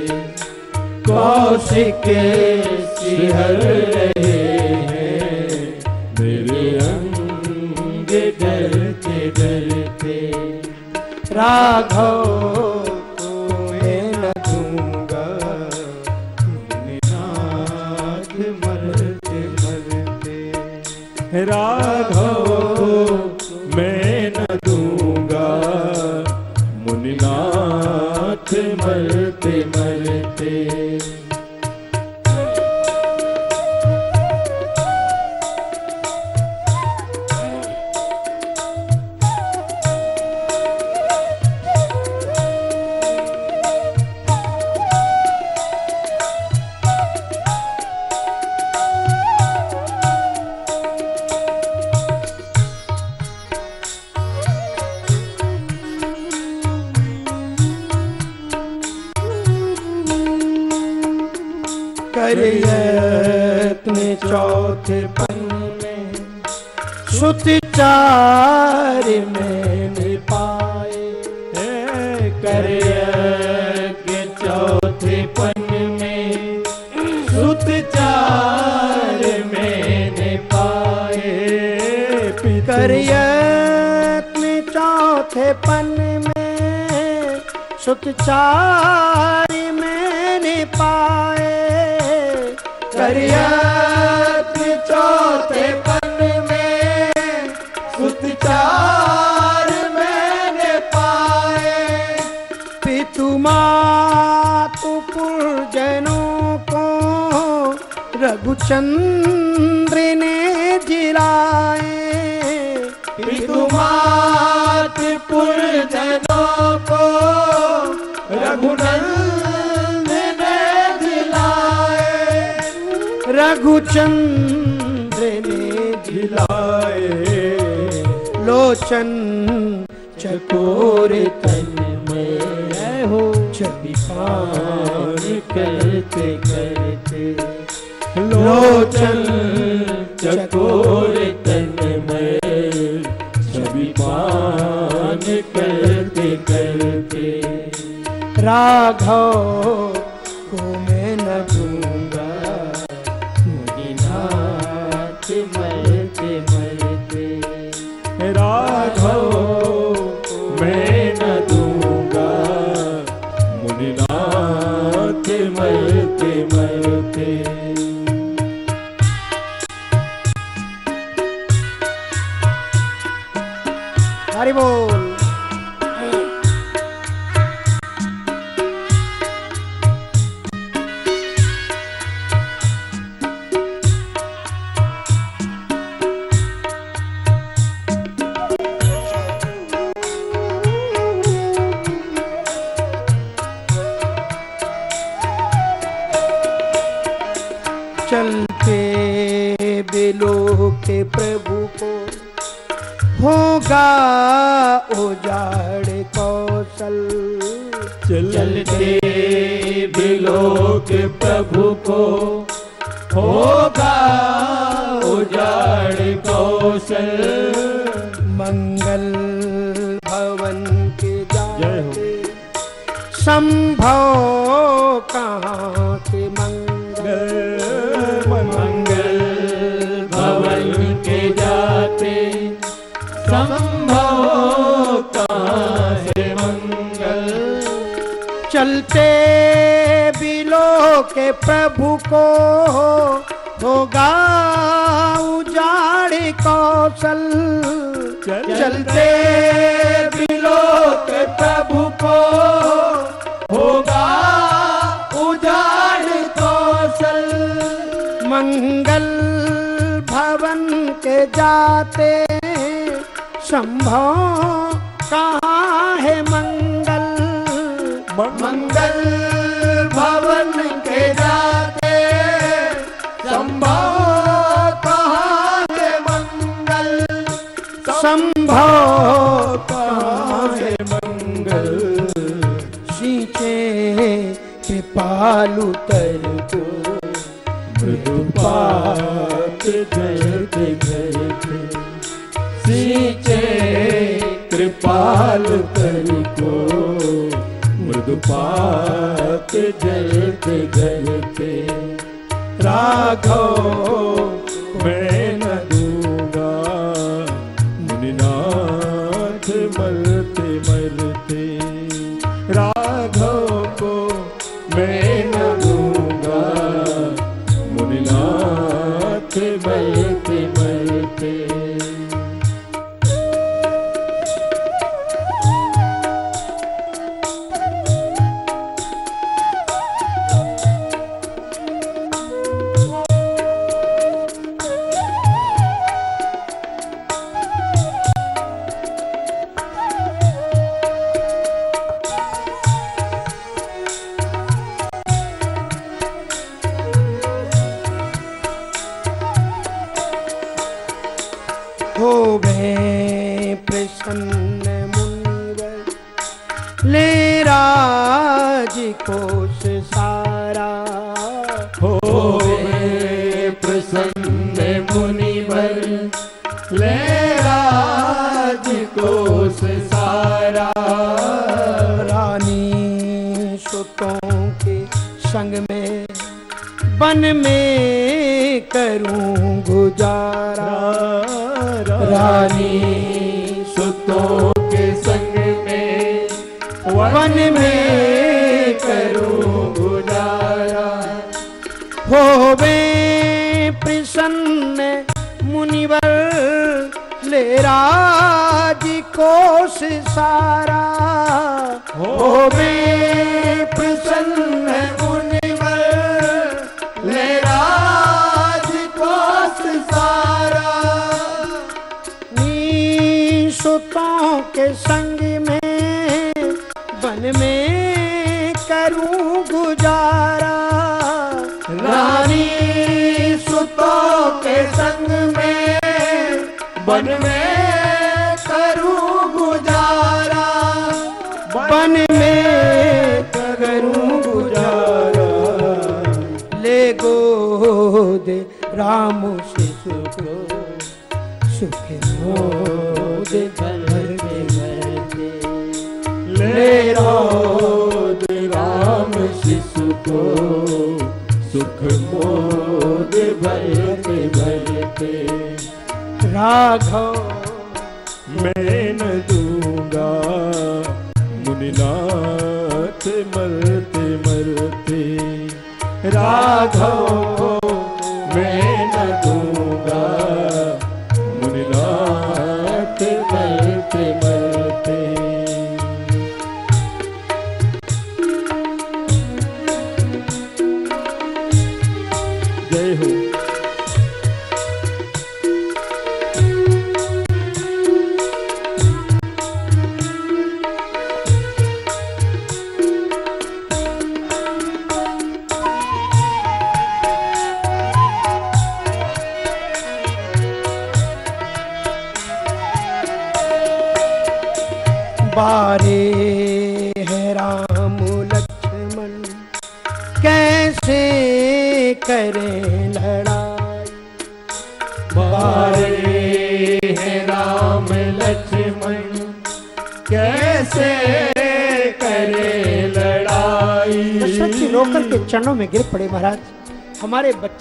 [SPEAKER 5] कौशिक से हर रहे हैं मेरे अंग डरते डरते
[SPEAKER 4] राघव को सुत चार मैंने पाए
[SPEAKER 5] करिया के चौथे पन में। सुत चार मैंने पाए
[SPEAKER 4] करियत चौथे पन में, सुत चार मैंने पाए
[SPEAKER 5] करियत
[SPEAKER 4] रघुचंद्र ने जिलाए।
[SPEAKER 5] पितु मात पुरजनों को रघुनंद ने दिलाए
[SPEAKER 4] रघुचंद्र ने
[SPEAKER 5] दिलाए
[SPEAKER 4] लोचन चकोर
[SPEAKER 5] चकोर तन में सभी पान करते करते।
[SPEAKER 4] राघव कृपालु तर को।
[SPEAKER 5] मृदु पात जयत घरत सींचे कृपाल तर को।
[SPEAKER 4] मृदु
[SPEAKER 5] पात जयत घरत
[SPEAKER 4] राघो
[SPEAKER 5] मैं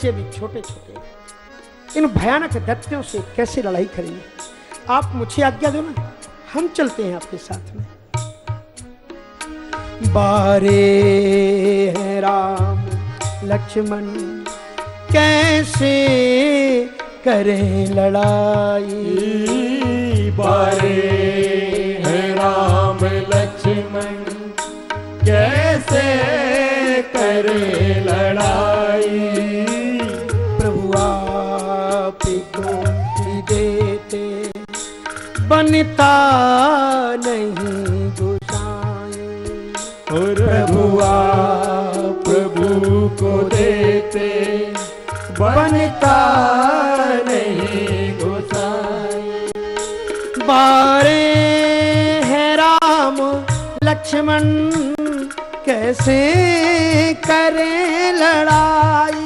[SPEAKER 4] बच्चे भी छोटे छोटे इन भयानक दैत्यों से कैसे लड़ाई करेंगे? आप मुझे आज्ञा दो ना। हम चलते हैं आपके साथ में। बारे हैं राम, लक्ष्मण, कैसे करें लड़ाई?
[SPEAKER 5] बारे
[SPEAKER 4] बनता नहीं गुसाए
[SPEAKER 5] प्रभुआ प्रभु को देते बनता नहीं गोसाई
[SPEAKER 4] बारे है राम लक्ष्मण कैसे करें लड़ाई?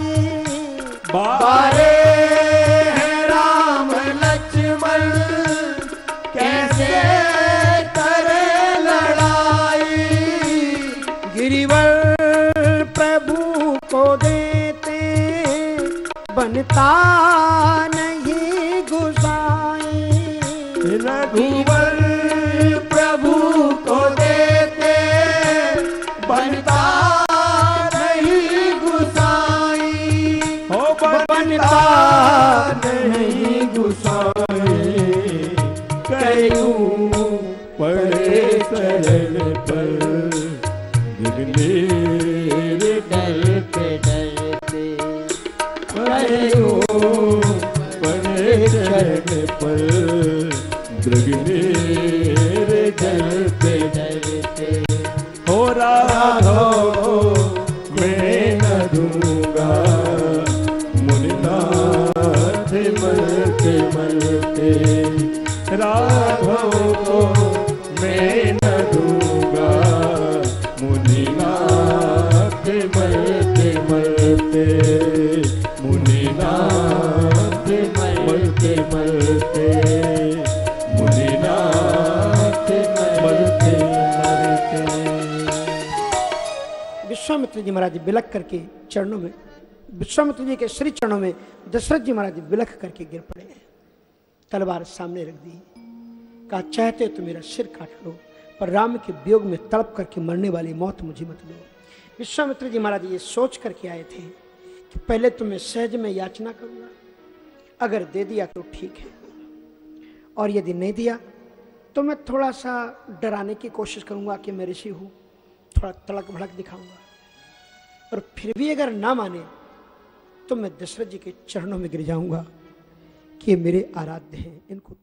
[SPEAKER 4] चरणों में, विश्वामित्र जी के श्री चरणों में दशरथ जी महाराज बिलख करके गिर पड़े। तलवार सामने रख दी। कहा, चाहते तो मेरा सिर काट लो, पर राम के वियोग में तड़प करके मरने वाली मौत मुझे मत दो। विश्वामित्र जी महाराज ये सोच करके आए थे कि पहले तो मैं सहज में याचना करूँगा। अगर दे दिया तो ठीक है, और यदि नहीं दिया तो मैं थोड़ा सा डराने की कोशिश करूँगा कि मैं ऋषि हूँ, थोड़ा तड़क भड़क दिखाऊँगा। और फिर भी अगर ना माने तो मैं दशरथ जी के चरणों में गिर जाऊँगा कि ये मेरे आराध्य हैं, इनको